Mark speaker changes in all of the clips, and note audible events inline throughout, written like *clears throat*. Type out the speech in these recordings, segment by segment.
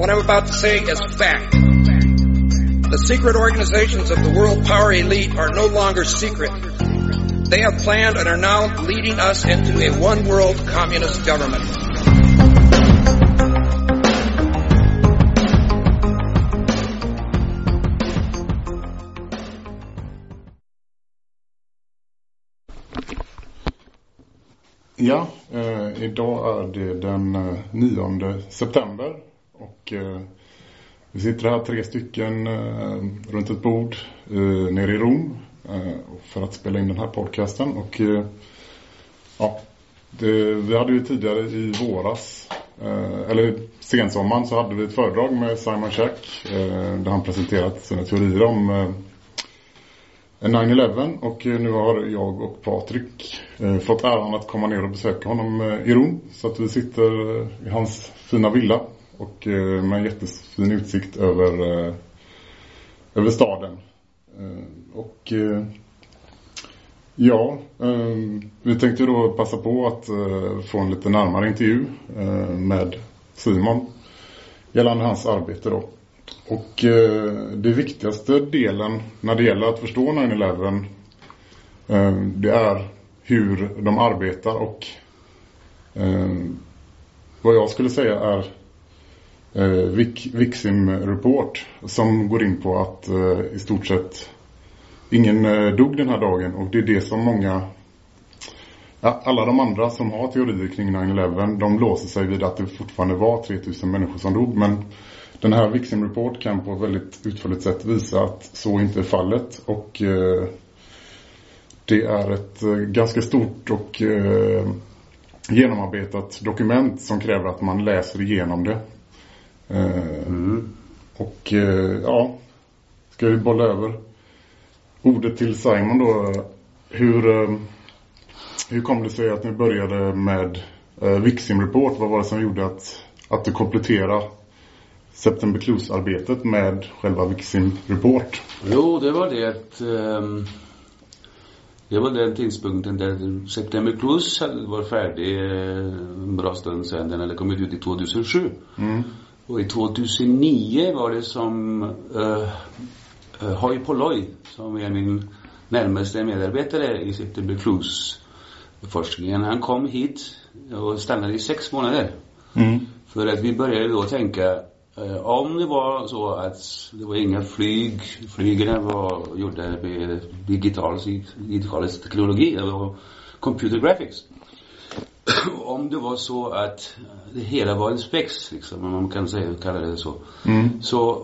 Speaker 1: What I'm about to say is fact. The secret organizations of the world power elite are no longer secret. They have planned and are now leading us into a one world communist government.
Speaker 2: Ja, eh, idag är det den eh, 9 september och eh, vi sitter här tre stycken eh, runt ett bord eh, nere i Rom eh, för att spela in den här podcasten. Och eh, ja, det, vi hade ju tidigare i våras eh, eller sensommaren så hade vi ett föredrag med Simon Schack eh, där han presenterat sina teorier om eh, 9-11 och eh, nu har jag och Patrik eh, fått äran att komma ner och besöka honom eh, i Rom. Så att vi sitter eh, i hans fina villa och eh, med en jättefin utsikt över, eh, över staden. Eh, och eh, ja, eh, vi tänkte då passa på att eh, få en lite närmare intervju eh, med Simon gällande hans arbete då. Och eh, det viktigaste delen när det gäller att förstå 9-11 eh, det är hur de arbetar och eh, vad jag skulle säga är eh, Vic, Vixim Report som går in på att eh, i stort sett ingen eh, dog den här dagen. Och det är det som många ja, alla de andra som har teorier kring 9-11 de låser sig vid att det fortfarande var 3000 människor som dog. Men den här Vixim Report kan på ett väldigt utförligt sätt visa att så inte är fallet. Och eh, det är ett eh, ganska stort och eh, genomarbetat dokument som kräver att man läser igenom det. Eh, Och eh, ja, ska vi bolla över ordet till Simon då. Hur, eh, hur kom det sig att ni började med Vixim Report? Vad var det som gjorde att, att du kompletterade September Clues-arbetet med själva Vixim Report?
Speaker 3: Jo, det var det att ehm, det var den tidpunkten där September hade varit färdig en bra stund sedan. Den hade kommit ut i 2007.
Speaker 2: Mm.
Speaker 3: Och i 2009 var det som uh, uh, Hoi Polloi, som är min närmaste medarbetare i September Clues-forskningen. Han kom hit och stannade i sex månader.
Speaker 2: Mm.
Speaker 3: För att vi började då tänka eh, om det var så att det var inga flyg, flygen var gjorda med digital, digital teknologi, det var computer graphics. Om det var så att det hela var en spex, liksom, om man kan säga, kalla det så.
Speaker 2: Mm.
Speaker 3: Så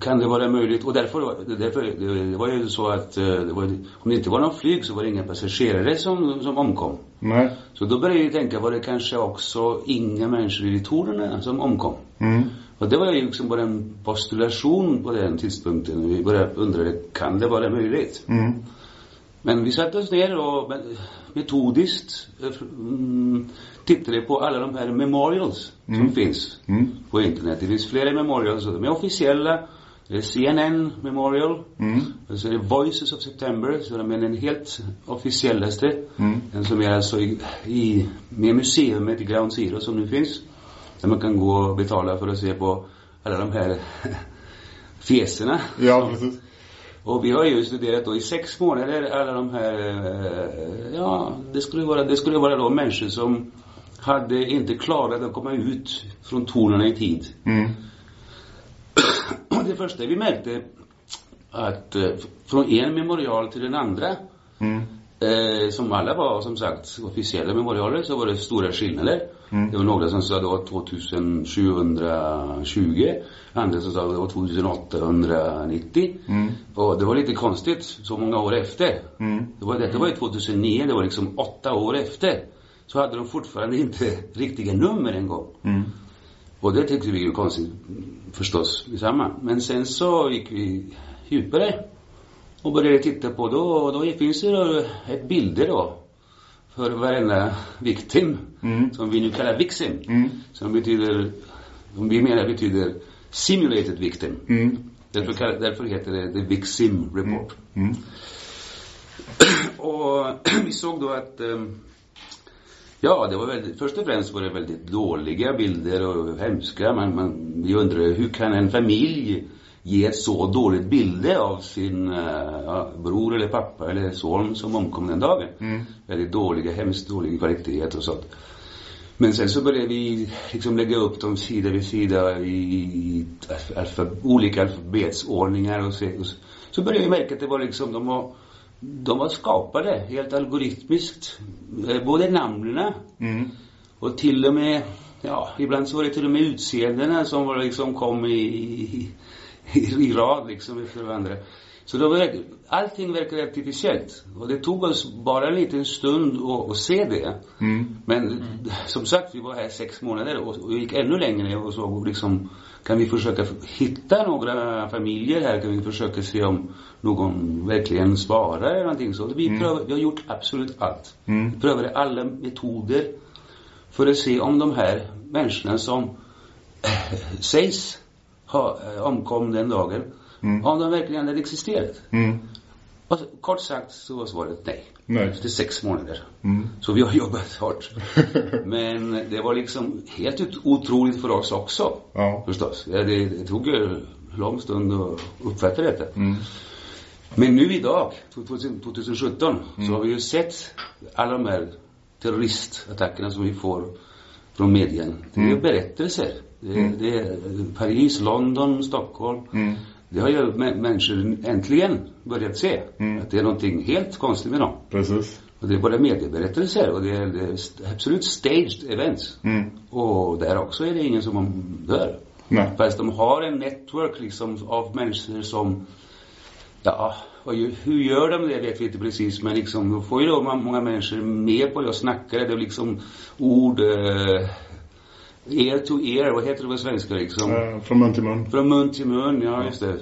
Speaker 3: kan det vara möjligt, och därför, därför det var ju så att eh, det var, om det inte var någon flyg så var det inga passagerare som, som omkom.
Speaker 2: Nej.
Speaker 3: Så då började jag tänka, var det kanske också inga människor i tornen som omkom?
Speaker 2: Mm.
Speaker 3: Och det var ju liksom bara en postulation på den tidpunkten. Vi började undra, kan det vara möjligt?
Speaker 2: Mm.
Speaker 3: Men vi satte oss ner och metodiskt eh, mm, tittade på alla de här memorials som finns
Speaker 2: Mm.
Speaker 3: på internet. Det finns flera memorials, de är officiella. Det är CNN Memorial.
Speaker 2: Mm.
Speaker 3: Och så är det Voices of September, så de är den helt officiellaste.
Speaker 2: Mm.
Speaker 3: Den som är alltså i, i med museumet i Ground Zero som nu finns. Där man kan gå och betala för att se på alla de här *laughs* fjeserna.
Speaker 2: Ja, precis.
Speaker 3: Och vi har ju studerat då i sex månader alla de här, eh, ja, det skulle vara, det skulle vara då människor som hade inte klarat att komma ut från tornen i tid.
Speaker 2: Mm. *clears throat*
Speaker 3: Det första vi märkte att eh, från en memorial till den andra
Speaker 2: Mm.
Speaker 3: Eh, som alla var som sagt officiella memorialer så var det stora skillnader.
Speaker 2: Mm.
Speaker 3: Det var några som sa det var 2720, andra som sa det var 2890.
Speaker 2: Mm.
Speaker 3: Och det var lite konstigt så många år efter.
Speaker 2: Mm.
Speaker 3: Det var, detta var ju 2009, det var liksom åtta år efter. Så hade de fortfarande inte *laughs* riktiga nummer en gång.
Speaker 2: Mm.
Speaker 3: Och det tyckte vi ju konstigt förstås detsamma. Men sen så gick vi djupare och började titta på då, då finns det ett bilder då för varenda victim
Speaker 2: Mm.
Speaker 3: som vi nu kallar vixim.
Speaker 2: Mm.
Speaker 3: Som betyder, som vi menar betyder simulated victim.
Speaker 2: Mm.
Speaker 3: Därför, kallar- därför heter det the Vixim report.
Speaker 2: Mm. *clears throat*
Speaker 3: Och *clears throat* vi såg då att ehm, Ja, det var väldigt, först och främst var det väldigt dåliga bilder och hemska. Man, man, vi undrade hur kan en familj ge ett så dåligt bilde av sin ja, bror eller pappa eller son som omkom den dagen.
Speaker 2: Mm.
Speaker 3: Väldigt dåliga, hemskt dålig kvalitet och sånt. Men sen så började vi liksom lägga upp dem sida vid sida i, i alfa, olika alfabetsordningar och, se, och så- så började vi märka att det var liksom, de var, de var skapade helt algoritmiskt. Eh, Både namnen
Speaker 2: Mm.
Speaker 3: och till och med, ja, ibland så var det till och med utseendena som var liksom kom i, i, i, i rad liksom efter varandra. Så då var, allting verkade artificiellt. Och det tog oss bara en liten stund att, att se det.
Speaker 2: Mm.
Speaker 3: Men som sagt, vi var här sex månader och, och gick ännu längre och såg liksom, kan vi försöka hitta några familjer här? Kan vi försöka se om någon verkligen svarar eller någonting så. Vi, pröv, vi har gjort absolut allt.
Speaker 2: Mm.
Speaker 3: Vi prövade alla metoder för att se om de här människorna som eh, sägs ha eh, omkom den dagen,
Speaker 2: Mm.
Speaker 3: om de verkligen hade existerat.
Speaker 2: Mm.
Speaker 3: Och kort sagt så var svaret nej.
Speaker 2: Nej.
Speaker 3: Efter sex månader.
Speaker 2: Mm.
Speaker 3: Så vi har *laughs* jobbat hårt. Men det var liksom helt otroligt för oss också.
Speaker 2: Ja.
Speaker 3: Förstås. Ja, det, det tog ju lång stund att uppfatta detta.
Speaker 2: Mm.
Speaker 3: Men nu idag, 2000 2017, så har vi ju sett alla de här terroristattackerna som vi får från medien. Det är
Speaker 2: Mm.
Speaker 3: berättelser. Är- det är Paris, London, Stockholm.
Speaker 2: Mm.
Speaker 3: Det har ju mä- människor äntligen börjat se.
Speaker 2: Mm.
Speaker 3: Att det är någonting helt konstigt med dem.
Speaker 2: Precis.
Speaker 3: Och det är både medieberättelser och det är, det är absolut staged events.
Speaker 2: Mm.
Speaker 3: Och där också är det ingen som dör.
Speaker 2: Nej.
Speaker 3: Fast de har en network liksom av människor som, ja, gör- hur gör de det vet vi inte precis men liksom, då får ju då många människor med på det och snackar. Det är liksom ord, eh, ear to ear, vad heter det på svenska liksom?
Speaker 2: Eh, från mun till mun.
Speaker 3: Från mun till mun, ja just det.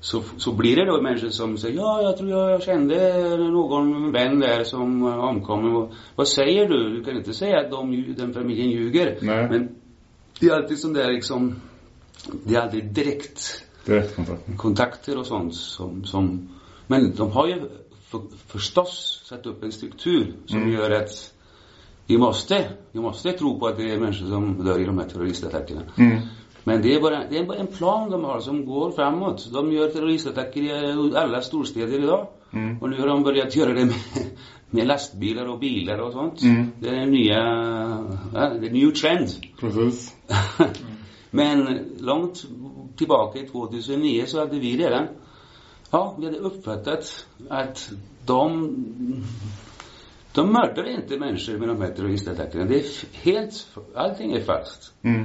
Speaker 3: Så, så blir det då människor som säger, ja jag tror jag kände någon vän där som omkom. Och, vad säger du? Du kan inte säga att de, den familjen ljuger.
Speaker 2: Nej.
Speaker 3: Men det är alltid sån där liksom, det är aldrig direkt
Speaker 2: Direktkontakt.
Speaker 3: kontakter och sånt som, som men de har ju för, förstås satt upp en struktur som
Speaker 2: Mm.
Speaker 3: gör att vi måste, vi måste tro på att det är människor som dör i de här terroristattackerna.
Speaker 2: Mm.
Speaker 3: Men det är bara, det är bara en plan de har som går framåt. De gör terroristattacker i alla storstäder idag.
Speaker 2: Mm.
Speaker 3: Och nu har de börjat göra det med, med lastbilar och bilar och sånt.
Speaker 2: Mm.
Speaker 3: Det är den nya, ja, the new trend.
Speaker 2: Precis. *laughs*
Speaker 3: Men långt tillbaka i 2009 så hade vi redan, ja, vi hade uppfattat att de, de mördar inte människor med de här terroristattackerna. Det är helt, allting är falskt.
Speaker 2: Mm.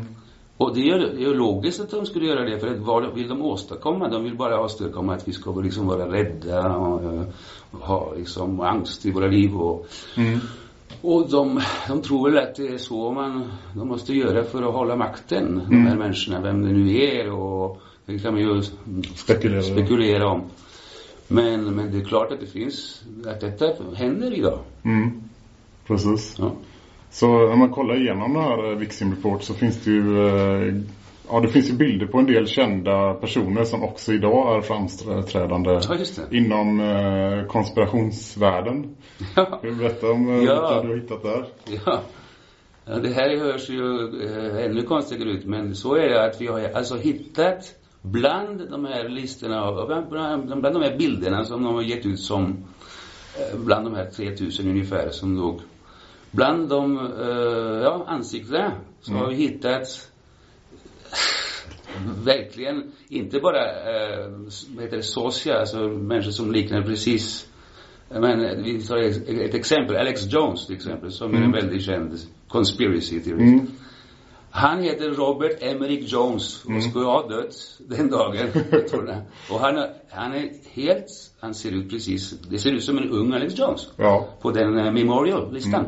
Speaker 3: Och det är det är logiskt att de skulle göra det för att vad vill de åstadkomma? De vill bara åstadkomma att vi ska liksom vara rädda och, och ha liksom angst i våra liv och
Speaker 2: Mm.
Speaker 3: och de, de tror väl att det är så man, de måste göra för att hålla makten, de
Speaker 2: Mm.
Speaker 3: här människorna, vem det nu är och det kan man ju
Speaker 2: Spekulera.
Speaker 3: spekulera om. Men, men det är klart att det finns, att detta händer idag.
Speaker 2: Mm. Precis.
Speaker 3: Ja.
Speaker 2: Så när man kollar igenom den här eh, Vixim Report så finns det ju eh, Ja, det finns ju bilder på en del kända personer som också idag är framträdande
Speaker 3: Ja,
Speaker 2: inom eh, konspirationsvärlden.
Speaker 3: Ja.
Speaker 2: Vill du berätta om
Speaker 3: Ja.
Speaker 2: vilka du har hittat där?
Speaker 3: Ja. ja, det här hörs ju eh, ännu konstigare ut, men så är det att vi har alltså hittat bland de här listorna, bland, bland, de här bilderna som de har gett ut som, eh, bland de här 3000 ungefär som dog. Bland de, eh, ja, ansiktena så har vi hittat verkligen, inte bara, eh, vad heter det, socia, alltså människor som liknar precis men vi tar ett, exempel, Alex Jones till exempel, som är en väldigt känd conspiracy theorist.
Speaker 2: Mm.
Speaker 3: Han heter Robert Emmerich Jones och skulle ha dött den dagen. *laughs* tror jag. och han, är- han är helt, han ser ut precis, det ser ut som en ung Alex Jones
Speaker 2: Ja.
Speaker 3: på den eh, memorial-listan.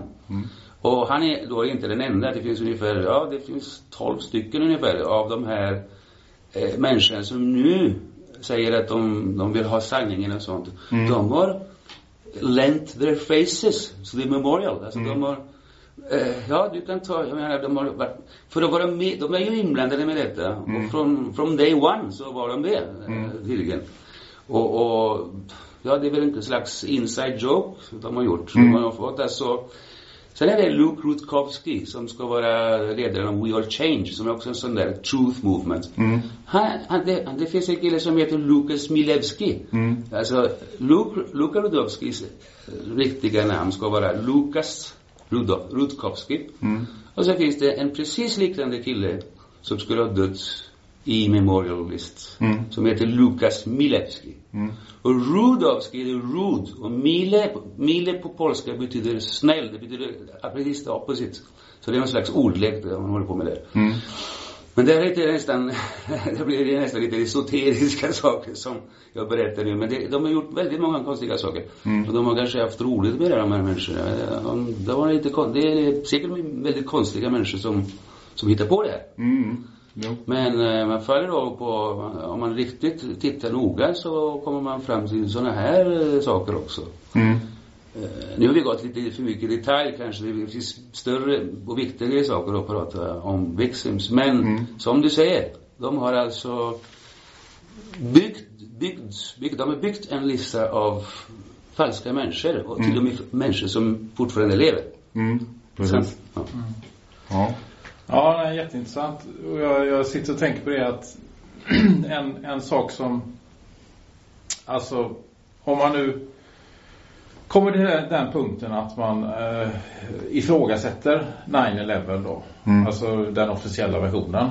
Speaker 3: Och han är då inte den enda. Det finns ungefär, ja det finns 12 stycken ungefär av de här eh, människorna som nu säger att de, de vill ha sanningen och sånt. De har lent their faces to the memorial. Alltså de har eh, Ja, du kan ta, jag menar, de har varit, för att vara med, de är ju inblandade med detta. Och från, from day one så var de det, mm. tydligen. Och, och, ja, det är väl en slags inside joke de har gjort. Mm. De har fått alltså Sen är det Luke Rutkowski som ska vara ledaren av We Are Change, som är också en sån där truth movement.
Speaker 2: Mm.
Speaker 3: Han, han, det, det finns en kille som heter Lukas Milewski.
Speaker 2: Mm.
Speaker 3: Alltså, Luke, Luka Rudowskis eh, riktiga namn ska vara Lukas Rudo, Rutkowski.
Speaker 2: Mm.
Speaker 3: Och så finns det en precis liknande kille som skulle ha dött i Memorial List.
Speaker 2: Mm.
Speaker 3: Som heter Lukas Milewski.
Speaker 2: Mm.
Speaker 3: Och Rudowski är Rud. Och Mile, Mile på polska betyder snäll. Det betyder precis det opposite. Så det är någon slags ordlek där man håller på med det.
Speaker 2: Mm.
Speaker 3: Men det är lite nästan, *laughs* det blir det nästan lite esoteriska *laughs* saker som jag berättar nu. Men det, de har gjort väldigt många konstiga saker.
Speaker 2: Mm.
Speaker 3: Och de har kanske haft roligt med det, de här människorna. De, de var lite, det är säkert väldigt konstiga människor som, som hittar på det här.
Speaker 2: Mm. Jo.
Speaker 3: Men eh, man följer då på, om man riktigt tittar noga så kommer man fram till sådana här eh, saker också.
Speaker 2: Mm.
Speaker 3: Eh, nu har vi gått lite för mycket i detalj kanske. Det finns större och viktigare saker att prata om Vixims. Men
Speaker 2: Mm.
Speaker 3: som du säger, de har alltså byggt, byggt, byggt, de har byggt en lista av falska människor och till och med människor som fortfarande lever.
Speaker 2: Mm. Precis.
Speaker 3: Ja.
Speaker 2: Ja.
Speaker 4: Ja, det är jätteintressant. Och jag, jag sitter och tänker på det att *clears throat* en, en sak som, alltså om man nu kommer till den punkten att man eh, ifrågasätter 9-11 då,
Speaker 2: Mm.
Speaker 4: alltså den officiella versionen.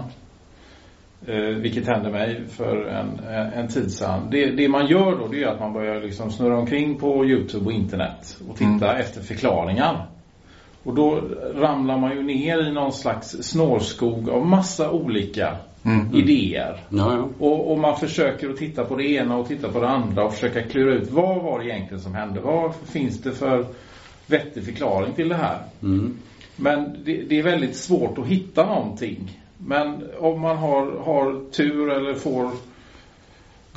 Speaker 4: Eh, vilket hände mig för en, en, tid sedan. Det, det man gör då det är att man börjar liksom snurra omkring på Youtube och internet och titta efter förklaringar. Och då ramlar man ju ner i någon slags snårskog av massa olika
Speaker 2: Mm.
Speaker 4: idéer.
Speaker 3: Ja, ja.
Speaker 4: Och, och man försöker att titta på det ena och titta på det andra och försöka klura ut vad var det egentligen som hände? Vad finns det för vettig förklaring till det här?
Speaker 3: Mm.
Speaker 4: Men det, det är väldigt svårt att hitta någonting. Men om man har, har tur eller får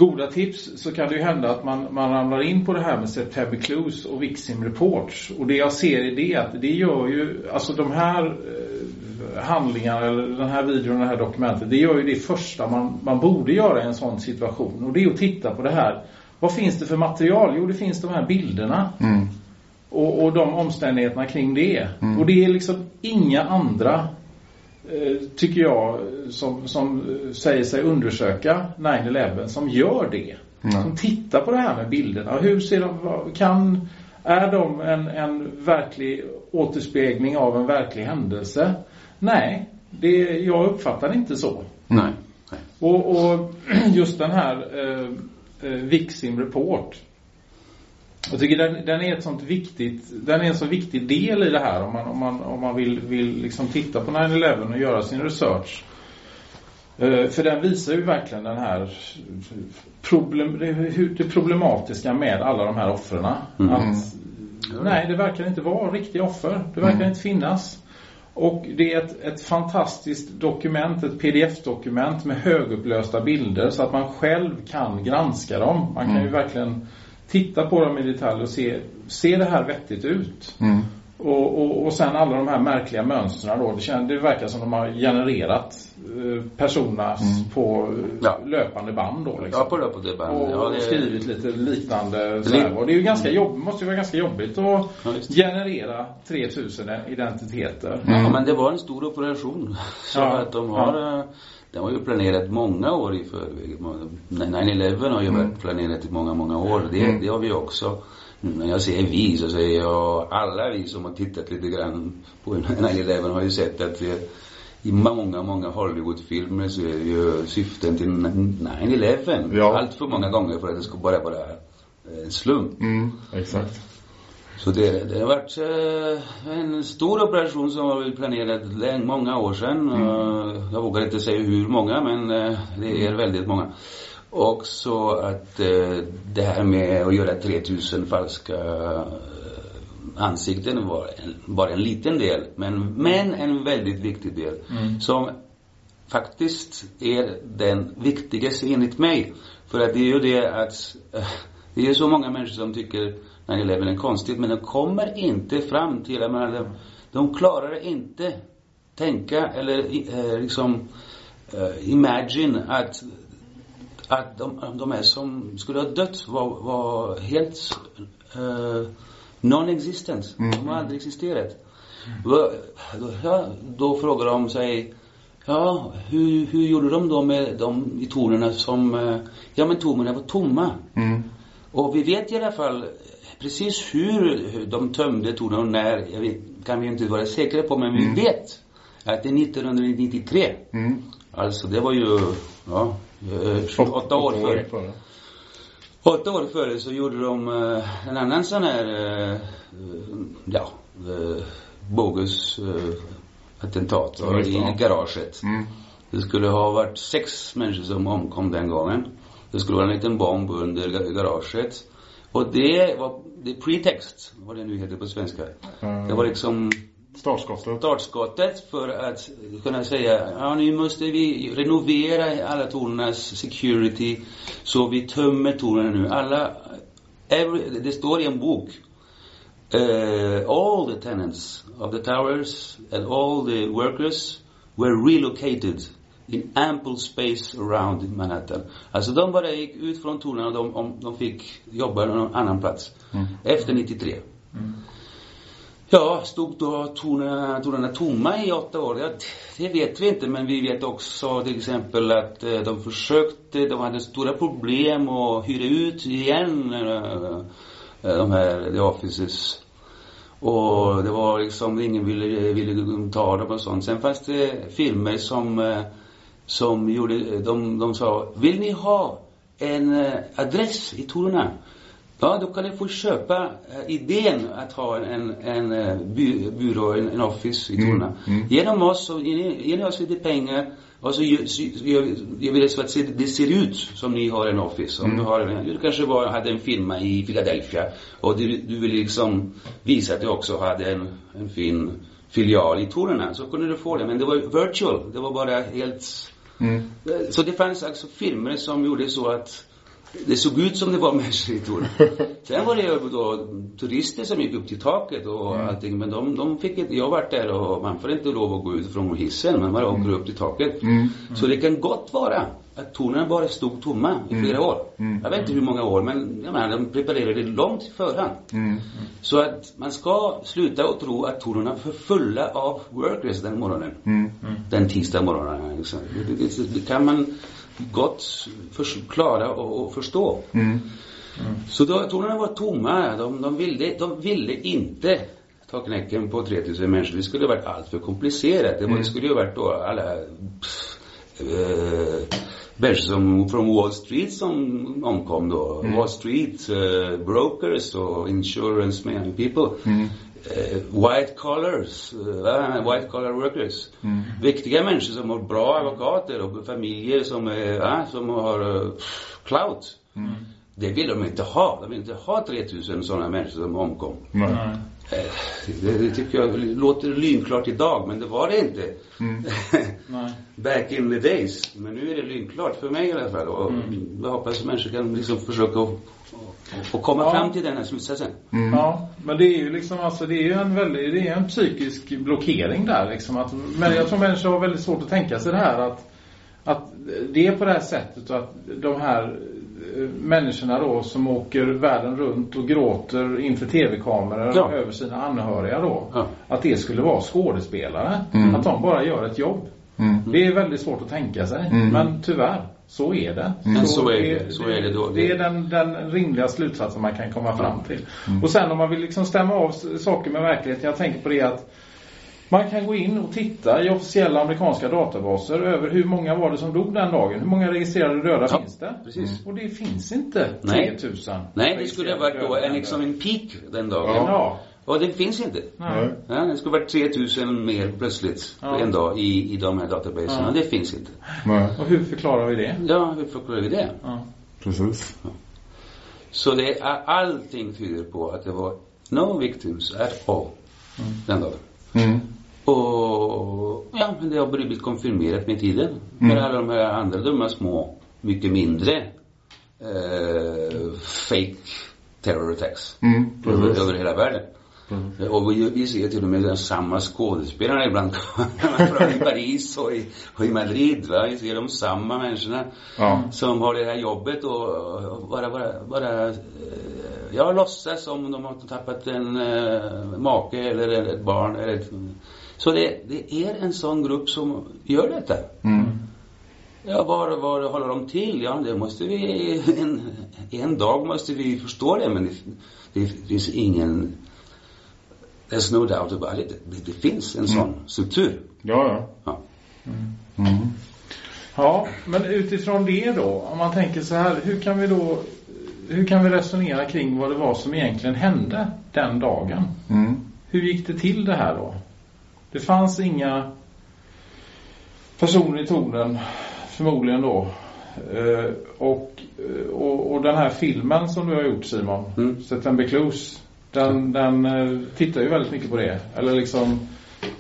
Speaker 4: goda tips så kan det ju hända att man, man ramlar in på det här med September Clues och Vixim Reports. Och det jag ser är det att det gör ju, alltså de här eh, handlingarna eller den här videon, det här dokumentet, det gör ju det första man, man borde göra i en sån situation. Och det är att titta på det här. Vad finns det för material? Jo, det finns de här bilderna.
Speaker 2: Mm.
Speaker 4: Och, och de omständigheterna kring det. Och det är liksom inga andra, tycker jag, som, som eh, säger sig undersöka 9-11 som gör det.
Speaker 2: Nej.
Speaker 4: Som tittar på det här med bilderna. Hur ser de, kan, är de en, en verklig återspegling av en verklig händelse? Nej, det, jag uppfattar inte så.
Speaker 3: Nej.
Speaker 4: Och, och *clears throat* just den här eh, eh, Vixim Report. Jag tycker den, den är ett sånt viktigt, den är en så viktig del i det här om man, om man, om man vill, vill liksom titta på 9-11 och göra sin research. Eh, för den visar ju verkligen den här problem, det, problematiska med alla de här offren.
Speaker 3: Mm.
Speaker 4: Att, nej, det verkar inte vara riktiga offer. Det verkar inte finnas. Och det är ett, ett fantastiskt dokument, ett pdf-dokument med högupplösta bilder så att man själv kan granska dem. Man kan ju verkligen titta på dem i detalj och se, ser det här vettigt ut?
Speaker 2: Mm.
Speaker 4: Och, och, och sen alla de här märkliga mönstren då. Det, kän, det verkar som de har genererat eh, personerna på eh,
Speaker 3: Ja.
Speaker 4: löpande band då liksom.
Speaker 3: Ja, på löpande band.
Speaker 4: Och
Speaker 3: Ja, det,
Speaker 4: skrivit lite liknande så här. Och det är ju ganska jobb, måste ju vara ganska jobbigt att
Speaker 3: Ja,
Speaker 4: generera 3000 identiteter.
Speaker 3: Ja, men det var en stor operation. *laughs* Så
Speaker 4: Ja,
Speaker 3: att de har, eh, de har ju planerat många år i förväg. 9-11 har ju varit planerat i många, många år. Det, det har vi också. När jag säger vi så säger jag alla vi som har tittat lite grann på *laughs* 9-11 har ju sett att det, i många, många Hollywoodfilmer så är ju syften till 9-11
Speaker 2: Ja.
Speaker 3: allt för många gånger för att det ska bara vara eh, en slump.
Speaker 2: Mm. Exakt.
Speaker 3: Så det, det har varit eh, en stor operation som var väl planerad länge, många år sedan. Eh, jag vågar inte säga hur många men eh, det är väldigt många. Och så att eh, det här med att göra 3000 falska ansikten var en, bara en liten del, men, men en väldigt viktig del. Som faktiskt är den viktigaste enligt mig. För att det är ju det att det är så många människor som tycker 9-11 är konstigt, men de kommer inte fram till, jag menar, de, de klarar inte tänka eller eh, liksom eh, imagine att att de, de här som skulle ha dött var, var helt eh, non-existent. De har aldrig existerat. Då, ja, då frågar de sig, ja, hur, hur gjorde de då med de i tornen som, eh, ja men tornen var tomma.
Speaker 2: Mm.
Speaker 3: Och vi vet i alla fall precis hur de tömde tornen och när, jag vet, kan vi inte vara säkra på, men vi vet att det är 1993.
Speaker 2: Mm.
Speaker 3: Alltså det var ju, ja, eh, åtta år före. Åtta år före så gjorde de eh, en annan sån här, eh, eh, ja, eh, bogus eh, attentat
Speaker 2: Ja, det,
Speaker 3: i garaget.
Speaker 2: Mm.
Speaker 3: Det skulle ha varit sex människor som omkom den gången. Det skulle vara en liten bomb under ga- garaget. Och det var, det pretext, vad det nu heter på svenska.
Speaker 2: Mm.
Speaker 3: Det var liksom
Speaker 2: Startskottet.
Speaker 3: startskottet för att kunna säga, ja nu måste vi renovera alla tornens security så vi tömmer tornen nu. Alla, every, det står i en bok, uh, all the tenants of the towers and all the workers were relocated in ample space around Manhattan. Alltså de bara gick ut från tornen och de, om, de fick jobba någon annan plats. Efter 93. Ja, stod då tornen, tornen tomma i åtta år? Ja, det vet vi inte, men vi vet också till exempel att eh, de försökte, de hade stora problem att hyra ut igen eh, eh, de här, the offices. Och det var liksom, ingen ville, ville ta dem och sånt. Sen fanns det filmer som, som gjorde, de, de sa, vill ni ha en eh, adress i tornen? Ja, då kan ni få köpa eh, idén att ha en, en, en eh, by, byrå, en, en office i Torna. Genom oss, så ger ni, ger ni oss lite pengar och så gör, vi det så att det ser ut som ni har en office. Om du har du kanske var, hade en firma i Philadelphia och du, du vill liksom visa att du också hade en, en fin filial i Torna. Så kunde du få det. Men det var virtual. Det var bara helt så det fanns alltså filmer som gjorde så att det såg ut som det var *laughs* människor i tornet. Sen var det ju då turister som gick upp till taket och allting, men de, de fick inte, jag varit där och man får inte lov att gå ut från hissen, men man åker upp till taket. Så det kan gott vara att tornen bara stod tomma i flera år. Jag vet inte hur många år, men jag menar, de preparerade långt i förhand. Så att man ska sluta att tro att tornen är fulla av workers den morgonen. Den tisdag morgonen. Liksom. Det, det, det, det kan man gott förklara och, och förstå. Så då, tornen var tomma. De, de, ville, de ville inte ta knäcken på 3000 människor. Det skulle ha varit allt för komplicerat. Det, var, det skulle ju ha varit då alla pff, eh, människor som, från Wall Street som omkom då. Wall Street, eh, brokers och insurance man, people. Eh, white collars, eh, white collar workers. Viktiga människor som har bra advokater och familjer som, är, ja, som har uh, clout. Det vill de inte ha. De vill inte ha 3000 sådana människor som omkom. Eh, Det, det tycker jag låter lynklart idag, men det var det inte. *laughs*
Speaker 5: Nej.
Speaker 3: Back in the days. Men nu är det lynklart för mig i alla fall. Och jag hoppas att människor kan liksom försöka att och komma
Speaker 5: Ja.
Speaker 3: fram till den här slutsatsen.
Speaker 5: Ja, men det är ju liksom alltså det är ju en väldigt, det är en psykisk blockering där liksom att, men jag tror människor har väldigt svårt att tänka sig det här att, att det är på det här sättet och att de här människorna då som åker världen runt och gråter inför tv-kameror
Speaker 3: Ja.
Speaker 5: över sina anhöriga då.
Speaker 3: Ja.
Speaker 5: Att det skulle vara skådespelare. Att de bara gör ett jobb. Det är väldigt svårt att tänka sig. Men tyvärr, så är det.
Speaker 3: Men så är det. Så är det då.
Speaker 5: Det är den, den rimliga slutsatsen man kan komma fram till. Och sen om man vill liksom stämma av saker med verkligheten. Jag tänker på det att man kan gå in och titta i officiella amerikanska databaser över hur många var det som dog den dagen. Hur många registrerade döda
Speaker 3: Ja,
Speaker 5: finns det?
Speaker 3: precis.
Speaker 5: Och det finns inte
Speaker 3: Nej.
Speaker 5: 3000.
Speaker 3: Nej, det skulle ha varit då en, liksom en peak den dagen.
Speaker 5: Ja.
Speaker 3: Och det finns inte.
Speaker 5: Nej.
Speaker 3: Ja, det skulle varit 3000 mer plötsligt
Speaker 5: Ja.
Speaker 3: en dag i, i de här databaserna.
Speaker 5: Ja.
Speaker 3: Det finns inte.
Speaker 2: Nej,
Speaker 5: Och hur förklarar vi det?
Speaker 3: Ja, hur förklarar vi det?
Speaker 5: Ja.
Speaker 2: precis.
Speaker 3: Så det är, allting tyder på att det var No victims at all. Den dagen.
Speaker 2: Mm.
Speaker 3: Och ja, men det har blivit konfirmerat med tiden. Med alla de här andra dumma små, mycket mindre eh, fake terror attacks.
Speaker 2: Mm,
Speaker 3: över,
Speaker 2: precis.
Speaker 3: över hela världen. Och vi, vi ser till och med samma skådespelarna ibland *laughs* i Paris och i, och i Madrid. Va? Vi ser de samma människorna
Speaker 2: Ja.
Speaker 3: som har det här jobbet och, bara, bara, bara eh, ja, låtsas som de har tappat en eh, make eller ett barn. Eller ett, så det, det är en sån grupp som gör detta.
Speaker 2: Mm.
Speaker 3: Ja, var, var håller de till? Ja, det måste vi, en, en dag måste vi förstå det, men det, det finns ingen, there's no doubt about it. Det, det finns en sån struktur.
Speaker 2: Ja, ja.
Speaker 3: Ja.
Speaker 2: Mm.
Speaker 5: Ja, men utifrån det då, om man tänker så här, hur kan vi då hur kan vi resonera kring vad det var som egentligen hände den dagen?
Speaker 2: Mm.
Speaker 5: Hur gick det till det här då? Det fanns inga personer i tornen, förmodligen då. Eh, och, och, och den här filmen som du har gjort Simon,
Speaker 3: Mm.
Speaker 5: September Clues, den, den eh, tittar ju väldigt mycket på det. Eller liksom,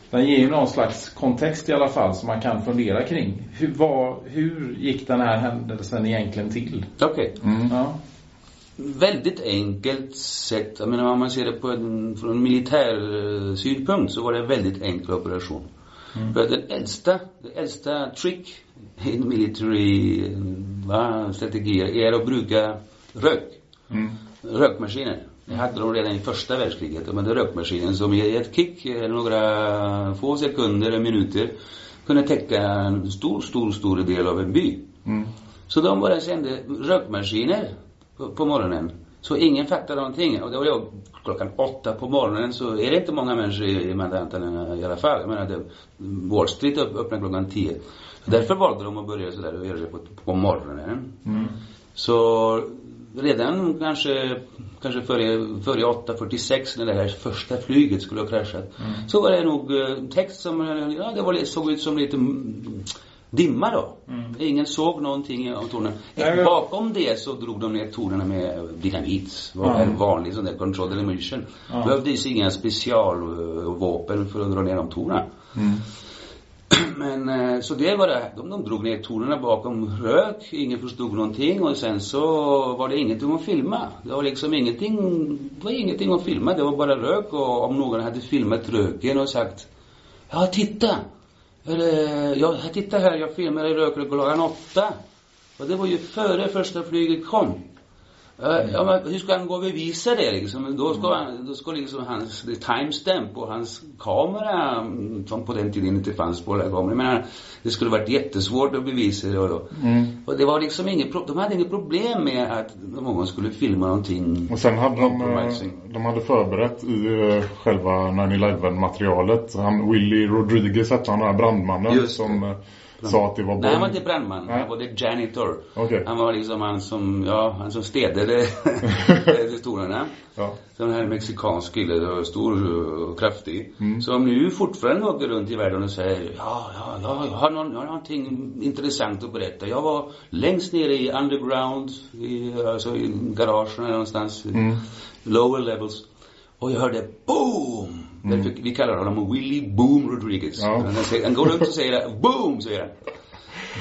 Speaker 5: den ger ju någon slags kontext i alla fall som man kan fundera kring. Hur, var, hur gick den här händelsen egentligen till?
Speaker 3: Okej.
Speaker 5: Ja.
Speaker 3: Väldigt enkelt sätt. Jag menar om man ser det på en, från en militär eh, synpunkt så var det en väldigt enkel operation. För att den äldsta, det äldsta trick i military va, strategier är att bruka rök.
Speaker 2: Mm.
Speaker 3: Rökmaskiner. Det hade de redan i första världskriget. De hade rökmaskinen som i ett kick, eh, några få sekunder, eller minuter, kunde täcka en stor, stor, stor del av en by.
Speaker 2: Mm.
Speaker 3: Så de bara sände rökmaskiner på, morgonen. Så ingen fattade någonting. Och det var då klockan åtta på morgonen så är det inte många människor i Manhattan i alla fall. Jag menar, det, Wall Street öpp- öppnar klockan tio. Så därför valde de att börja sådär och göra det på, på morgonen. Så redan kanske, kanske före, före 8.46 när det här första flyget skulle ha kraschat. Så var det nog eh, text som, eh, ja det var, såg ut som lite mm, dimma då. Ingen såg någonting av tornen.
Speaker 5: Nej,
Speaker 3: Bakom det så drog de ner tornen med dynamit. Var en vanlig sån där controlled demolition.
Speaker 5: Ja.
Speaker 3: Behövdes inga specialvapen för att dra ner de tornen. *clears throat* Men eh, så det var det. De, de drog ner tornerna bakom rök. Ingen förstod någonting och sen så var det ingenting att filma. Det var liksom ingenting, det var ingenting att filma. Det var bara rök och om någon hade filmat röken och sagt Ja, titta! Eller, eh, ja, titta här, jag filmade i klockan åtta. Och det var ju före första flyget kom. Eh, Ja, men hur ska han gå och bevisa det liksom? Då ska, han, då ska liksom hans timestamp och hans kamera, mm, som på den tiden inte fanns på alla kameror. Jag menar, det skulle varit jättesvårt att bevisa det och då. Och det var liksom inget, de hade inget problem med att någon skulle filma någonting.
Speaker 2: Och sen hade de, eh, de hade förberett i eh, själva 9-11 materialet. Han, Willy Rodriguez hette han, den här brandmannen som sa att det var bomb.
Speaker 3: Nej, han var inte brandman.
Speaker 2: Nej.
Speaker 3: Han var the janitor.
Speaker 2: Okej.
Speaker 3: Han var liksom han som, ja, han som städade *laughs* historierna.
Speaker 2: Ja.
Speaker 3: Så den här mexikansk kille, stor och kraftig. Som nu fortfarande åker runt i världen och säger ja, ja, ja, jag har, någon, jag har någonting intressant att berätta. Jag var längst nere i underground, i, alltså i garagen någonstans. Lower levels. Och jag hörde boom! Därför, vi kallar honom Willy Boom Rodriguez.
Speaker 2: Ja.
Speaker 3: Han, säger, han går runt och säger boom, säger han.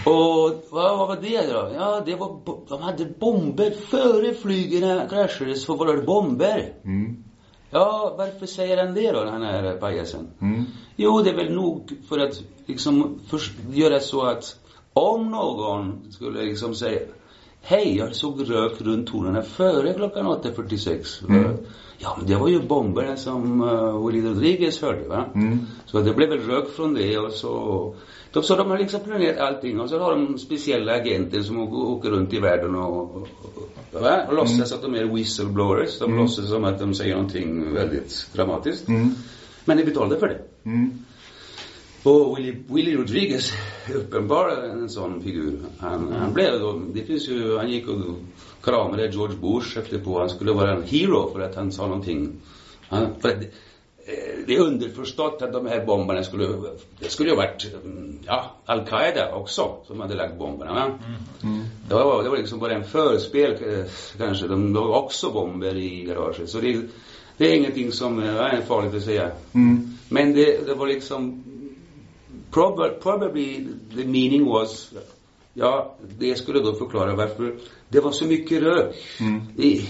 Speaker 3: Och vad, vad var det då? Ja, det var, de hade bomber före flygen kraschades så var det bomber.
Speaker 2: Mm.
Speaker 3: Ja, varför säger han det då, den här pajasen?
Speaker 2: Mm.
Speaker 3: Jo, det är väl nog för att liksom förs- göra så att om någon skulle liksom säga Hej, jag såg rök runt tornen före klockan 8.46. Ja, men det var ju bomberna som uh, Willy Rodriguez hörde, va? Så det blev väl rök från det och så... De, så de har liksom planerat allting och så har de speciella agenter som åker, runt i världen och, och, och, va? och låtsas att de är whistleblowers. De låtsas som att de säger någonting väldigt dramatiskt. Men de betalade för det.
Speaker 2: Mm.
Speaker 3: Och Willy, Willy Rodriguez är uppenbarligen en sån figur. Han, han blev då, det finns ju, han gick och kramade George Bush efter på han skulle vara en hero för att han sa någonting. Han, för att, eh, det är underförstått att de här bomberna skulle, det skulle ju varit, mm, ja, Al-Qaida också som hade lagt bomberna va? Det, var, det var liksom bara en förspel eh, kanske. De låg också bomber i garaget. Så det, Det är ingenting som eh, är farligt att säga.
Speaker 2: Mm.
Speaker 3: Men det, det var liksom prob- probably the meaning was Ja, det skulle då förklara varför det var så mycket rök i,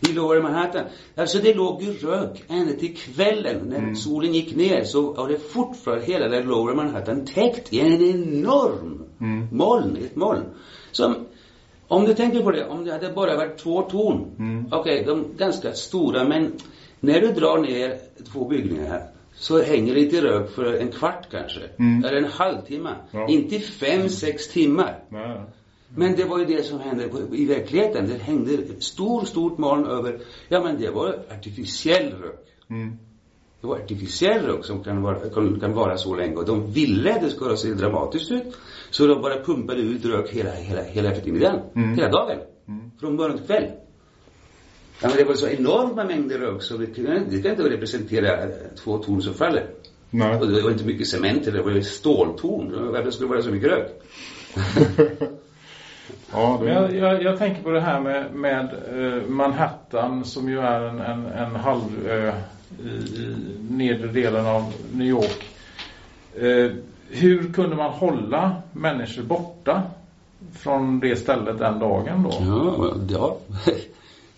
Speaker 3: i Lower Manhattan. Alltså det låg ju rök ända till kvällen när solen gick ner så var det fortfarande hela det Lower Manhattan täckt i en enorm moln, ett moln. Som, om du tänker på det, om det hade bara varit två torn. Okej, de är ganska stora men när du drar ner två byggningar här så hänger det lite rök för en kvart kanske. Eller en halvtimme.
Speaker 2: Ja.
Speaker 3: Inte fem, sex timmar.
Speaker 2: Nej.
Speaker 3: Men det var ju det som hände i verkligheten. Det hängde ett stor, stort moln över. Ja, men det var artificiell rök.
Speaker 2: Mm.
Speaker 3: Det var artificiell rök som kan vara, kan, kan vara så länge. Och de ville att det skulle se dramatiskt ut. Så de bara pumpade ut rök hela, hela, hela eftermiddagen. Hela dagen. Från morgon till kväll. Ja, men det var så enorma mängder rök så det kan, det kan inte representera eh, två torn som faller.
Speaker 2: Nej.
Speaker 3: Och det var inte mycket cement, det var ju ståltorn. Varför skulle det vara så mycket rök? *laughs*
Speaker 2: Ja,
Speaker 5: Men jag,
Speaker 2: det,
Speaker 5: jag, jag tänker på det här med, med eh, Manhattan som ju är en, en, en halvö i, i nedre delen av New York. Eh, hur kunde man hålla människor borta från det stället den dagen då?
Speaker 3: Ja, ja.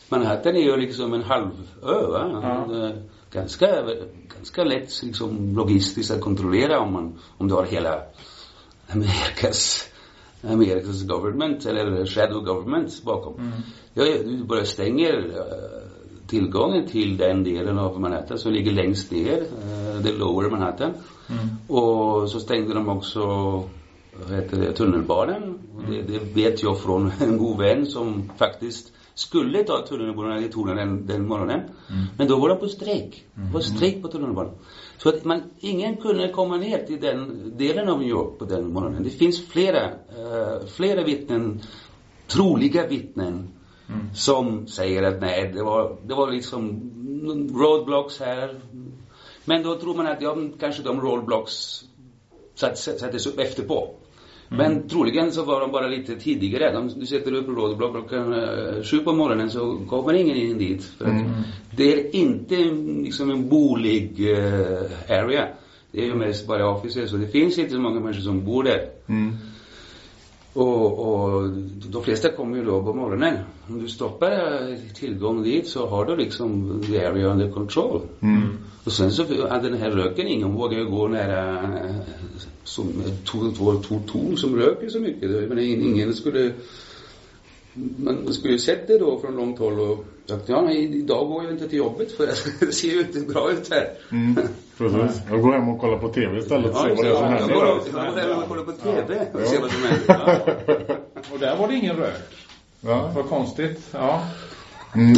Speaker 3: Manhattan är ju liksom en halvö, va?
Speaker 5: Ja.
Speaker 3: Eh, Ganska, ganska lätt liksom logistiskt att kontrollera om man, om du har hela Amerikas, Amerikas government eller shadow government bakom. Ja, du bara stänger eh, tillgången till den delen av Manhattan som ligger längst ner, uh, the lower Manhattan. Och så stängde de också vad heter det, tunnelbanan. Och det, det vet jag från en god vän som faktiskt skulle ta tunnelbanan i tornen den, den morgonen. Men då var de på strejk. Det var strejk på tunnelbanan. Så att man, ingen kunde komma ner till den delen av New York på den morgonen. Det finns flera, eh, flera vittnen, troliga vittnen som säger att nej, det var, det var liksom roadblocks här. Men då tror man att ja, kanske de roadblocks satt, sattes upp efterpå. Men troligen så var de bara lite tidigare. De, du sätter upp roadblock klockan eh, sju på morgonen så kommer ingen in dit. För att det är inte liksom en bolig eh, area. Det är ju mest bara officer så det finns inte så många människor som bor där.
Speaker 2: mm.
Speaker 3: Och, och de flesta kommer ju då på morgonen. Om du stoppar tillgång dit så har du liksom the area under control. Och sen så, den här röken, ingen vågar ju gå nära som två, två, två torn som röker så mycket. Jag menar, ingen skulle man skulle ju sett det då från långt håll och sagt, ja nej, idag går jag inte till jobbet för det *laughs* ser ju inte bra ut här.
Speaker 2: Mm. Precis. Jag går hem och kollar på TV istället och ser vad det är som händer.
Speaker 3: jag går hem och kollar på TV och ser vad som händer. Ja.
Speaker 5: Och där var det ingen rök.
Speaker 2: Ja,
Speaker 5: Vad konstigt. Ja.
Speaker 2: mm.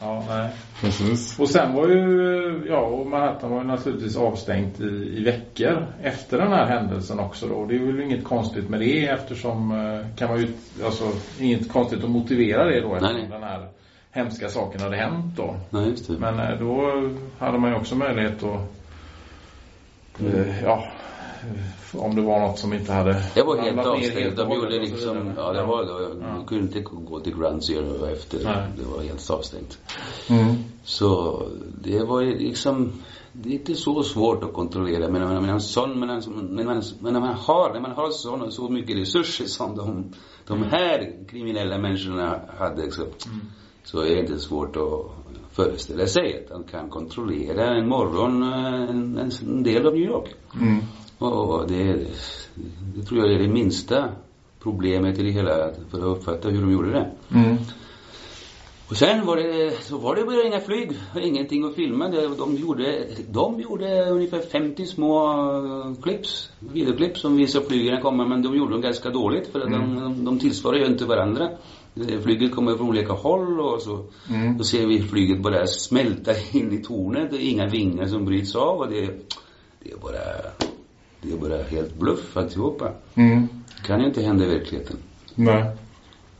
Speaker 5: Ja, nej.
Speaker 2: precis.
Speaker 5: Och sen var ju, ja, och Manhattan var ju naturligtvis avstängt i, i veckor efter den här händelsen också då. Det är väl inget konstigt med det eftersom, eh, kan man ju, alltså, inget konstigt att motivera det då eftersom
Speaker 3: nej.
Speaker 5: den här hemska saken hade hänt då.
Speaker 3: Nej, just det.
Speaker 5: Men eh, då hade man ju också möjlighet att, eh, ja, om det var något som inte hade
Speaker 3: Det var helt avstängt. De gjorde liksom, ja det var, de kunde inte gå till Ground Zero efter.
Speaker 5: Nej.
Speaker 3: Det var helt avstängt.
Speaker 2: Mm.
Speaker 3: Så det var liksom, det är inte så svårt att kontrollera. Men, men, men, sån, men, men, men, men när man har, när man har såna, så mycket resurser som de, de här kriminella människorna hade så, så är det inte svårt att föreställa sig att de kan kontrollera en morgon eh, en, en del av New York.
Speaker 2: Mm.
Speaker 3: Och det, det tror jag är det minsta problemet i det hela för att uppfatta hur de gjorde det.
Speaker 2: Mm.
Speaker 3: Och sen var det, så var det bara inga flyg, ingenting att filma. De gjorde, de gjorde ungefär 50 små eh, clips, videoklipp som visar flygen komma, men de gjorde dem ganska dåligt för att de, de, de tillsvarar ju inte varandra. Eh, Flyget kommer från olika håll och så,
Speaker 2: Mm.
Speaker 3: då ser vi flyget bara smälta *laughs* in i tornet. Det är inga vingar som bryts av och det, det är bara, det är bara helt bluff alltihopa.
Speaker 2: Mm.
Speaker 3: Det kan ju inte hända i verkligheten.
Speaker 2: Nej.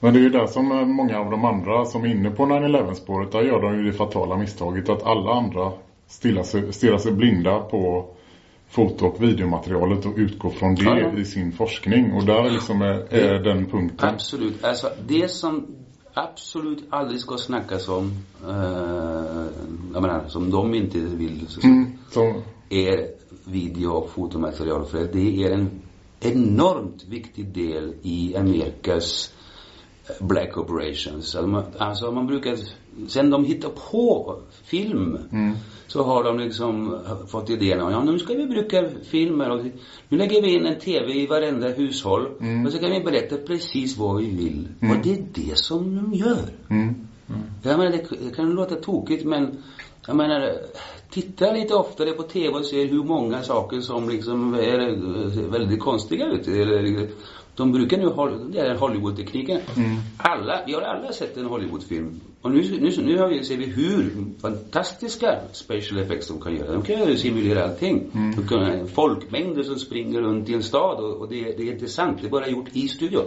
Speaker 2: Men det är ju där som många av de andra som är inne på 9-11 spåret, där gör de ju det fatala misstaget att alla andra stirrar sig, stirrar sig blinda på foto- och videomaterialet och utgår från det
Speaker 3: Ja,
Speaker 2: i sin forskning. Och där är liksom är, är den punkten.
Speaker 3: Absolut. Alltså det som absolut aldrig ska snackas om, eh, jag menar, som de inte vill, så,
Speaker 2: Mm. Så,
Speaker 3: är video och fotomaterial. För det är en enormt viktig del i Amerikas Black Operations. Alltså man, alltså man brukar, sen de hittar på film så har de liksom fått idén om, ja nu ska vi bruka filmer och nu lägger vi in en TV i varenda hushåll och så kan vi berätta precis vad vi vill. Och det är det som de gör.
Speaker 2: mm.
Speaker 3: Jag menar, det, det kan låta tokigt men jag menar, titta lite oftare på TV och se hur många saker som liksom är eh, väldigt konstiga ut. Eller, de brukar nu ha, det är Hollywood-tekniken. Alla, vi har alla sett en Hollywoodfilm. Och nu, nu, nu har vi, ser vi hur fantastiska special effects de kan göra. De kan ju simulera allting. De kan, folkmängder som springer runt i en stad och, och det, det är intressant. Det är bara gjort i studion.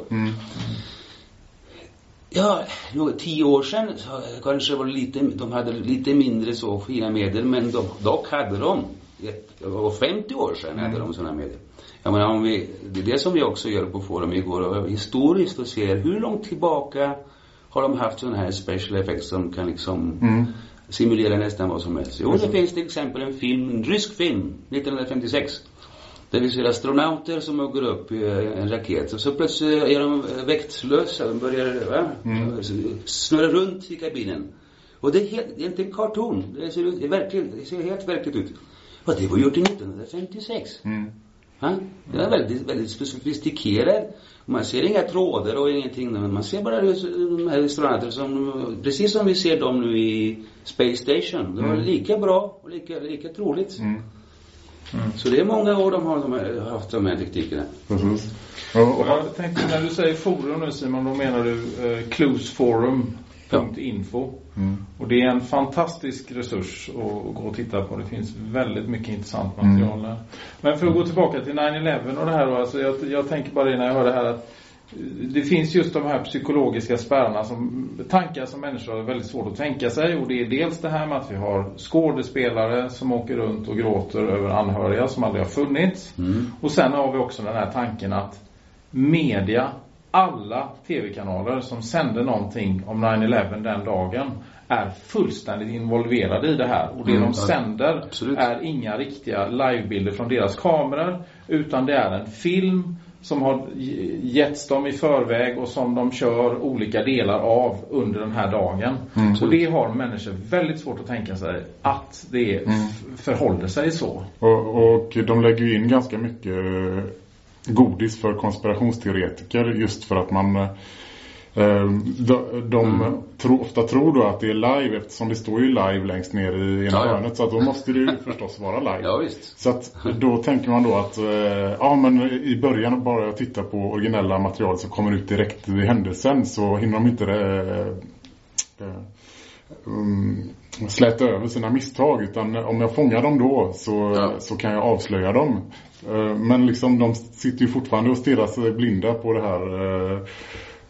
Speaker 3: Ja, nå- tio år sedan så kanske var lite, de hade lite mindre så fina medel men de, dock hade de, och 50 år sedan hade de sådana medel. Jag menar om vi, det är det som vi också gör på forum igår, och historiskt och ser hur långt tillbaka har de haft sådana här special effects som kan liksom simulera nästan vad som helst. Jo, det finns till exempel en film, en rysk film, 1956. Där vi ser astronauter som åker upp i en raket och så plötsligt är de väktslösa. De börjar va? snurra runt i kabinen. Och det är, helt, det är inte en karton. Det ser, ut, det, är verkligen, det ser helt verkligt ut. Och det var gjort 1956. Va? Det är väldigt, väldigt sofistikerat. Man ser inga trådar och ingenting. Men man ser bara de här astronauter som, precis som vi ser dem nu i Space Station. Det var lika bra och lika, lika troligt. Så det är många år de har de här, haft de här teknikerna.
Speaker 2: Precis. Och, och,
Speaker 4: Jag tänkte när du säger forum nu Simon, då menar du eh, cluesforum.info. Och det är en fantastisk resurs att gå och titta på. Det finns väldigt mycket intressant material där. Men för att gå tillbaka till 9-11 och det här då, alltså jag, jag tänker bara det när jag hör det här att eh, det finns just de här psykologiska spärrarna som tankar som människor har väldigt svårt att tänka sig och det är dels det här med att vi har skådespelare som åker runt och gråter över anhöriga som aldrig har funnits. Och sen har vi också den här tanken att media, alla tv-kanaler som sände någonting om 9-11 den dagen är fullständigt involverade i det här. Och det
Speaker 3: Mm,
Speaker 4: de sänder
Speaker 3: absolut.
Speaker 4: är inga riktiga livebilder från deras kameror utan det är en film som har ge- getts dem i förväg och som de kör olika delar av under den här dagen. Och det har människor väldigt svårt att tänka sig att det f- förhåller sig så.
Speaker 2: och, och de lägger in ganska mycket eh, godis för konspirationsteoretiker just för att man eh, de, de tro, ofta tror då att det är live eftersom det står ju live längst ner i ena
Speaker 3: Ja, ja.
Speaker 2: hörnet så att då måste det ju förstås vara live.
Speaker 3: Ja, visst.
Speaker 2: Så att då tänker man då att eh, ja men i början bara jag tittar på originella material som kommer ut direkt vid händelsen så hinner de inte eh, eh, um, släta över sina misstag utan om jag fångar dem då så,
Speaker 3: Ja.
Speaker 2: så kan jag avslöja dem. Eh, men liksom de sitter ju fortfarande och stirrar sig blinda på det här eh,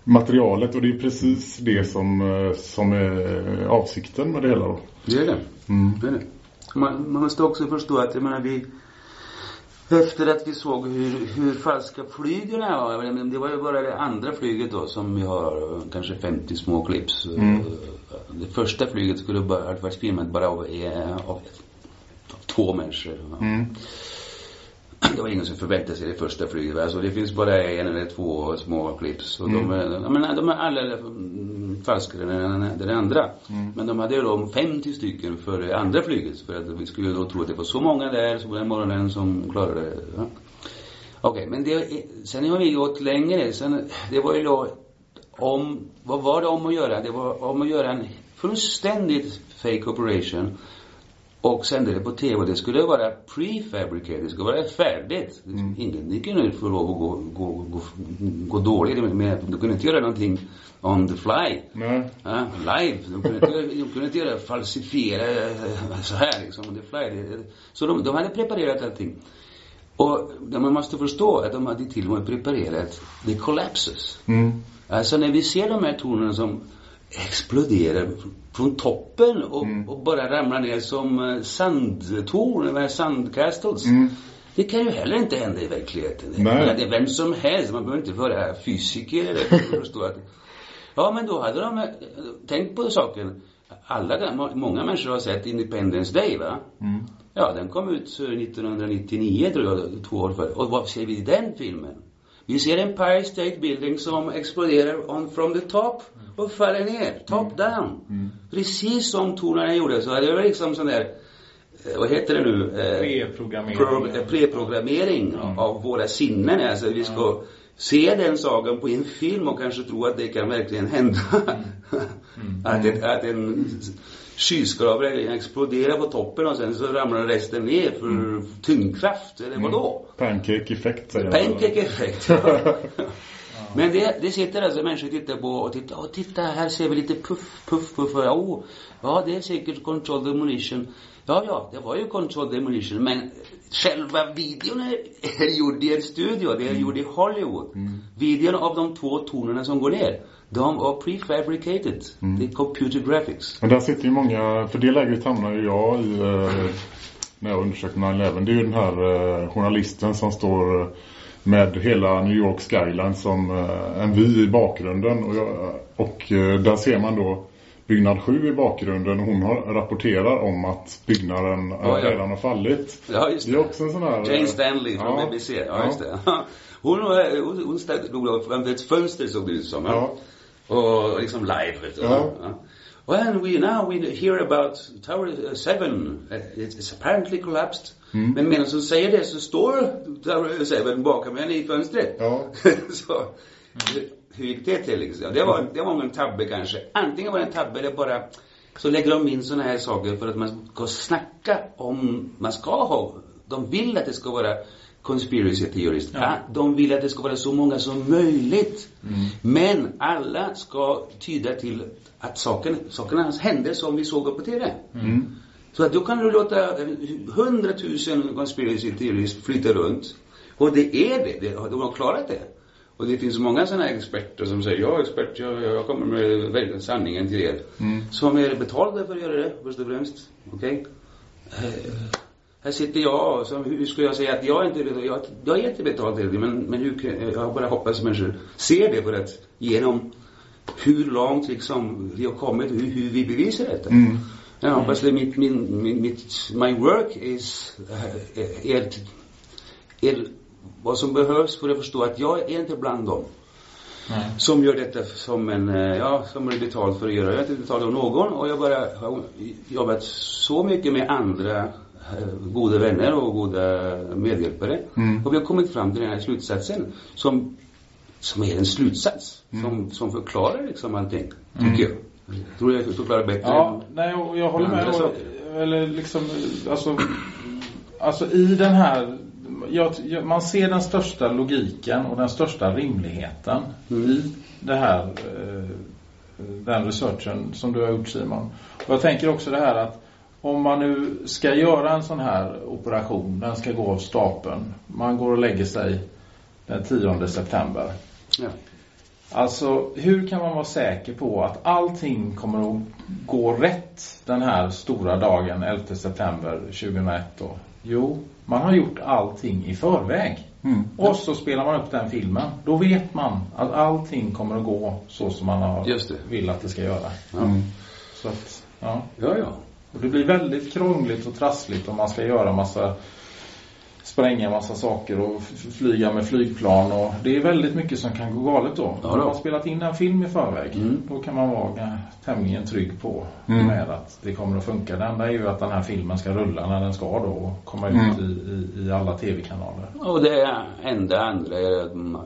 Speaker 2: materialet och det är precis det som, eh, som är avsikten med det hela då.
Speaker 3: Det är det. det, är det. Man, man måste också förstå att, jag menar, vi efter att vi såg hur, hur falska flygen var, det var ju bara det andra flyget då som vi har kanske 50 små clips. Eh, Det första flyget skulle ha varit filmat bara av, eh, av, av två människor. Det var ingen som förväntade sig det första flyget. Alltså det finns bara en eller två små clips. Och de, är, jag menar, de är alla mm, falskare än den andra. Men de hade ju då 50 stycken för det andra flyget. För att vi skulle då tro att det var så många där så på den morgonen som klarade det. Ja. Okej, men det, sen har vi gått längre. Sen, det var ju då om, vad var det om att göra? Det var om att göra en fullständigt fake operation och sände det på tv. Det skulle vara prefabricated, det skulle vara färdigt. Ingen det kunde få lov att gå, gå, gå, gå dåligt med, de kunde inte göra någonting on the fly.
Speaker 2: Nej.
Speaker 3: Ja, live. De kunde inte, göra- de kunde inte göra falsifiera eh, så här liksom on the fly. Så de, de hade preparerat allting. Och man måste förstå att de hade till och med preparerat the collapses.
Speaker 2: Mm.
Speaker 3: Alltså när vi ser de här tornen som exploderar från toppen och, och bara ramlar ner som eh, sandtorn, sandcastles. Det kan ju heller inte hända i verkligheten.
Speaker 2: Nej.
Speaker 3: Det är vem som helst, man behöver inte vara fysiker eller *laughs* förstå att Ja, men då hade de eh, tänkt på saken. Alla, må- många människor har sett Independence Day, va?
Speaker 2: Mm.
Speaker 3: Ja, den kom ut eh, 1999 tror jag, två år före. Och vad ser vi i den filmen? Vi ser Empire State Building som exploderar on from the top och faller ner, top down. Precis som tornen gjorde. Så det var liksom sån där, eh, vad heter det nu? Eh,
Speaker 4: Preprogrammering.
Speaker 3: pro- eh, preprogrammering av våra sinnen. Alltså vi ska se den saken på en film och kanske tro att det kan verkligen hända. *laughs* att, ett, att en skyskrapa exploderar på toppen och sen så ramlar resten ner för tyngdkraft, eller vadå?
Speaker 2: Pancake-effekt säger
Speaker 3: Pancake-effekt. *laughs* Ja. Men det, det sitter alltså människor och tittar på och tittar, oh, titta här ser vi lite puff, puff, puff. Ja, oh, ja det är säkert Control Demolition. Ja, ja, det var ju Control Demolition. Men själva videon är, är gjord i en studio. Det är gjord i Hollywood. Videon av de två tonerna som går ner. De var prefabricated. Det är computer graphics.
Speaker 2: Men där sitter ju många, för det läget hamnar ju jag i eh, när jag undersökte 9-11. Det är ju den här eh, journalisten som står eh, med hela New York skyline som eh, en vy i bakgrunden. Och, jag, och eh, där ser man då byggnad 7 i bakgrunden. Hon har, rapporterar om att byggnaden eh,
Speaker 3: Ja,
Speaker 2: redan har fallit.
Speaker 3: Ja, just
Speaker 2: Det är också en sån här...
Speaker 3: Jane Stanley från
Speaker 2: ja,
Speaker 3: BBC. Ja,
Speaker 2: ja.
Speaker 3: just det. *laughs* Hon, eh, hon, hon stod framför ett fönster såg det ut som.
Speaker 2: Ja.
Speaker 3: Och liksom live, vet du.
Speaker 2: Ja.
Speaker 3: Well, we now we hear about Tower 7. Uh, it's, apparently collapsed.
Speaker 2: Mm.
Speaker 3: Men medan hon säger det så står Tower 7 bakom henne i fönstret.
Speaker 2: Ja. *laughs*
Speaker 3: så, hur gick det till liksom? Det var, det var en tabbe kanske. Antingen var det en tabbe eller bara så lägger de in såna här saker för att man ska snacka om, man ska ha, de vill att det ska vara conspiracy theories.
Speaker 4: Ja.
Speaker 3: Ja. De vill att det ska vara så många som möjligt. Men alla ska tyda till att saken, sakerna händer som vi såg på TV.
Speaker 2: Mm.
Speaker 3: Så att då kan du låta hundratusen conspiracy theories flytta runt. Och det är det, de har klarat det. Och det finns många sådana experter som säger, jag är expert, jag, jag kommer med sanningen till er. Som är betalda för att göra det, först och främst. Okej? Eh, här sitter jag, som, hur ska jag säga att jag inte jag, jag är inte betald till det, men, men hur, jag bara hoppas att människor ser det för att genom hur långt liksom vi har kommit, hur, hur vi bevisar detta. Jag hoppas att mitt, min, min, mitt, my work is, uh, är, är vad som behövs för att förstå att jag är inte bland dem
Speaker 4: Nej.
Speaker 3: som gör detta som en, eh, ja, som blir betald för att göra. Jag är inte betald av någon och jag bara har jobbat så mycket med andra goda vänner och goda medhjälpare.
Speaker 2: Mm.
Speaker 3: Och vi har kommit fram till den här slutsatsen som, som är en slutsats. Som, som förklarar liksom allting, tycker jag. Tror jag förklarar bättre
Speaker 4: Ja,
Speaker 3: än
Speaker 4: nej, och jag håller med. Och, eller liksom, alltså, alltså i den här, jag, jag, man ser den största logiken och den största rimligheten i det här, eh, den researchen som du har gjort Simon. Och jag tänker också det här att om man nu ska göra en sån här operation, den ska gå av stapeln. Man går och lägger sig den 10 september.
Speaker 3: Ja.
Speaker 4: Alltså, hur kan man vara säker på att allting kommer att gå rätt den här stora dagen, 11 september 2001 då? Jo, man har gjort allting i förväg.
Speaker 2: Mm.
Speaker 4: Och så spelar man upp den filmen. Då vet man att allting kommer att gå så som man har
Speaker 3: Just det.
Speaker 4: vill att det ska göra.
Speaker 2: Mm.
Speaker 4: Så att, ja.
Speaker 3: ja, ja.
Speaker 4: Och det blir väldigt krångligt och trassligt om man ska göra massa spränga massa saker och flyga med flygplan och det är väldigt mycket som kan gå galet då.
Speaker 3: Ja,
Speaker 4: Om man har spelat in en film i förväg
Speaker 3: Mm.
Speaker 4: då kan man vara tämligen trygg på
Speaker 2: Mm.
Speaker 4: med att det kommer att funka. Det enda är ju att den här filmen ska rulla när den ska då och komma
Speaker 2: Mm.
Speaker 4: ut i, i, i alla tv-kanaler.
Speaker 3: Och det enda andra är att, mm,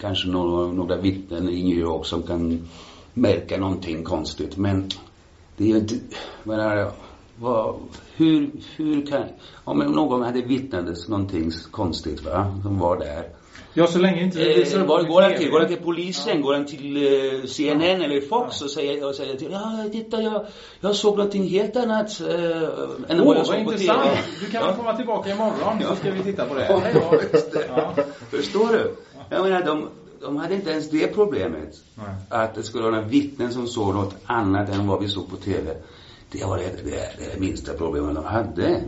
Speaker 3: kanske några, några vittnen i New York som kan märka någonting konstigt. Men det är ju inte, vad är det, vad, hur, hur kan, om någon hade vittnat någonting konstigt va, som var där.
Speaker 4: Ja, så länge inte visar
Speaker 3: Eh, var,
Speaker 4: det i
Speaker 3: går han till, går han till polisen, går han till eh, CNN eller Fox och säger, och säger till, ja titta jag, jag såg någonting helt annat eh, än
Speaker 4: Åh,
Speaker 3: vad jag såg på
Speaker 4: intressant!
Speaker 3: TV. *laughs*
Speaker 4: Du kan
Speaker 3: Ja.
Speaker 4: komma tillbaka imorgon så ska vi titta på det.
Speaker 3: Ja, ja, det.
Speaker 4: Ja.
Speaker 3: Förstår du? Jag menar, de, de hade inte ens det problemet.
Speaker 4: Nej.
Speaker 3: Att det skulle vara några vittnen som såg något annat än vad vi såg på TV. Det var det, det, det, minsta problemet de hade.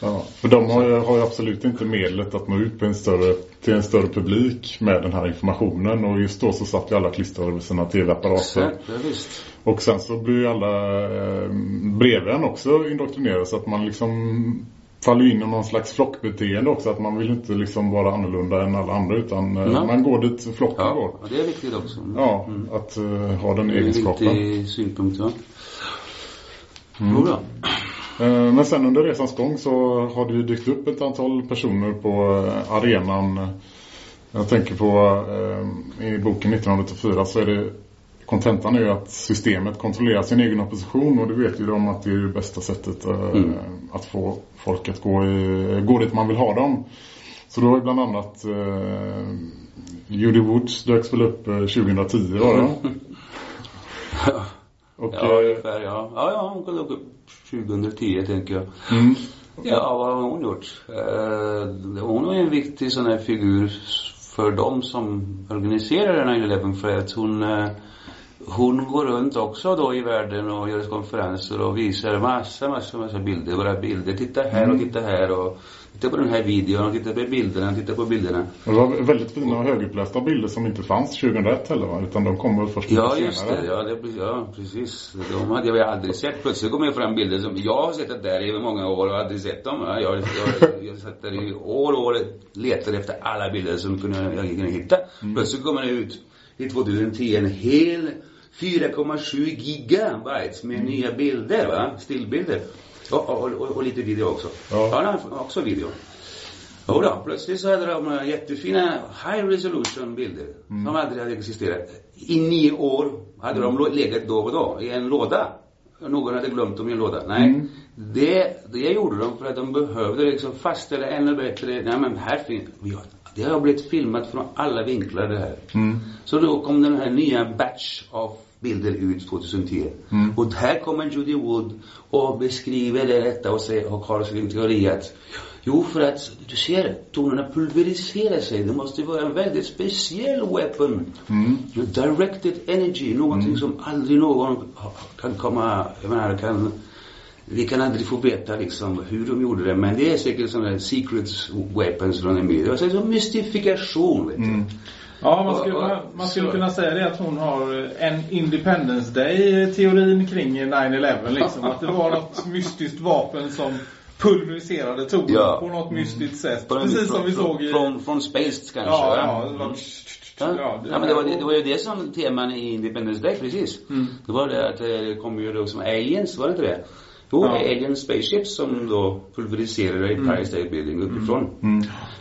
Speaker 2: Ja, för de har ju, har ju absolut inte medlet att nå ut på en större, till en större publik med den här informationen. Och just då så satt ju alla klistrade över sina tv-apparater.
Speaker 3: Ja.
Speaker 2: Och sen så blir ju alla eh, bredvid en också indoktrinerade så att man liksom faller in i någon slags flockbeteende också. Att man vill inte liksom vara annorlunda än alla andra utan eh,
Speaker 3: Ja.
Speaker 2: man går dit flocken
Speaker 3: Ja,
Speaker 2: går.
Speaker 3: och det är viktigt också.
Speaker 2: Ja, att eh, ha den
Speaker 3: Det är en
Speaker 2: egenskapen.
Speaker 3: viktig synpunkt, ja. Mm.
Speaker 2: Eh, Men sen under resans gång så har det ju dykt upp ett antal personer på eh, arenan. Jag tänker på eh, i boken 1984 så är det kontentan är ju att systemet kontrollerar sin egen opposition och det vet ju de att det är det bästa sättet
Speaker 3: Mm.
Speaker 2: att få folk att gå, i, gå dit man vill ha dem. Så då har bland annat eh, Judy Woods döks väl upp eh, 2010 var det? *laughs* *laughs* Och,
Speaker 3: Ja,
Speaker 2: eh,
Speaker 3: ungefär, ja. Ja, ja, hon kunde åka upp 2010, tänker jag.
Speaker 2: mm,
Speaker 3: Ja, vad har hon gjort? Eh, hon är en viktig sån här figur för dem som organiserar 9-11 för att hon eh, hon går runt också då i världen och gör konferenser och visar massa, massa, massa bilder. Våra bilder. Titta här och titta här och titta på den här videon titta på bilderna, titta på bilderna.
Speaker 2: Det var väldigt fina och högupplästa bilder som inte fanns 2001 heller va? Utan de kommer först lite
Speaker 3: Ja, just
Speaker 2: senare.
Speaker 3: det. Ja, det, ja precis. De hade jag aldrig sett. Plötsligt kommer det fram bilder som jag har sett det där i många år och aldrig sett dem. va. Jag, jag, jag satt där i år och år letade efter alla bilder som kunde, jag kunde hitta. Plötsligt kommer det ut i 2010 en hel 4,7 gigabytes med nya bilder, va? Stillbilder. Och, och, och, och lite video också.
Speaker 2: Ja.
Speaker 3: Ja, också video. Jo då, plötsligt så hade de jättefina high resolution bilder som aldrig hade existerat. I nio år hade de lo- legat då och då i en låda. Någon hade glömt dem i en låda. Nej, det, det gjorde de för att de behövde liksom fastställa ännu bättre. Nej men här finns, det har blivit filmat från alla vinklar det här. Så då kom den här nya batch av bilder ut 2010. Och här kommer Judy Wood och beskriver det detta och, säger, och har sin teori att Jo, för att du ser, tonerna pulveriserar sig. Det måste vara en väldigt speciell weapon. Directed energy, någonting som aldrig någon kan komma, jag menar, kan, vi kan aldrig få veta liksom hur de gjorde det, men det är säkert sådana secret weapons från en. Det är som mystifikation, vet du.
Speaker 5: Ja, man skulle, kunna, man skulle kunna säga det att hon har en Independence Day-teorin kring 9-11 liksom. Att det var något mystiskt vapen som pulveriserade tonen
Speaker 3: Ja.
Speaker 5: på något mystiskt sätt. Precis som
Speaker 3: från,
Speaker 5: vi såg i...
Speaker 3: Från, från Space kanske,
Speaker 5: ja.
Speaker 3: Mm.
Speaker 5: Ja,
Speaker 3: Ja,
Speaker 5: det
Speaker 3: ja, men det var, det, var ju det som teman i Independence Day, precis. Det var det att det kom ju då som aliens, var det inte det? Jo,
Speaker 5: Ja.
Speaker 3: alien spaceships som då pulveriserade Empire State Building uppifrån.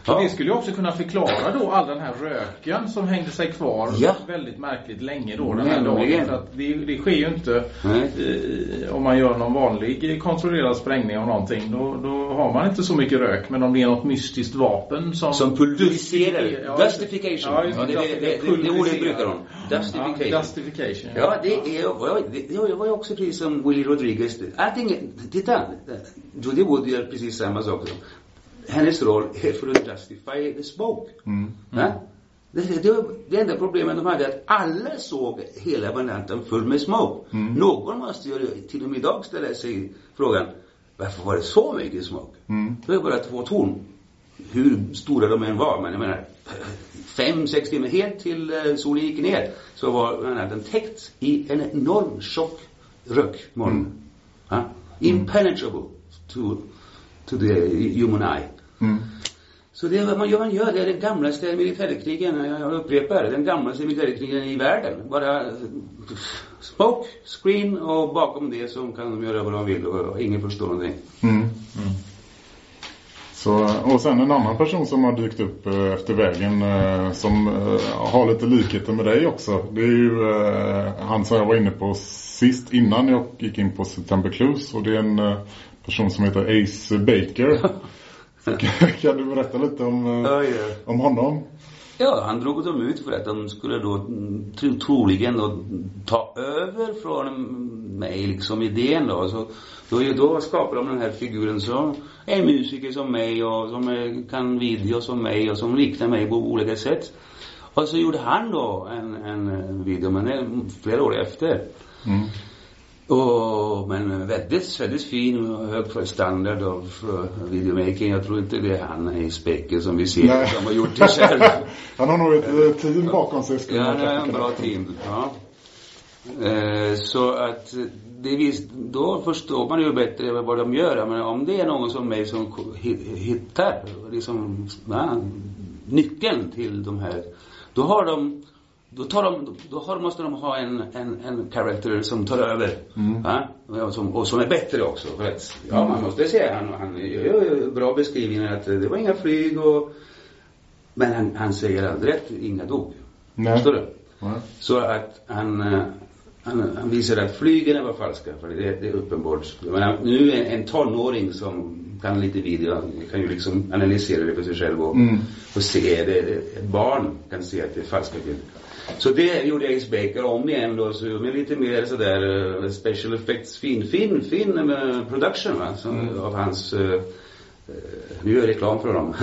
Speaker 5: Så
Speaker 3: Ja.
Speaker 5: det skulle ju också kunna förklara då all den här röken som hängde sig kvar
Speaker 3: Ja.
Speaker 5: väldigt märkligt länge då den här dagen. För att det, det sker ju inte eh, om man gör någon vanlig kontrollerad sprängning av någonting. Då, då har man inte så mycket rök. Men om det är något mystiskt vapen som...
Speaker 3: Som pulveriserar.
Speaker 5: Ja,
Speaker 3: Dustification.
Speaker 5: Ja, just
Speaker 3: Ja, det, det, det, det, det ordet brukar de. Dustification.
Speaker 5: Ja, dustification.
Speaker 3: Ja, det är, jag- det, var ju också precis som Willie Rodriguez. Allting, titta, Judy Wood gör precis samma sak. Hennes roll är för att justify the smoke. Ja? Det, det, det enda problemet de hade är att alla såg hela varianten full med smoke. Någon måste ju till och med idag ställa sig frågan, varför var det så mycket smoke? Det var bara två torn. Hur stora de än var, men jag menar fem, sex timmar helt till eh, solen gick ner så var den, täckt i en enorm tjock rökmoln. Ja? Impenetrable to, to the human eye. Så det är vad man gör, man gör det är den gamlaste militärkrigen, jag upprepar, den gamlaste militärkrigen i världen. Bara eh, smoke, screen och bakom det så kan de göra vad de vill och ingen förstår någonting.
Speaker 2: Mm. Så, och sen en annan person som har dykt upp eh, efter vägen eh, som eh, har lite likheter med dig också. Det är ju han som jag var inne på sist innan jag gick in på September Clues och det är en person som heter Ace Baker. *laughs* kan, du berätta lite om,
Speaker 3: Ja, ja.
Speaker 2: om honom?
Speaker 3: Ja, han drog dem ut för att de skulle då mm, troligen då ta över från mig, liksom idén då. Så, då, då skapade de den här figuren som är musiker som mig och som är, kan video som mig och som liknar mig på olika sätt. Och så gjorde han då en, en video, men det är flera år efter. Mm. Och, men väldigt, väldigt fin och hög standard av videomaking. Jag tror inte det är han i Spekel som vi ser
Speaker 2: Nej.
Speaker 3: som har gjort det själv. *laughs*
Speaker 2: Han har nog ett team bakom sig. skulle
Speaker 3: Ja,
Speaker 2: kanske
Speaker 3: en bra team. Ja. Eh, så att det visst, då förstår man ju bättre vad de gör. Men om det är någon som mig som hi- hittar liksom, ja, nyckeln till de här, då har de då, tar de, då har, måste de ha en, en, en character som tar över. Va? Och, som, och som är bättre också. För att, ja, man måste säga, han, han gör bra beskrivningar att det var inga flyg och men han, han säger aldrig att inga dog.
Speaker 2: Nej.
Speaker 3: Förstår du?
Speaker 2: Nej.
Speaker 3: Så att han, eh, han, han visade att flygen var falska, för det, det är uppenbart. Menar, nu är en tonåring som kan lite video, kan ju liksom analysera det för sig själv och,
Speaker 2: Mm.
Speaker 3: och se det. Barn kan se att det är falska bilder. Så det gjorde Ace Baker om igen då, så med lite mer sådär eh, special effects, fin, fin, fin eh, production va, som, av hans eh, nu gör jag reklam för dem.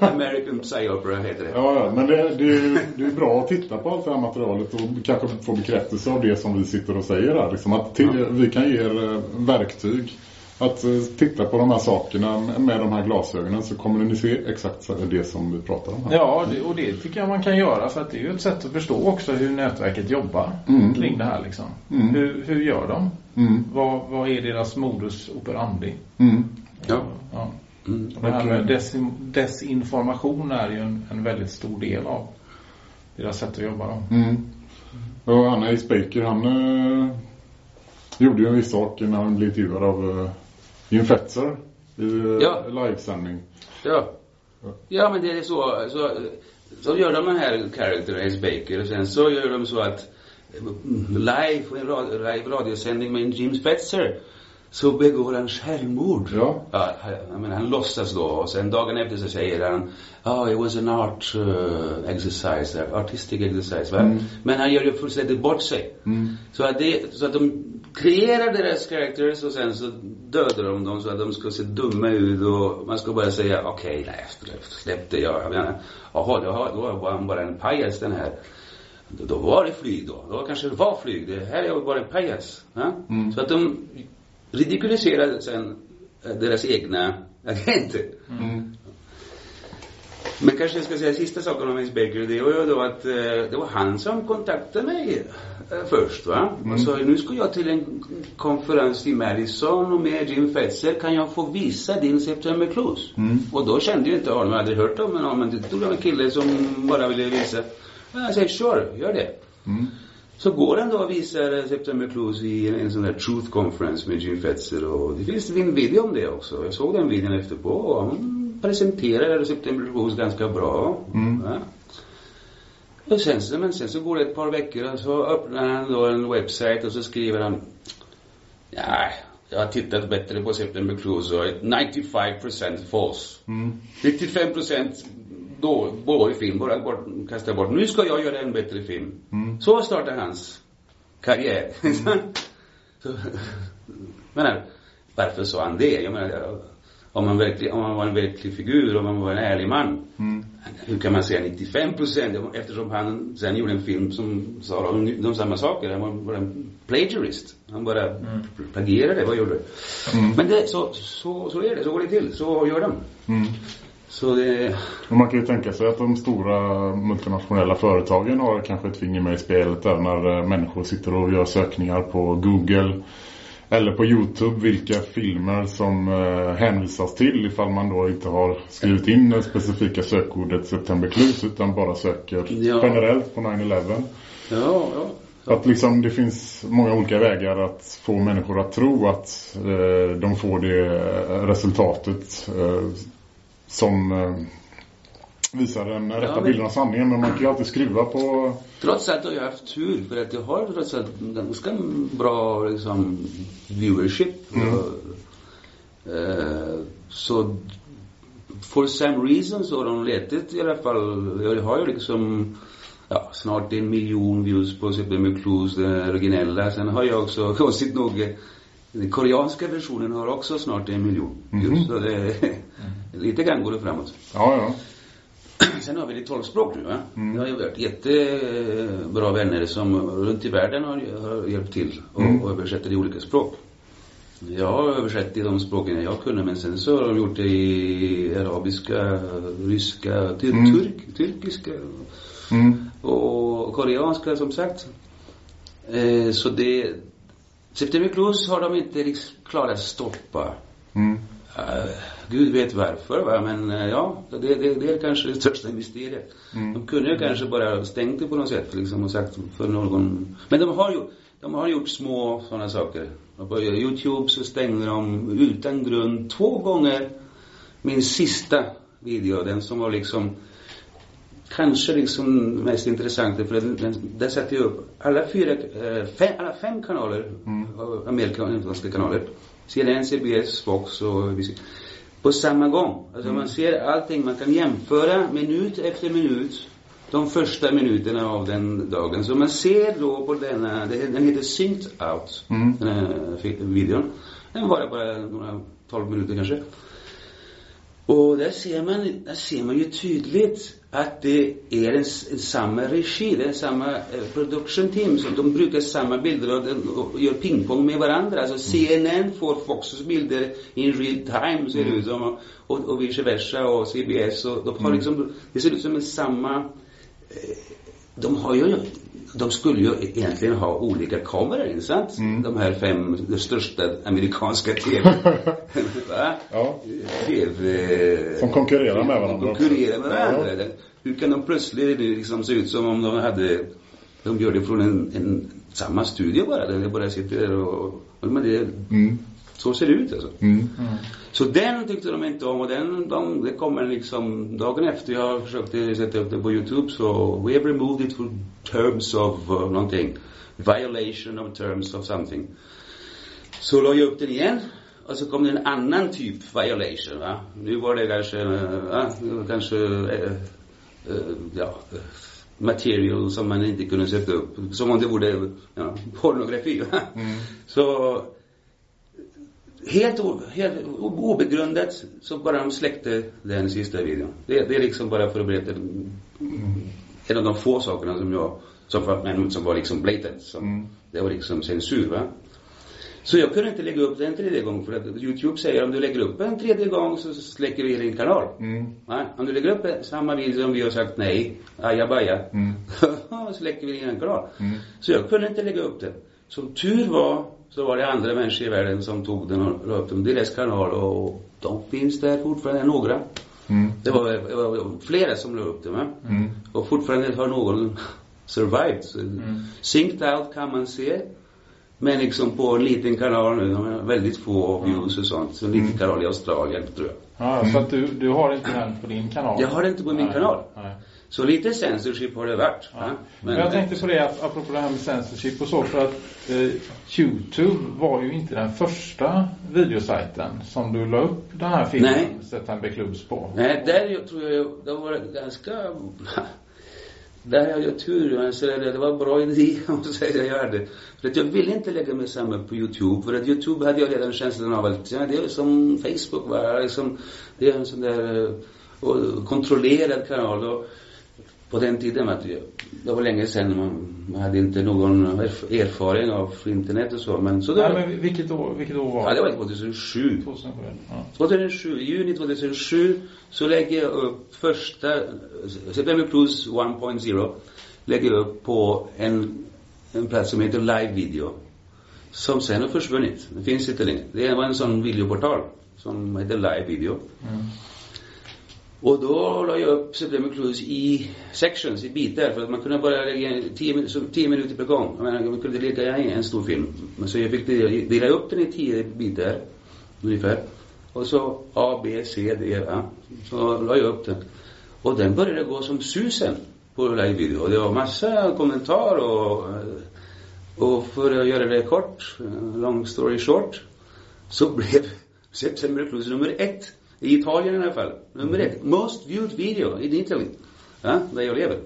Speaker 3: *laughs* American Psy Opera heter det.
Speaker 2: Ja, ja, men det, det, det är bra att titta på allt det här materialet och kanske få bekräftelse av det som vi sitter och säger här. Liksom att till, vi kan ge er verktyg att eh, titta på de här sakerna med de här glasögonen så kommer ni se exakt det som vi pratar om här.
Speaker 5: Ja, det, och det tycker jag man kan göra för att det är ju ett sätt att förstå också hur nätverket jobbar
Speaker 2: Mm.
Speaker 5: kring det här liksom.
Speaker 2: Mm.
Speaker 5: Hur, hur gör de?
Speaker 2: Mm.
Speaker 5: Vad, vad är deras modus operandi?
Speaker 2: Mm.
Speaker 3: Ja.
Speaker 5: Ja.
Speaker 3: Mm.
Speaker 5: Det här med desin, desinformation är ju en, en väldigt stor del av deras sätt att jobba. Då.
Speaker 2: Mm. Och han Ace Baker, han eh, gjorde ju en viss sak när han blev intervjuad av eh, Jim Fetzer i
Speaker 3: Ja.
Speaker 2: livesändning.
Speaker 3: Ja. Ja, men det är så. Så, så gör de den här character Ace Baker och sen så gör de så att mm, live, en rad, live radiosändning med Jim Spetzer så begår han självmord.
Speaker 2: Ja.
Speaker 3: ja menar, han låtsas då och sen dagen efter så säger han Oh, it was an art uh, exercise, artistic exercise. Va?
Speaker 2: Mm.
Speaker 3: Men han gör ju fullständigt bort sig.
Speaker 2: Mm.
Speaker 3: Så att, det, så att de kreerar deras characters och sen så dödar de dem så att de ska se dumma ut och man ska bara säga okej, nej, släpp, det. Jag, jag menar, jaha, då, då var han bara en pajas den här. Då, var det flyg då. Då kanske det var flyg. Det här är bara en pajas. Ja?
Speaker 2: Mm.
Speaker 3: Så att de ridiculiserar sen eh, deras egna agenter.
Speaker 2: Mm.
Speaker 3: Men kanske jag ska säga sista saken om Ace Baker. Det var ju då att eh, det var han som kontaktade mig eh, först va. Och sa nu ska jag till en konferens i Madison och med Jim Fetzer kan jag få visa din September Close?
Speaker 2: Mm.
Speaker 3: Och då kände jag inte honom, jag hade hört om honom men det stod en kille som bara ville visa. Och jag säger sure, gör det.
Speaker 2: Mm.
Speaker 3: Så går han då och visar eh, September Close i en, en sån där Truth Conference med Jim Fetzer och det finns en video om det också. Jag såg den videon efterpå och han presenterar September Close ganska bra.
Speaker 2: Mm.
Speaker 3: Ja. Och sen, så- men sen så går det ett par veckor och så öppnar han då en webbsite och så skriver han Ja, jag har tittat bättre på September Close och 95% false.
Speaker 2: Mm.
Speaker 3: 95% då, dålig film, bara bort, kasta bort. Nu ska jag göra en bättre film.
Speaker 2: Mm.
Speaker 3: Så startar hans karriär. *laughs* så, menar, varför sa han det? Jag menar, om man, verkligen, om man var en verklig figur, om man var en ärlig man.
Speaker 2: Mm.
Speaker 3: Hur kan man säga 95 procent? Eftersom han sen gjorde en film som sa de, de samma saker. Han var bara en plagiarist. Han bara plagierade, vad gjorde
Speaker 2: Mm.
Speaker 3: Men det, så, så, så är det, så går det till. Så gör de.
Speaker 2: Mm.
Speaker 3: Så det,
Speaker 2: man kan ju tänka sig att de stora multinationella företagen har kanske ett finger med i spelet där när eh, människor sitter och gör sökningar på Google eller på Youtube vilka filmer som eh, hänvisas till ifall man då inte har skrivit in det specifika sökordet September Clues utan bara söker
Speaker 3: Ja.
Speaker 2: generellt på 9-11.
Speaker 3: ja, ja.
Speaker 2: Att liksom det finns många olika vägar att få människor att tro att eh, de får det eh, resultatet eh, som eh, visar den rätta
Speaker 3: men-
Speaker 2: bilden av sanningen. Men man kan ju alltid skruva på...
Speaker 3: Trots att jag har haft tur för att jag har trots allt ganska bra liksom viewership.
Speaker 2: Mm.
Speaker 3: Och, eh, så for some reason så har de letat i alla fall. Jag har ju liksom ja, snart en miljon views på September Clues, den originella. Sen har jag också, *laughs* konstigt nog, den koreanska versionen har också snart en miljon views.
Speaker 2: Mhm.
Speaker 3: Så det, *laughs* lite grann går det framåt.
Speaker 2: Ja, ja. *clears throat*
Speaker 3: Sen har vi det 12 språk nu va. Jag har ju varit jättebra vänner som runt i världen har, har hjälpt till och, och översätter i olika språk. Jag har översatt i de språken jag kunde men sen så har de gjort det i arabiska, ryska, tur turk, turkiska
Speaker 2: Mm.
Speaker 3: och koreanska som sagt. Eh, så det, September Close har de inte liksom klarat stoppa.
Speaker 2: Mm.
Speaker 3: Uh, Gud vet varför va, men eh, ja, det, det, det är kanske det största mysteriet. De kunde ju kanske bara stängt det på något sätt liksom och sagt för någon, men de har ju, de har gjort små sådana saker. På Youtube så stängde de utan grund två gånger min sista video, den som var liksom kanske liksom mest intressanta för den, den, där satte jag upp alla fyra, eh, fem, alla fem kanaler, av amerikanska kanaler. CNN, CBS, Fox och. På samma gång. Alltså man ser allting, man kan jämföra minut efter minut de första minuterna av den dagen. Så man ser då på denna, den heter Synced Out,
Speaker 2: Mm.
Speaker 3: den här videon. Den var bara några 12 minuter kanske. Och där ser man, där ser man ju tydligt att det är en, en samma regi, det är samma eh, production team. Som de brukar samma bilder och, och gör pingpong med varandra. Alltså CNN får Foxes bilder in real time ser det ut som. Och, och, vice versa och CBS och de har liksom, det ser ut som en samma eh, de har ju, de skulle ju egentligen ha olika kameror, inte sant? De här fem, de största amerikanska *laughs* TV. Va?
Speaker 2: Ja.
Speaker 3: TV...
Speaker 2: Som konkurrerar med varandra.
Speaker 3: Konkurrerar med varandra.
Speaker 2: Ja.
Speaker 3: Hur kan de plötsligt liksom se ut som om de hade, de gör det från en, en samma studio bara, där de bara sitter där och, och men det,
Speaker 2: Mm.
Speaker 3: Så ser det ut alltså.
Speaker 2: Mm.
Speaker 3: Så den tyckte de inte om och den, de, det kommer liksom dagen efter jag försökte sätta upp den på Youtube så we have removed it for terms of uh, någonting. Violation of terms of something. Så la jag upp den igen och så kom det en annan typ violation va. Nu var det kanske, var kanske, uh, uh, ja, material som man inte kunde sätta upp. Som om det vore, ja, pornografi va. Så helt, helt obegrundat så bara de släckte den sista videon. Det, det är liksom bara för att berätta en av de få sakerna som jag, som, var- men som var liksom blatant. Som, Det var liksom censur va. Så jag kunde inte lägga upp den en tredje gång för att Youtube säger om du lägger upp en tredje gång så släcker vi din kanal.
Speaker 2: Mm.
Speaker 3: Va? Om du lägger upp samma video som vi har sagt nej, ajabaja,
Speaker 2: Mm. *laughs*
Speaker 3: släcker vi din kanal. Så jag kunde inte lägga upp den. Som tur var så var det andra människor i världen som tog den och la upp den i deras kanal och de finns där fortfarande, några.
Speaker 2: Mm.
Speaker 3: Det var, det var flera som la upp den va. Och fortfarande har någon *laughs* survived. Så Synced out kan man se. Men liksom på en liten kanal nu, de har väldigt få views och sånt. Så en liten kanal i Australien tror jag.
Speaker 5: Ja, så att du, du har inte den på din kanal?
Speaker 3: Jag har det inte på min
Speaker 5: Nej,
Speaker 3: kanal.
Speaker 5: Nej.
Speaker 3: Så lite censorship har det varit.
Speaker 5: Ja.
Speaker 3: va?
Speaker 5: Men jag tänkte på det, att, apropå det här med censorship och så, för att eh, Youtube var ju inte den första videosajten som du la upp den här filmen,
Speaker 3: Nej.
Speaker 5: September Clubs på.
Speaker 3: Nej, där jag tror jag, det var ganska... Där hade jag tur. Alltså, det, det var en bra idé, *laughs* måste jag säga. Jag hade. För att jag ville inte lägga mig samman på Youtube. För att Youtube hade jag redan känslan av att ja, det är som Facebook. Va? Liksom, det är en sån där eh, och kontrollerad kanal. Och på den tiden, att det var länge sedan, man, man hade inte någon erf- erfarenhet av internet och så. Men så det
Speaker 5: Nej,
Speaker 3: var,
Speaker 5: men vilket år, vilket år var
Speaker 3: ja, det var 2007.
Speaker 5: 2007. Ja.
Speaker 3: 2007, i juni 2007 så lägger jag upp första, September Plus 1.0 lägger jag upp på en, en plats som heter Live Video. Som sen har försvunnit. Det finns inte längre. Det var en sån videoportal som heter Live Video. Och då la jag upp September Cruise i sections, i bitar. För att man kunde bara lägga tio, tio minuter per gång. Jag menar, man kunde lägga in en stor film. Men så jag fick dela, upp den i tio bitar, ungefär. Och så A, B, C, D, e, va. Så la jag upp den. Och den började gå som susen på live video. Och det var massa kommentarer och, och för att göra det kort, eh, long story short, så blev September Cruise nummer ett. I Italien i alla fall. Nummer ett. Most viewed video in Italy. Ja, där jag lever.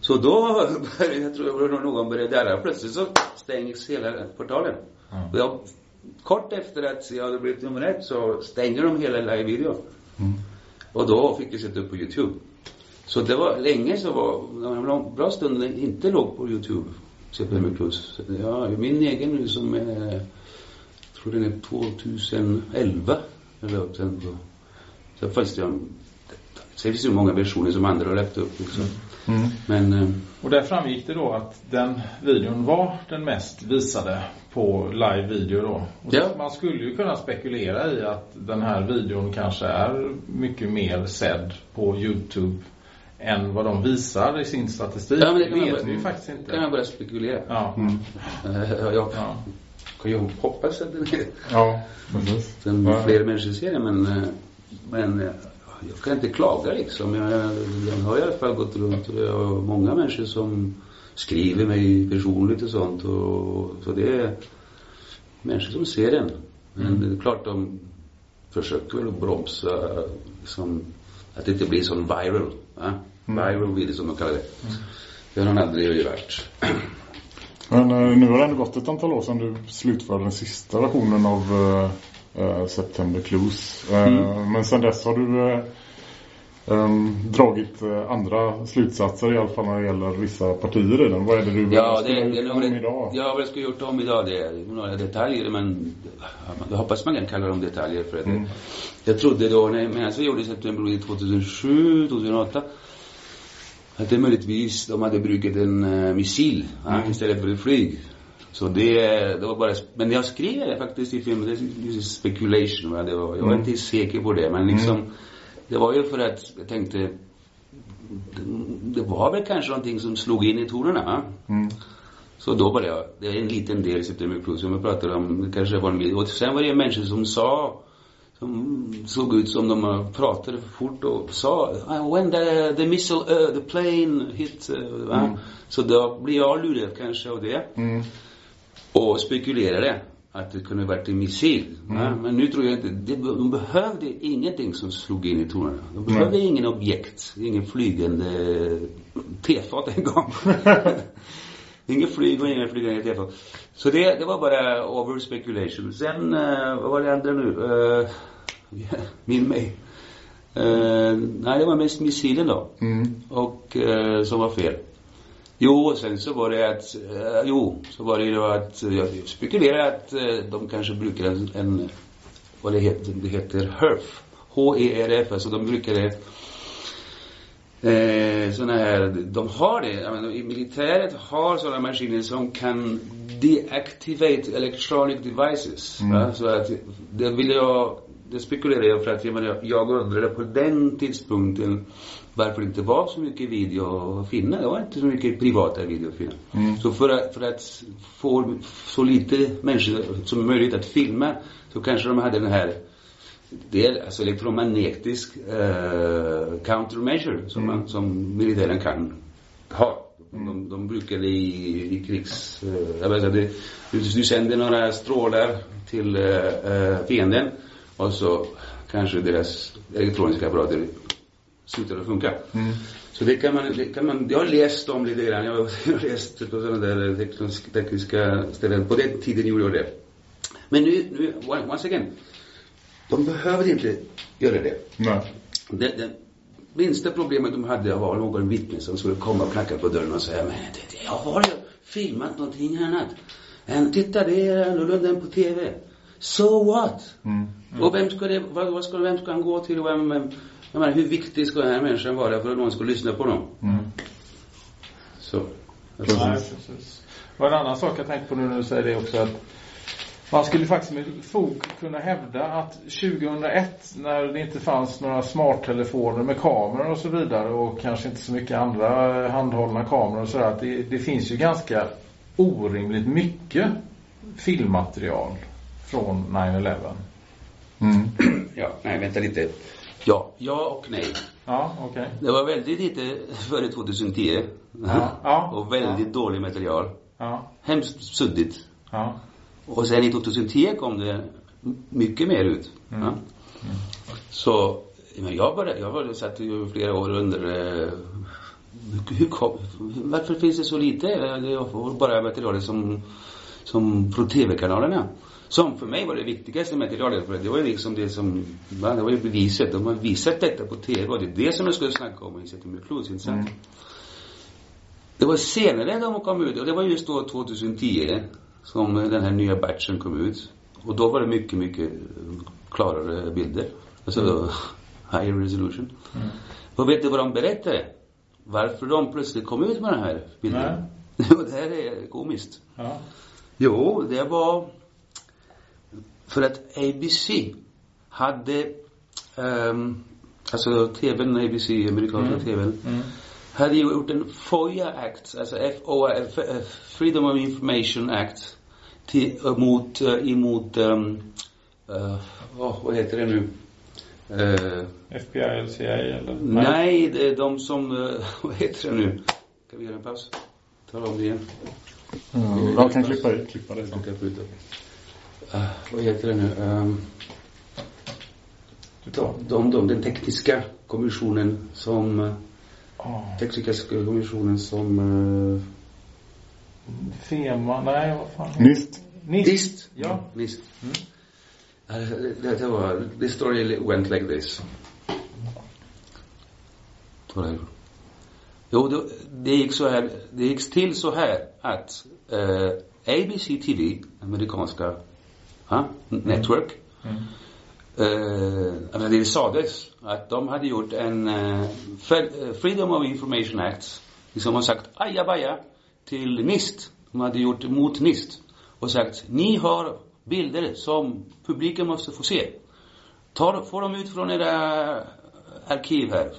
Speaker 3: Så då började, jag tror någon började darra. Plötsligt så stängs hela portalen. Och jag, kort efter att jag hade blivit nummer ett så stänger de hela live video. Och då fick jag sätta upp på Youtube. Så det var länge så var, det en bra stund inte låg på Youtube. CPM Plus. Ja, min egen nu som är, jag tror den är 2011. Eller sen så. Så fanns det, sen finns det ju många versioner som andra har lagt upp liksom.
Speaker 2: Mm.
Speaker 3: Men eh,
Speaker 5: Och där framgick det då att den videon var den mest visade på live-video då. Och
Speaker 3: Ja.
Speaker 5: Man skulle ju kunna spekulera i att den här videon kanske är mycket mer sedd på Youtube än vad de visar i sin statistik.
Speaker 3: Ja, men det
Speaker 5: det
Speaker 3: man
Speaker 5: vet vi ju faktiskt inte.
Speaker 3: kan jag börja spekulera.
Speaker 5: Ja.
Speaker 3: Eh, *laughs* jag
Speaker 5: Ja.
Speaker 3: Kan ju hoppas att den är
Speaker 2: Ja, precis.
Speaker 3: Sen
Speaker 2: Ja.
Speaker 3: fler människor ser det men, eh, men eh, jag kan inte klaga liksom. Jag, jag har i alla fall gått runt och det är många människor som skriver mig personligt och sånt och så det är människor som ser den. Men det är klart de försöker väl att bromsa liksom, att det inte blir sån viral. Va? Viral video som de kallar det. Det har de aldrig varit. *clears throat*
Speaker 2: Men eh, nu har det ändå gått ett antal år sedan du slutförde den sista versionen av eh, September Clues.
Speaker 3: Mm.
Speaker 2: Men sedan dess har du ehm, dragit andra slutsatser i alla fall när det gäller vissa partier i den. Vad är det du
Speaker 3: Ja, det, det
Speaker 2: gjort om
Speaker 3: det,
Speaker 2: idag?
Speaker 3: ja, vad jag skulle gjort om idag det är några detaljer men jag hoppas man kan kalla dem detaljer för att
Speaker 2: Mm.
Speaker 3: det, jag trodde då när, medan vi gjorde September 2007, 2008 att det möjligtvis de hade brukat en uh, missil ja, istället för ett flyg. Så det, det var bara, men jag skrev det faktiskt i filmen, det är speculation, va? Det var, jag var
Speaker 2: Mm.
Speaker 3: inte säker på det men liksom det var ju för att jag tänkte det, det var väl kanske någonting som slog in i tonerna. va?
Speaker 2: Mm.
Speaker 3: Så då var det, det är en liten del i September Plus som jag pratade om, det kanske var en mil. Och sen var det människor som sa, som såg ut som de pratade för fort och sa, "Ah, when the, the missile, uh, the plane hit, uh, va? Så då blir jag lurad kanske av det.
Speaker 2: Mm.
Speaker 3: Och spekulerade att det kunde varit en missil. va? Men nu tror jag inte, det, de behövde ingenting som slog in i tonerna. De behövde ingen objekt, ingen flygande tefat en gång. *laughs* *laughs* Inget flyg och ingen flygande tefat. Så det, det var bara over speculation. Sen, uh, vad var det andra nu? Uh, *laughs* min mig. Uh, nej, det var mest missilen då.
Speaker 2: Mm.
Speaker 3: Och eh, som var fel. Jo, och sen så var det att, eh, jo, så var det ju att eh, jag spekulerar att eh, de kanske brukar en, en vad det heter, det heter HERF. H-E-R-F, alltså de brukade eh, sådana här, de har det, menar, i militäret har sådana maskiner som kan deactivate electronic devices. Va? Så att det vill jag, det spekulerar jag för att jag, menar, jag undrade på den tidpunkten varför det inte var så mycket video att finna. Det var inte så mycket privata video att finna. Så för att, för att få så lite människor som möjligt att filma så kanske de hade den här det är alltså elektromagnetisk eh, countermeasure som, man, som militären kan ha. De, de brukar det i, i krigs... Eh, jag vet, du, du sänder några strålar till eh, eh, fienden och så kanske deras elektroniska apparater slutar att funka. Så det kan man, det kan man, jag har läst om lite grann. Jag har *laughs* läst på sådana där tekniska, tekniska ställen. På den tiden gjorde jag det. Men nu, nu once again. De behövde inte göra det.
Speaker 2: Nej.
Speaker 3: Det, det minsta problemet de hade var någon vittne som skulle komma och knacka på dörren och säga men det, det, jag har ju filmat någonting annat. Men titta det är annorlunda än på TV. So what?
Speaker 2: Mm.
Speaker 3: Och vem ska det, vad, vad ska, vem ska han gå till och vem, vem jag menar, hur viktig ska den här människan vara för att någon ska lyssna på honom?
Speaker 2: Mm.
Speaker 3: Så.
Speaker 2: Precis.
Speaker 5: Nej, precis. Och en annan sak jag tänkte på nu när du säger det också att man skulle faktiskt med fog kunna hävda att 2001 när det inte fanns några smarttelefoner med kameror och så vidare och kanske inte så mycket andra handhållna kameror och sådär att det, det finns ju ganska orimligt mycket filmmaterial från 9-11.
Speaker 2: Mm.
Speaker 3: Ja, nej vänta lite. Ja, ja och nej.
Speaker 5: Ja, okej.
Speaker 3: Det var väldigt lite före 2010.
Speaker 5: Ja, ja,
Speaker 3: och väldigt dåligt material.
Speaker 5: Ja,
Speaker 3: Hemskt suddigt.
Speaker 5: ja.
Speaker 3: Och sen i 2010 kom det mycket mer ut. Ja. Så, men jag bara, jag bara satt ju flera år under eh, hur kom, varför finns det så lite? Det var bara materialet som som från tv-kanalerna. Som för mig var det viktigaste radio, för det var ju liksom det som, det var ju beviset. De har visat detta på tv och det är det som jag skulle snacka om i September Clues, inte sant? Det var senare de kom ut, och det var just då 2010 som den här nya batchen kom ut. Och då var det mycket, mycket klarare bilder. Alltså higher resolution. Och vet du vad de berättade? Varför de plötsligt kom ut med den här bilden? Jo, *laughs* det här är komiskt.
Speaker 5: Ja.
Speaker 3: Jo, det var för att ABC hade, um, alltså TVn, ABC, amerikanska TVn, hade ju gjort en FOIA Act, alltså FOIA, Freedom of Information Act, till, eh, mot, uh, emot, um, uh, oh, vad heter det nu? Eh,
Speaker 5: FBI eller CIA eller?
Speaker 3: nej, det är de som, uh, *laughs* vad heter det nu? Kan vi göra en paus? Ta om det igen.
Speaker 2: Mm. Jag kan klippa, i- klippa det.
Speaker 3: Jag kan skjuta. Uh, vad heter det nu? Um,
Speaker 5: Du tar.
Speaker 3: de, de, den tekniska kommissionen som, uh,
Speaker 5: Oh.
Speaker 3: tekniska kommissionen som, uh,
Speaker 5: Fema, nej vad fan.
Speaker 2: Nist.
Speaker 5: NIST.
Speaker 3: NIST.
Speaker 5: Ja.
Speaker 3: NIST. Uh, det, det var, the story went like this. Jo, det, det gick så här, det gick till så här att uh, ABC TV, amerikanska ha, network, Eh, alltså det sades att de hade gjort en eh, eh, Freedom of Information Act, liksom har sagt ajabaja till NIST. De hade gjort mot NIST och sagt ni har bilder som publiken måste få se. Ta, få dem ut från era arkiv här,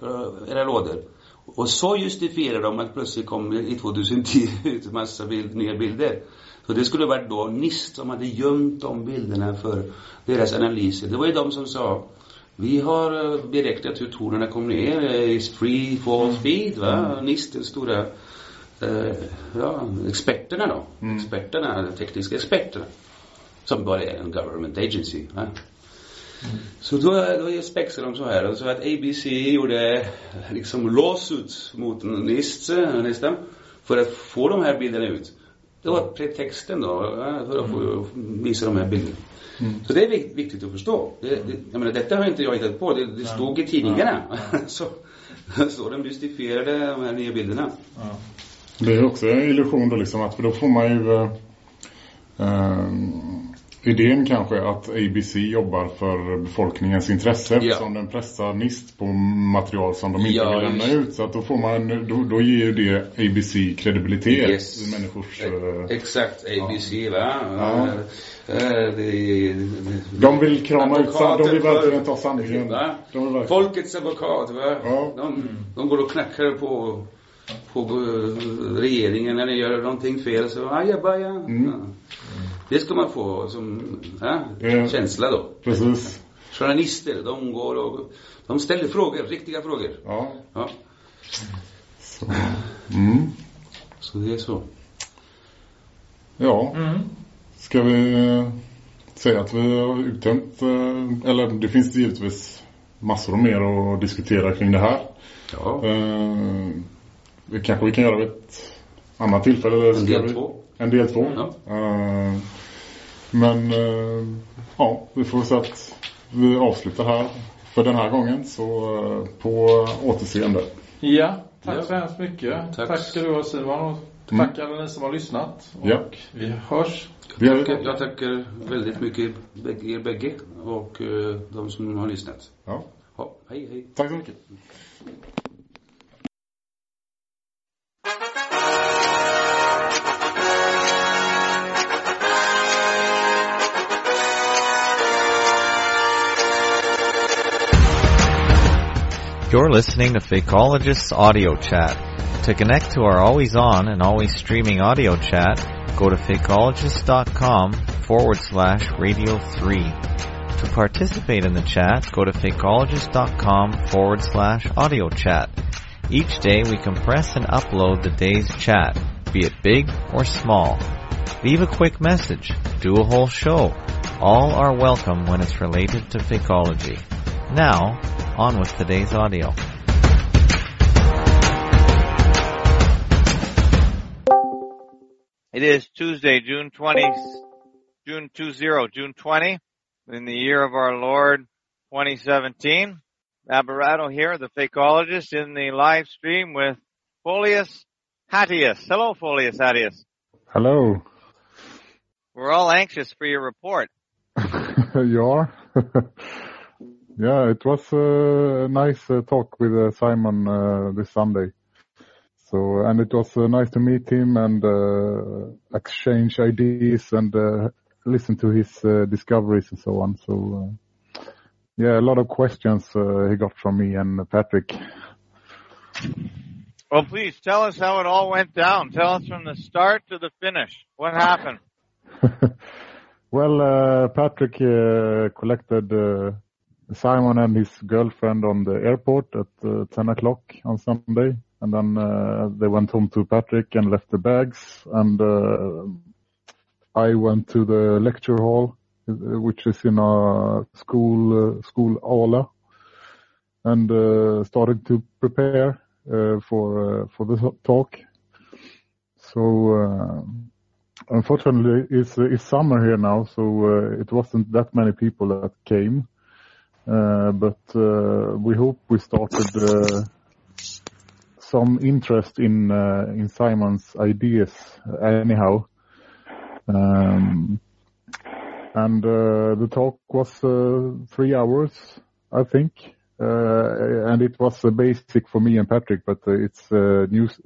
Speaker 3: era lådor. Och så justifierar de att plötsligt kom i 2010 ut en massa bild, nya bilder. Så det skulle varit då NIST som hade gömt de bilderna för deras analyser. Det var ju de som sa vi har eh, beräknat hur tonerna kom ner eh, i free fall speed, va? NIST, den stora eh, ja, experterna då. Experterna, de tekniska experterna. Som bara är en government agency. Va? Så då, då spexade de så här. Och så att ABC gjorde liksom lawsuits mot NIST nästan. För att få de här bilderna ut. Det var pretexten då, för att få visa de här bilderna. Så det är vik- viktigt att förstå. Det, det, jag menar, detta har inte jag hittat på. Det, det stod i tidningarna. *laughs* så, så de justifierade de här nya bilderna.
Speaker 5: Ja.
Speaker 2: Det är också en illusion då liksom att för då får man ju eh, eh, idén kanske att ABC jobbar för befolkningens intresse
Speaker 3: Ja.
Speaker 2: som den pressar NIST på material som de inte
Speaker 3: Ja,
Speaker 2: vill lämna
Speaker 3: just.
Speaker 2: ut. Så att då får man, då, då ger ju det ABC kredibilitet
Speaker 3: Yes.
Speaker 2: i människors... Eh,
Speaker 3: Exakt, ABC va?
Speaker 2: Ja.
Speaker 3: Eh, det,
Speaker 2: De vill krama ut de vill verkligen ta sanningen.
Speaker 3: Folkets advokat va?
Speaker 2: Ja.
Speaker 3: De, de går och knackar på, på eh, regeringen när de gör någonting fel så ajabaja. Ja. Det ska man få som ja,
Speaker 2: Ja.
Speaker 3: känsla då.
Speaker 2: Precis.
Speaker 3: Journalister, de går och de ställer frågor, riktiga frågor.
Speaker 2: Ja.
Speaker 3: Ja.
Speaker 2: Så. Mm.
Speaker 3: Så det är så.
Speaker 2: Ja.
Speaker 5: Mm.
Speaker 2: Ska vi eh, säga att vi har uttömt, eh, eller det finns givetvis massor mer att diskutera kring det här.
Speaker 3: Ja.
Speaker 2: Eh, det kanske vi kan göra vid ett annat tillfälle. eller
Speaker 3: En del
Speaker 2: vi-
Speaker 3: två.
Speaker 2: En del två.
Speaker 3: Ja.
Speaker 2: Eh, men eh, ja, vi får säga att vi avslutar här för den här gången. Så eh, på återseende.
Speaker 5: Ja, tack
Speaker 3: Ja.
Speaker 5: så hemskt mycket.
Speaker 3: Tack.
Speaker 5: Tack, ska du ha Simon och
Speaker 2: Mm.
Speaker 5: tack alla ni som har lyssnat. Och
Speaker 2: Ja.
Speaker 5: vi hörs.
Speaker 3: Jag,
Speaker 2: det.
Speaker 3: jag tackar väldigt mycket er bägge och de som har lyssnat.
Speaker 2: Ja.
Speaker 3: Ja, hej hej.
Speaker 2: Tack så mycket.
Speaker 6: You're listening to Fakeologist's audio chat. To connect to our always on and always streaming audio chat, go to fakeologist.com forward slash radio 3. To participate in the chat, go to fakeologist.com forward slash audio chat. Each day we compress and upload the day's chat, be it big or small. Leave a quick message, do a whole show. All are welcome when it's related to fakeology. Now, on with today's audio. It is Tuesday, June 20, June 20, June 20, in the year of our Lord 2017. Abirato here, the fakeologist in the live stream with Folius Hatius. Hello, Folius Hatius.
Speaker 7: Hello.
Speaker 6: We're all anxious for your report. *laughs*
Speaker 7: you are? *laughs* yeah, it was a nice uh, talk with uh, Simon uh, this Sunday. So, and it was uh, nice to meet him and uh, exchange ideas and uh, listen to his discoveries and so on. So, yeah, a lot of questions he got from me and Patrick.
Speaker 6: Well, please tell us how it all went down. Tell us from the start to the finish. What happened? *laughs*
Speaker 7: well, uh, Patrick uh, collected uh, Simon and his girlfriend on the airport at 10 o'clock on Sunday and then uh, they went home to Patrick and left the bags and uh, I went to the lecture hall which is in a school uh, school aula and uh, started to prepare uh, for uh, for the talk. So unfortunately it's it's summer here now so it wasn't that many people that came but we hope we started some interest in uh, in Simon's ideas anyhow. Um, and uh, the talk was uh, three hours, I think, uh, and it was uh, basic for me and Patrick, but uh, it's news.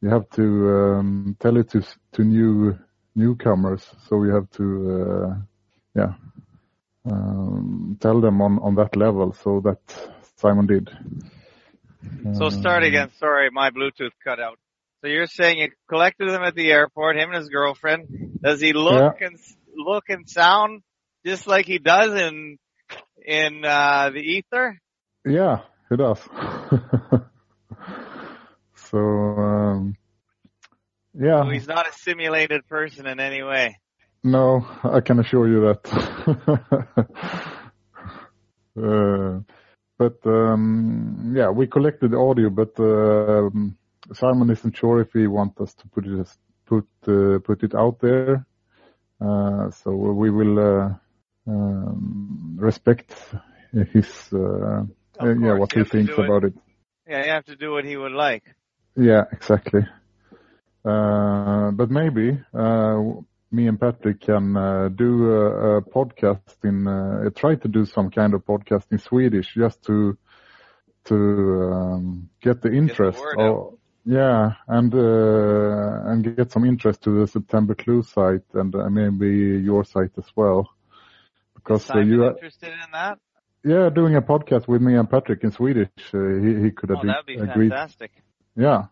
Speaker 7: you have to um, tell it to to new newcomers, so you have to yeah um, tell them on on that level. So that Simon did.
Speaker 6: So start again. Sorry, my Bluetooth cut out. So you're saying you collected him at the airport, him and his girlfriend. Does he look yeah. and look and sound just like he does in in uh, the ether?
Speaker 7: Yeah, he does. *laughs* so um, yeah,
Speaker 6: so he's not a simulated person in any way.
Speaker 7: No, I can assure you that. *laughs* uh, but um, yeah, we collected the audio, but uh, Simon isn't sure if he wants us to put it put uh, put it out there. Uh, so we will uh, um, respect his uh, yeah what he thinks about it.
Speaker 6: Yeah, you have to do what he would like.
Speaker 7: Yeah, exactly. Uh, but maybe me and Patrick can uh, do a, a, podcast in, uh, try to do some kind of podcast in Swedish just to, to, um, get the interest.
Speaker 6: Get the
Speaker 7: yeah, and, uh, and get some interest to the September Clue site and uh, maybe your site as well.
Speaker 6: Because uh, you are interested in that?
Speaker 7: Yeah, doing a podcast with me and Patrick in Swedish. Uh, he, he could
Speaker 6: oh,
Speaker 7: agree.
Speaker 6: that'd be fantastic.
Speaker 7: Yeah,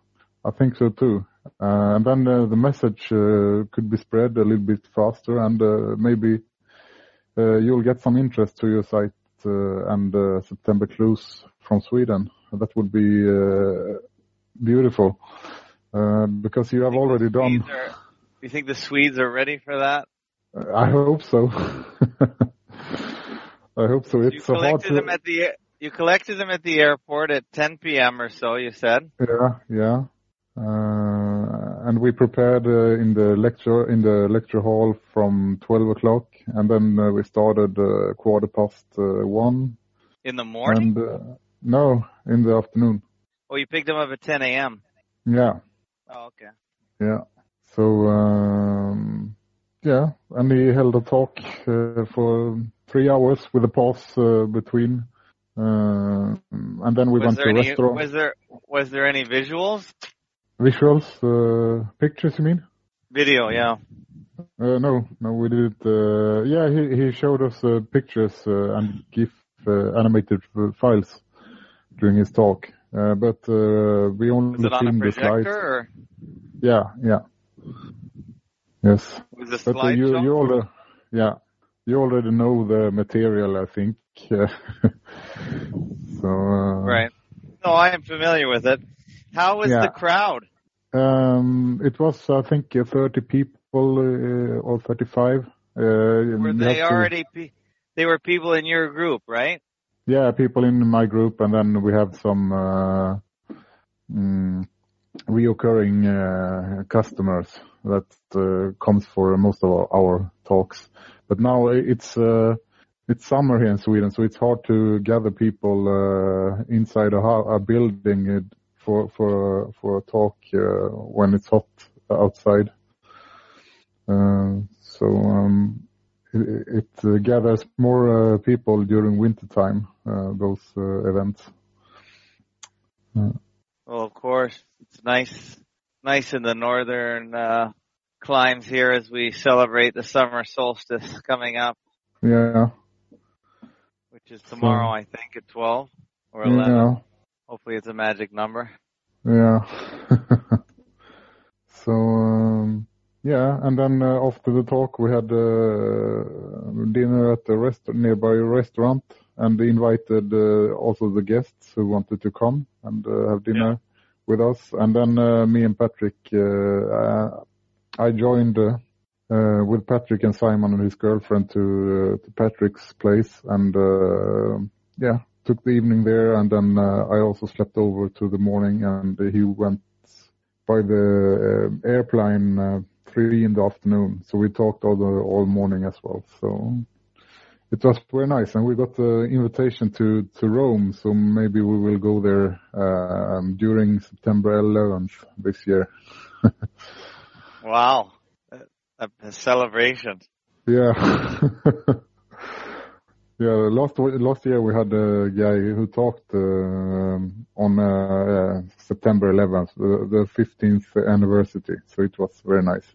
Speaker 7: I think so too. Uh, and then uh, the message uh, could be spread a little bit faster and maybe you'll get some interest to your site and September Clues from Sweden. That would be beautiful because you have already done.
Speaker 6: Are, you think the Swedes are ready for that?
Speaker 7: I hope so. *laughs* I hope so. It's
Speaker 6: you collected them at the you collected them at the airport at 10 p.m. or so. You said.
Speaker 7: Yeah, yeah. Uh, and we prepared uh, in the lecture in the lecture hall from 12 o'clock, and then uh, we started quarter past one.
Speaker 6: In the morning?
Speaker 7: And, no, in the afternoon.
Speaker 6: Oh, you picked them up at 10 a.m.
Speaker 7: Yeah.
Speaker 6: Oh, okay.
Speaker 7: Yeah. So, um, yeah, and he held a talk uh, for three hours with a pause uh, between, uh, and then we
Speaker 6: was
Speaker 7: went to a restaurant.
Speaker 6: Was there was there any visuals?
Speaker 7: Visuals, uh, pictures, you mean?
Speaker 6: Video, yeah.
Speaker 7: Uh, no, no, we did. Uh, yeah, he he showed us uh, pictures uh, and GIF uh, animated files during his talk, uh, but we only seen the slides.
Speaker 6: Or?
Speaker 7: Yeah, yeah. Yes.
Speaker 6: Was the
Speaker 7: but you you already, yeah, you already know the material, I think. *laughs* so.
Speaker 6: right. No, I am familiar with it. How was yeah. the crowd?
Speaker 7: Um, it was, I think, uh, 30 people uh, or 35. Uh,
Speaker 6: were they already? Pe- they were people in your group, right?
Speaker 7: Yeah, people in my group, and then we have some uh, mm, reoccurring uh, customers that uh, comes for most of our, our talks. But now it's uh, it's summer here in Sweden, so it's hard to gather people uh, inside a, a building for for for a talk uh, when it's hot outside. Uh, so um, it, it gathers more people during winter time. those events.
Speaker 6: Well, of course, it's nice, nice in the northern uh, climes here as we celebrate the summer solstice *laughs* coming up.
Speaker 7: Yeah.
Speaker 6: Which is tomorrow, so, I think, at 12 or 11. Yeah. Hopefully it's a magic number.
Speaker 7: Yeah. *laughs* so, um, yeah, and then uh, after the talk we had uh, dinner at a rest- nearby restaurant and invited uh, also the guests who wanted to come and uh, have dinner yeah. with us. And then uh, me and Patrick, uh, I joined uh, uh, with Patrick and Simon and his girlfriend to, to Patrick's place, and yeah, took the evening there. And then uh, I also slept over to the morning, and he went by the uh, airplane uh, three in the afternoon. So we talked all the all morning as well. So it was very nice, and we got the invitation to to Rome, so maybe we will go there um, during September 11th this year. *laughs*
Speaker 6: wow, a, a, celebration!
Speaker 7: Yeah, *laughs* yeah. Last last year we had a guy who talked uh, on uh, September 11th, the, the 15th anniversary, so it was very nice.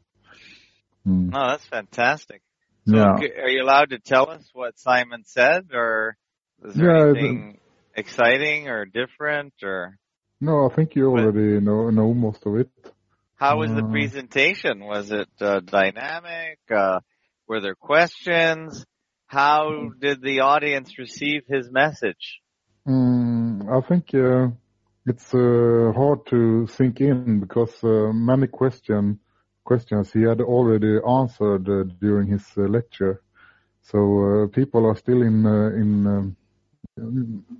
Speaker 6: Mm. Oh, that's fantastic. So yeah. are you allowed to tell us what Simon said or was there yeah, anything the, exciting or different or?
Speaker 7: No, I think you already what, know, know most of it.
Speaker 6: How was uh, the presentation? Was it uh, dynamic? Uh, were there questions? How did the audience receive his message?
Speaker 7: Um, I think uh, it's uh, hard to sink in because uh, many questions questions he had already answered uh, during his uh, lecture. So uh, people are still in in um,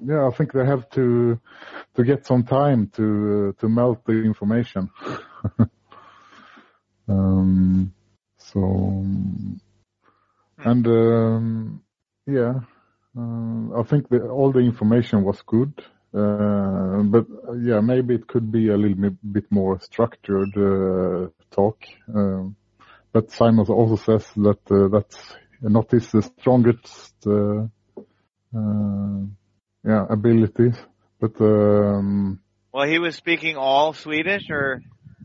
Speaker 7: yeah, I think they have to to get some time to to melt the information. *laughs* um, so and um, yeah, uh, I think the, all the information was good. Uh, but yeah, maybe it could be a little bit more structured uh, talk. Um, but Simon also says that uh, that's not his strongest yeah abilities. But um,
Speaker 6: well, he was speaking all Swedish, or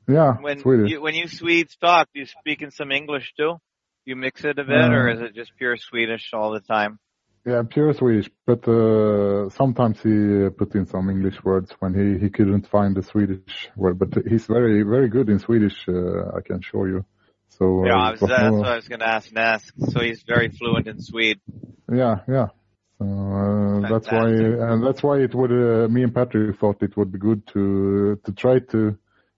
Speaker 7: yeah,
Speaker 6: when
Speaker 7: Swedish.
Speaker 6: You, when you Swedes talk, do you speak in some English too? You mix it a bit, or is it just pure Swedish all the time?
Speaker 7: Yeah, pure Swedish, but uh, sometimes he put in some English words when he, he couldn't find the Swedish word. But he's very very good in Swedish, uh, I can show you. So
Speaker 6: uh, yeah, was, that's what I was going to ask Nask. So he's very fluent in Swede.
Speaker 7: Yeah, yeah. So uh, that's why, and that's why it would. Uh, me and Patrick thought it would be good to to try to uh,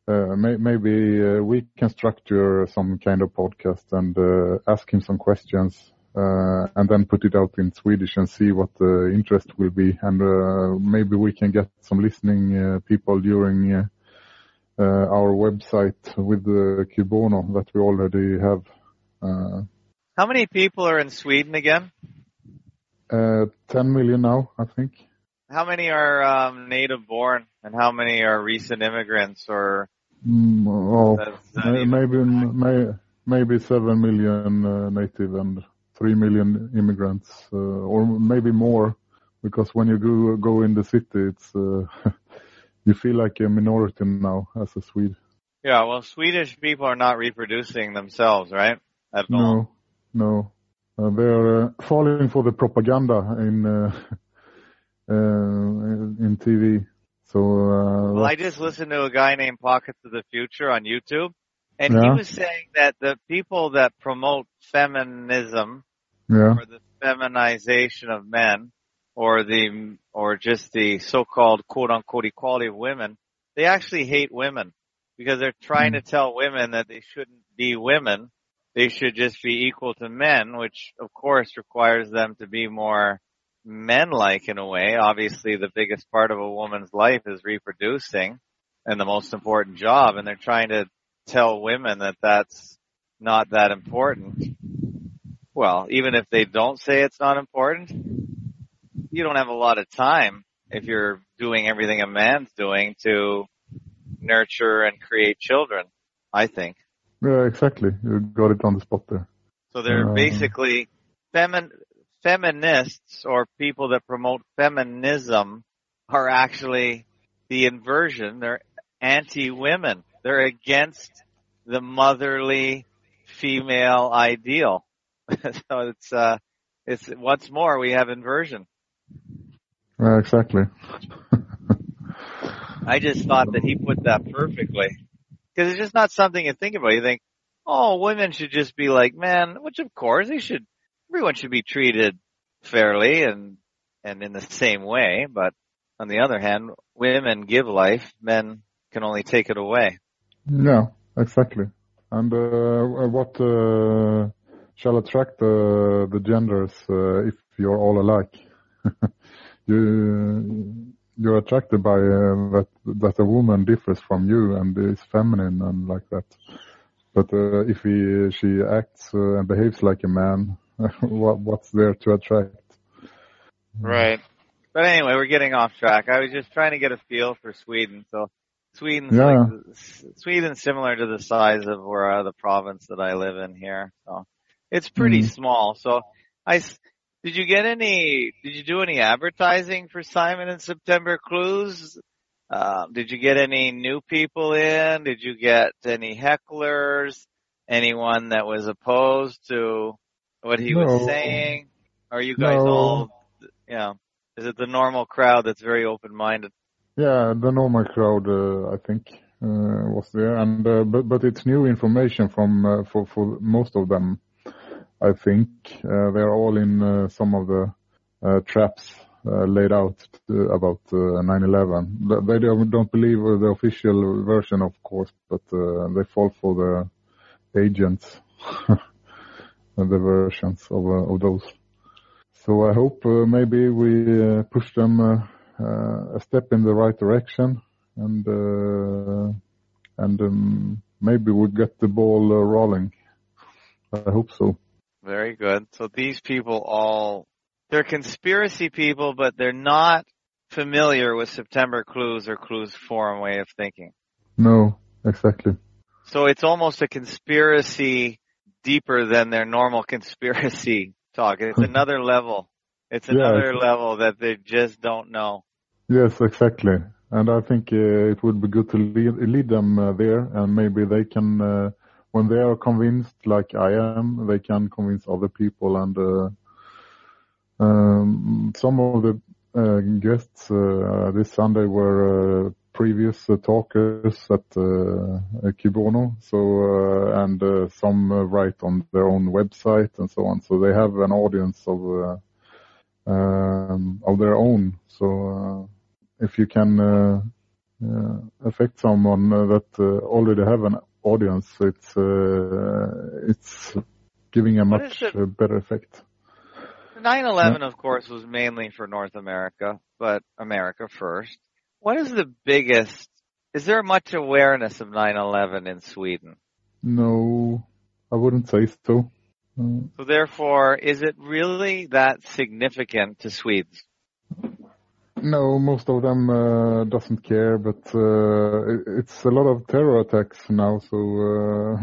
Speaker 7: may, maybe uh, we can structure some kind of podcast and uh, ask him some questions uh, and then put it out in Swedish and see what the interest will be. And uh, maybe we can get some listening uh, people during our website with the Cui Bono that we already have.
Speaker 6: How many people are in Sweden again?
Speaker 7: 10 million now, I think.
Speaker 6: How many are um, native born and how many are recent immigrants or?
Speaker 7: Mm, well, maybe, maybe, maybe 7 million uh, native and 3 million immigrants, uh, or maybe more, because when you go, go in the city, it's, uh, *laughs* you feel like a minority now as a Swede.
Speaker 6: Yeah, well, Swedish people are not reproducing themselves, right? At
Speaker 7: no,
Speaker 6: all.
Speaker 7: no. Uh, they're uh, falling for the propaganda in uh, *laughs* uh, in TV. So.
Speaker 6: well, I just listened to a guy named Pockets of the Future on YouTube, and yeah. he was saying that the people that promote feminism
Speaker 7: yeah.
Speaker 6: or the feminization of men or the or just the so-called quote unquote equality of women, they actually hate women because they're trying mm. to tell women that they shouldn't be women. They should just be equal to men, which of course requires them to be more men-like in a way. Obviously, the biggest part of a woman's life is reproducing and the most important job. And they're trying to tell women that that's not that important. Well, even if they don't say it's not important, you don't have a lot of time if you're doing everything a man's doing to nurture and create children, I think.
Speaker 7: Yeah, exactly. You got it on the spot there.
Speaker 6: So they're
Speaker 7: Uh,
Speaker 6: basically femin- feminists or people that promote feminism are actually the inversion. They're anti-women. They're against the motherly female ideal. *laughs* so it's, uh, it's, once more, we have inversion.
Speaker 7: Yeah, exactly. *laughs*
Speaker 6: I just thought that he put that perfectly. Cause it's just not something you think about. You think, oh, women should just be like men, which of course they should, everyone should be treated fairly and, and in the same way. But on the other hand, women give life, men can only take it away.
Speaker 7: Yeah, exactly. And uh, what uh, shall attract the the genders uh, if you're all alike? *laughs* you you're attracted by uh, that that a woman differs from you and is feminine and like that. But uh, if he she acts uh, and behaves like a man, *laughs* what what's there to attract?
Speaker 6: Right. But anyway, we're getting off track. I was just trying to get a feel for Sweden. So Sweden's
Speaker 7: Yeah.
Speaker 6: like, Sweden's similar to the size of where uh, the province that I live in here. So it's pretty
Speaker 7: Mhm.
Speaker 6: small. So I did you get any, did you do any advertising for Simon and September Clues? Um, did you get any new people in? Did you get any hecklers? Anyone that was opposed to what he was saying? Are you guys
Speaker 7: No.
Speaker 6: all, yeah, is it the normal crowd that's very open-minded?
Speaker 7: Yeah, the normal crowd, uh, I think, uh, was there, and uh, but but it's new information from uh, for for most of them. I think uh, they're all in uh, some of the uh, traps uh, laid out uh, about uh, 9/11. They don't, don't believe the official version, of course, but uh, they fall for the agents, *laughs* the versions of uh, of those. So I hope uh, maybe we uh, push them uh, uh, a step in the right direction, and uh, and um, maybe we'll get the ball uh, rolling. I hope so.
Speaker 6: Very good. So these people all, they're conspiracy people, but they're not familiar with September Clues or Clues Forum way of thinking.
Speaker 7: No, exactly.
Speaker 6: So it's almost a conspiracy deeper than their normal *laughs* conspiracy talk. It's another level. It's another level that they just don't know.
Speaker 7: Yes, exactly. And I think uh, it would be good to lead, lead them uh, there, and maybe they can, uh, when they are convinced, like I am, they can convince other people. And uh, um, some of the uh, guests uh, this Sunday were uh, previous uh, talkers at uh, Cui Bono, so uh, and uh, some uh, write on their own website and so on. So they have an audience of uh, um, of their own. So. Uh, if you can uh, uh, affect someone uh, that uh, already have an audience, it's uh, it's giving a much uh, better effect.
Speaker 6: 9/11, of course, was mainly for North America, but America first. What is the biggest? Is there much awareness of 9/11 in Sweden?
Speaker 7: No, I wouldn't say so.
Speaker 6: So therefore, is it really that significant to Swedes?
Speaker 7: no, most of them uh, doesn't care, but uh, it's a lot of terror attacks now, so uh,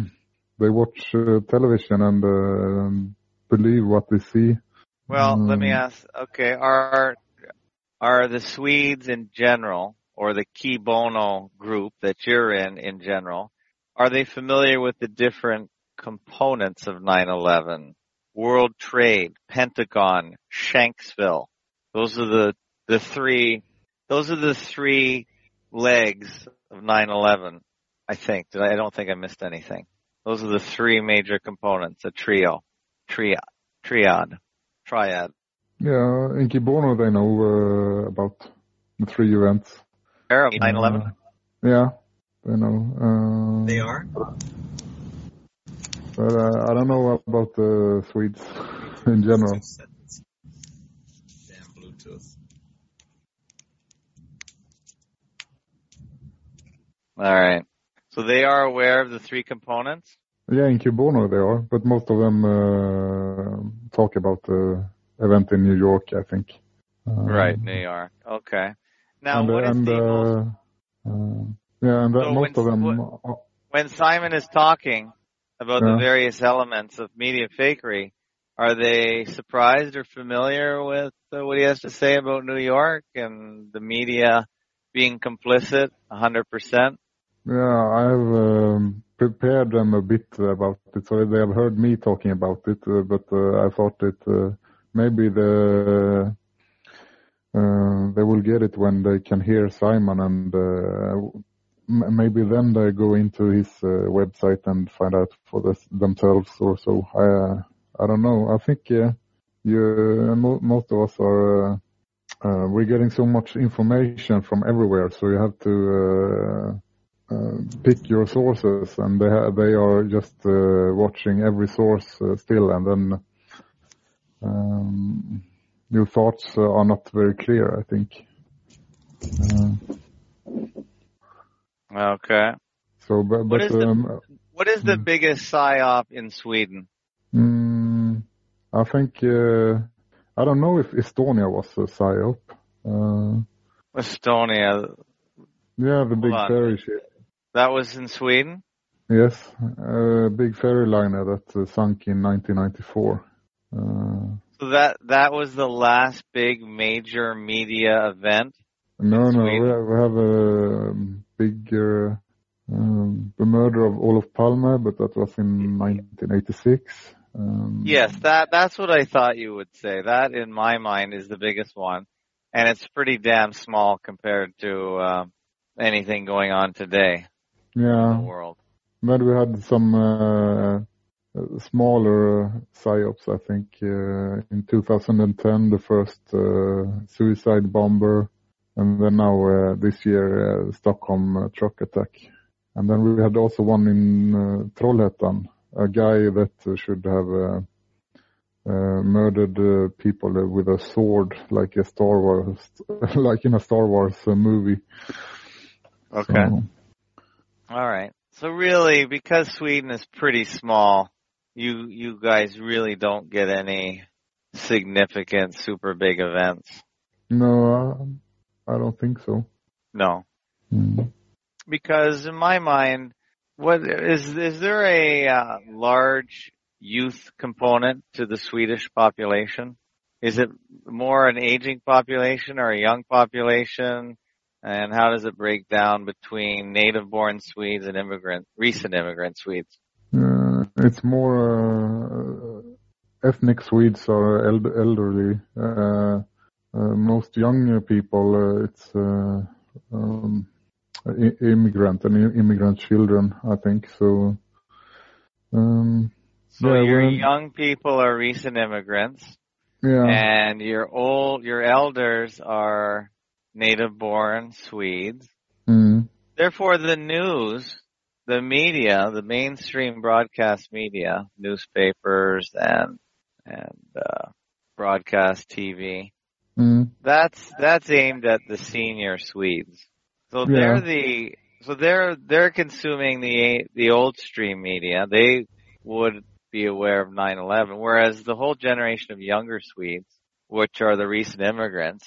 Speaker 7: they watch uh, television and uh, believe what they see.
Speaker 6: Well, let me
Speaker 7: Mm.
Speaker 6: ask. Okay, are are the Swedes in general, or the Cui Bono group that you're in in general, are they familiar with the different components of 9/11? World Trade, Pentagon, Shanksville. Those are the the three. Those are the three legs of 9/11. I think. Did I, I don't think I missed anything. Those are the three major components. A trio, tria, triad, triad.
Speaker 7: Yeah, in Cui Bono they know uh, about the three events.
Speaker 6: Arab 9/11.
Speaker 7: Uh, yeah, they know. Uh,
Speaker 8: They are?
Speaker 7: But uh, I don't know about the Swedes *laughs* in general.
Speaker 8: Damn Bluetooth.
Speaker 6: All right. So they are aware of the three components?
Speaker 7: Yeah, in Cui Bono they are, but most of them uh, talk about the event in New York, I think. Uh,
Speaker 6: right, New York. Okay. Now,
Speaker 7: and,
Speaker 6: what is
Speaker 7: and,
Speaker 6: the
Speaker 7: uh,
Speaker 6: most,
Speaker 7: uh, yeah, and
Speaker 6: So
Speaker 7: most
Speaker 6: when-
Speaker 7: of them. are-
Speaker 6: when Simon is talking about
Speaker 7: Yeah.
Speaker 6: the various elements of media fakery, are they surprised or familiar with uh, what he has to say about New York and the media being complicit 100%?
Speaker 7: Yeah, I have um, prepared them a bit about it, so they have heard me talking about it. Uh, but uh, I thought that uh, maybe the uh, they will get it when they can hear Simon, and uh, maybe then they go into his uh, website and find out for this, themselves or so. I uh, I don't know. I think uh, you most of us are. Uh, uh, we're getting so much information from everywhere, so you have to uh, uh, pick your sources, and they ha- they are just uh, watching every source uh, still, and then um, your thoughts uh, are not very clear. I think. Uh,
Speaker 6: Okay.
Speaker 7: so, but,
Speaker 6: What
Speaker 7: but
Speaker 6: is the-
Speaker 7: um,
Speaker 6: What is the
Speaker 7: Hmm.
Speaker 6: biggest psyop in Sweden?
Speaker 7: mm, I think uh, I don't know if Estonia was a psyop. Uh,
Speaker 6: Estonia.
Speaker 7: yeah, the big ferry ship.
Speaker 6: That was in Sweden?
Speaker 7: Yes, a big ferry liner that uh, sunk in 1994. Uh,
Speaker 6: So that, that was the last big major media event?
Speaker 7: no, no, we have, we have a bigger, um, the murder of Olof Palme, but that was in 1986. Um,
Speaker 6: Yes, that that's what I thought you would say. That, in my mind, is the biggest one, and it's pretty damn small compared to uh, anything going on today in
Speaker 7: Yeah,
Speaker 6: the world.
Speaker 7: then we had some uh, uh, smaller uh, psyops, I think. Uh, in 2010, the first uh, suicide bomber, and then now uh, this year, uh, Stockholm uh, truck attack. And then we had also one in uh, Trollhättan, a guy that uh, should have uh, uh, murdered uh, people with a sword, like a Star Wars, *laughs* like in a Star Wars uh, movie.
Speaker 6: Okay.
Speaker 7: So,
Speaker 6: All right. So really, because Sweden is pretty small, you you guys really don't get any significant super big events.
Speaker 7: no, uh, I don't think so.
Speaker 6: No.
Speaker 7: Mm.
Speaker 6: because in my mind, what is is there a uh, large youth component to the Swedish population? Is it more an aging population or a young population? And how does it break down between native-born Swedes and immigrant, recent immigrant Swedes?
Speaker 7: Uh, it's more uh, ethnic Swedes are eld- elderly. Uh, uh, most young people, uh, it's uh, um, I- immigrant and immigrant children, I think. So, um,
Speaker 6: So
Speaker 7: Yeah,
Speaker 6: your young people are recent immigrants,
Speaker 7: yeah,
Speaker 6: and your old, your elders are native-born Swedes.
Speaker 7: mm,
Speaker 6: Therefore, the news, the media, the mainstream broadcast media, newspapers and and uh, broadcast TV,
Speaker 7: mm,
Speaker 6: that's that's aimed at the senior Swedes. So
Speaker 7: Yeah.
Speaker 6: they're the so they're they're consuming the the old stream media. They would be aware of 9/11, whereas the whole generation of younger Swedes, which are the recent immigrants,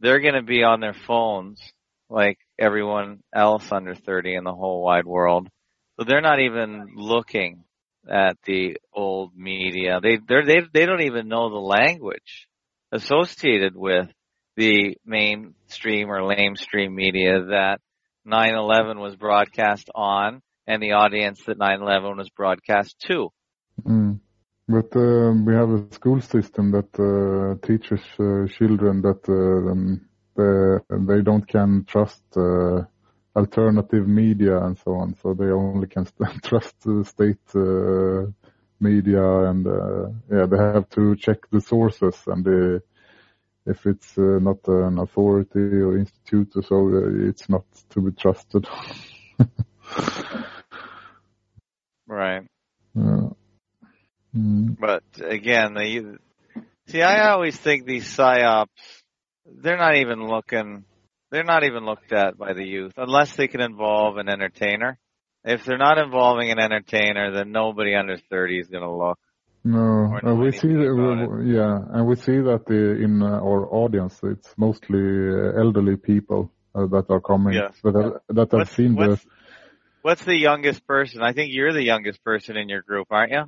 Speaker 6: they're going to be on their phones like everyone else under 30 in the whole wide world. So they're not even looking at the old media. They they're, they they don't even know the language associated with the mainstream or lamestream media that 9/11 was broadcast on and the audience that 9/11 was broadcast to.
Speaker 7: mm. But uh, we have a school system that uh, teaches uh, children that uh, um, they, they don't can trust uh, alternative media and so on. So they only can st- *laughs* trust the state uh, media and uh, yeah, they have to check the sources and they, if it's uh, not an authority or institute or so, uh, it's not to be trusted. *laughs*
Speaker 6: Right.
Speaker 7: Uh, mm,
Speaker 6: But again, the see, I always think these psyops, they're not even looking, they're not even looked at by the youth unless they can involve an entertainer. if they're not involving an entertainer, then nobody under 30 is going to look.
Speaker 7: No, uh, we see that, we- yeah, and we see that uh, in uh, our audience, it's mostly uh, elderly people uh, that are coming
Speaker 6: Yes.
Speaker 7: that have, that have
Speaker 6: What's,
Speaker 7: seen
Speaker 6: what's, what's the youngest person? I think you're the youngest person in your group, aren't you?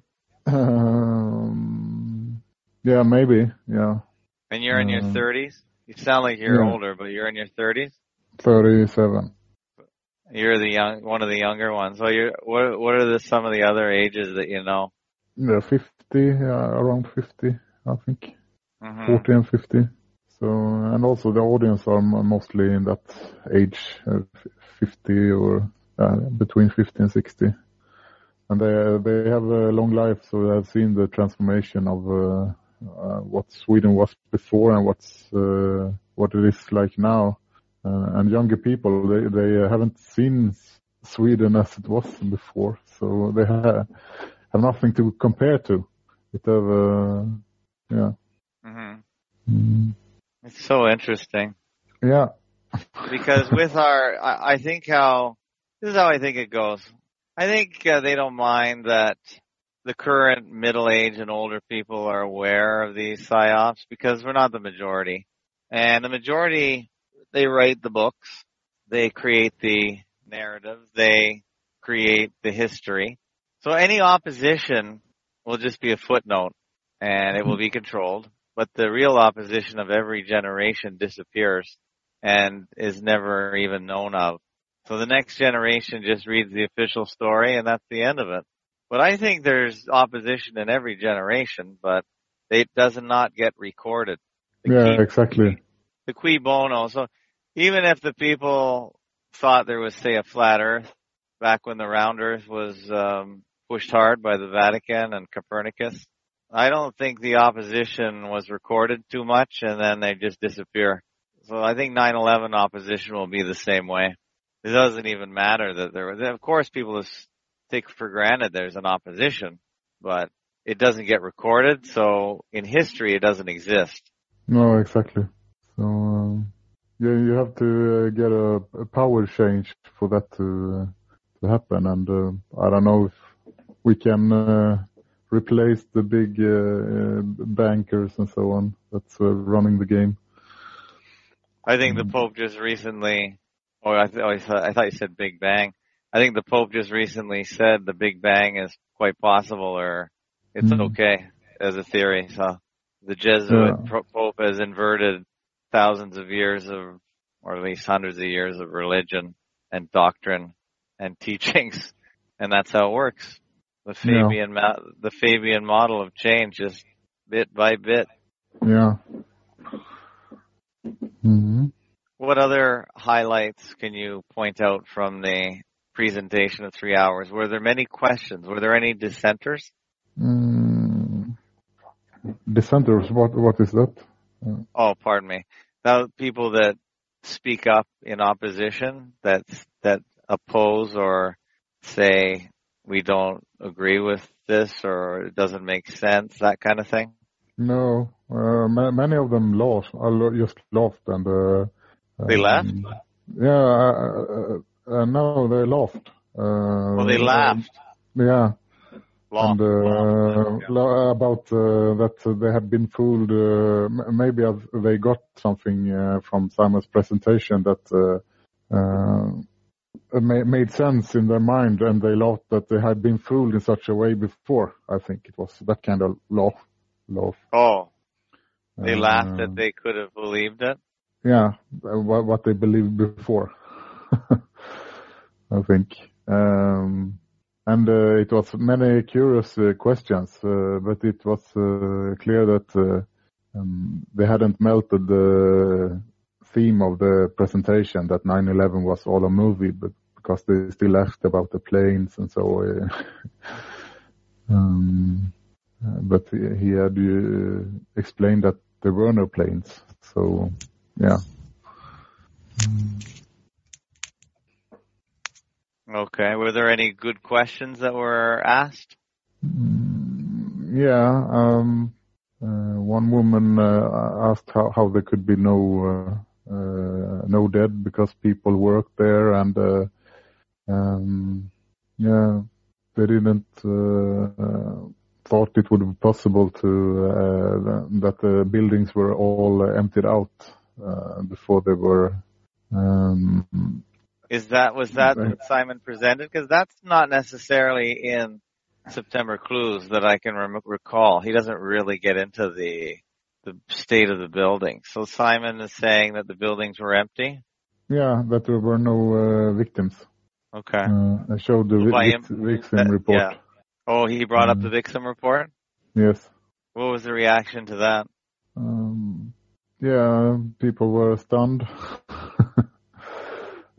Speaker 7: Um, yeah, maybe. Yeah,
Speaker 6: And you're in your
Speaker 7: Mm.
Speaker 6: 30s? You sound like you're
Speaker 7: Yeah.
Speaker 6: older, but you're in your 30s?
Speaker 7: thirty-seven.
Speaker 6: You're the young, one of the younger ones. So you're, what, what are the, some of the other ages that you know?
Speaker 7: Yeah, fifty. Yeah, around fifty, I think.
Speaker 6: hmm
Speaker 7: 40 and 50. So, and also the audience are mostly in that age, uh, 50 or uh, between 50 and 60. And they they have a long life, so they have seen the transformation of uh, uh, what Sweden was before and what's uh, what it is like now. Uh, and younger people, they they haven't seen Sweden as it was before, so they ha- have nothing to compare to. It have, uh, yeah.
Speaker 6: hmm
Speaker 7: Mm.
Speaker 6: It's so interesting.
Speaker 7: Yeah.
Speaker 6: because with our, I, I think how this is how I think it goes. I think uh, they don't mind that the current middle age and older people are aware of these psyops because we're not the majority, and the majority they write the books, they create the narrative, they create the history. So any opposition will just be a footnote, and it will be controlled. But the real opposition of every generation disappears and is never even known of. So the next generation just reads the official story and that's the end of it. But I think there's opposition in every generation, but it does not get recorded. The
Speaker 7: Yeah,
Speaker 6: key-
Speaker 7: exactly.
Speaker 6: the cui bono. So even if the people thought there was, say, a flat Earth back when the round Earth was um, pushed hard by the Vatican and Copernicus, I don't think the opposition was recorded too much, and then they just disappear. So I think 9/11 opposition will be the same way. It doesn't even matter that there was. Of course, people just take for granted there's an opposition, but it doesn't get recorded. So in history, it doesn't exist.
Speaker 7: No, exactly. So, um, yeah, you have to uh, get a, a power change for that to uh, to happen, and uh, I don't know if we can uh, replace the big uh, uh, bankers and so on that's uh, running the game.
Speaker 6: I think the Pope just recently, or I, th- oh, I thought I thought you said Big Bang. I think the Pope just recently said the Big Bang is quite possible, or it's
Speaker 7: Mhm.
Speaker 6: okay as a theory. So the Jesuit
Speaker 7: Yeah.
Speaker 6: pro- Pope has inverted thousands of years of, or at least hundreds of years of religion and doctrine and *laughs* teachings, and that's how it works. The
Speaker 7: Yeah.
Speaker 6: Fabian, ma- the Fabian model of change, is bit by bit.
Speaker 7: Yeah. hmm
Speaker 6: What other highlights can you point out from the presentation of three hours? Were there many questions? Were there any dissenters?
Speaker 7: Mm. Dissenters, what what is that?
Speaker 6: Oh, pardon me. Now, people that speak up in opposition, that that oppose or say we don't agree with this or it doesn't make sense, that kind of thing.
Speaker 7: No, uh, ma- many of them laughed. I just laughed and. Uh,
Speaker 6: They laughed?
Speaker 7: Yeah, uh, uh, no, they laughed. Uh,
Speaker 6: Well, they laughed.
Speaker 7: Yeah,
Speaker 6: Laughed.
Speaker 7: and uh, la- about uh, that they had been fooled. Uh, m- maybe they got something uh, from Simon's presentation that uh, uh, ma- made sense in their mind, and they laughed that they had been fooled in such a way before. I think it was that kind of laugh. laugh.
Speaker 6: Oh, they laughed that they could have believed it.
Speaker 7: yeah, what, what they believed before. *laughs* I think. Um, and uh, it was many curious uh, questions, uh, but it was uh, clear that uh, um, they hadn't melted the theme of the presentation that 9/11 was all a movie, but because they still asked about the planes and so. Uh, *laughs* um, but he had explained that there were no planes, so yeah.
Speaker 6: Okay. Were there any good questions that were asked?
Speaker 7: Mm, Yeah, um, uh, one woman uh, asked how, how there could be no uh, uh, no dead because people work there, and uh, um, Yeah, they didn't uh, thought it would be possible to that the buildings were all emptied out before they were. Um,
Speaker 6: Is that was that what Simon presented? Because that's not necessarily in September Clues that I can rem- recall. He doesn't really get into the the state of the building. So Simon is saying that the buildings were empty.
Speaker 7: Yeah, that there were no uh, victims.
Speaker 6: Okay.
Speaker 7: Uh, I showed the vic- victim
Speaker 6: that-
Speaker 7: report.
Speaker 6: yeah. Oh, he brought up
Speaker 7: Mm.
Speaker 6: the Vicsim report.
Speaker 7: Yes.
Speaker 6: What was the reaction to that?
Speaker 7: Um, yeah, people were stunned. *laughs*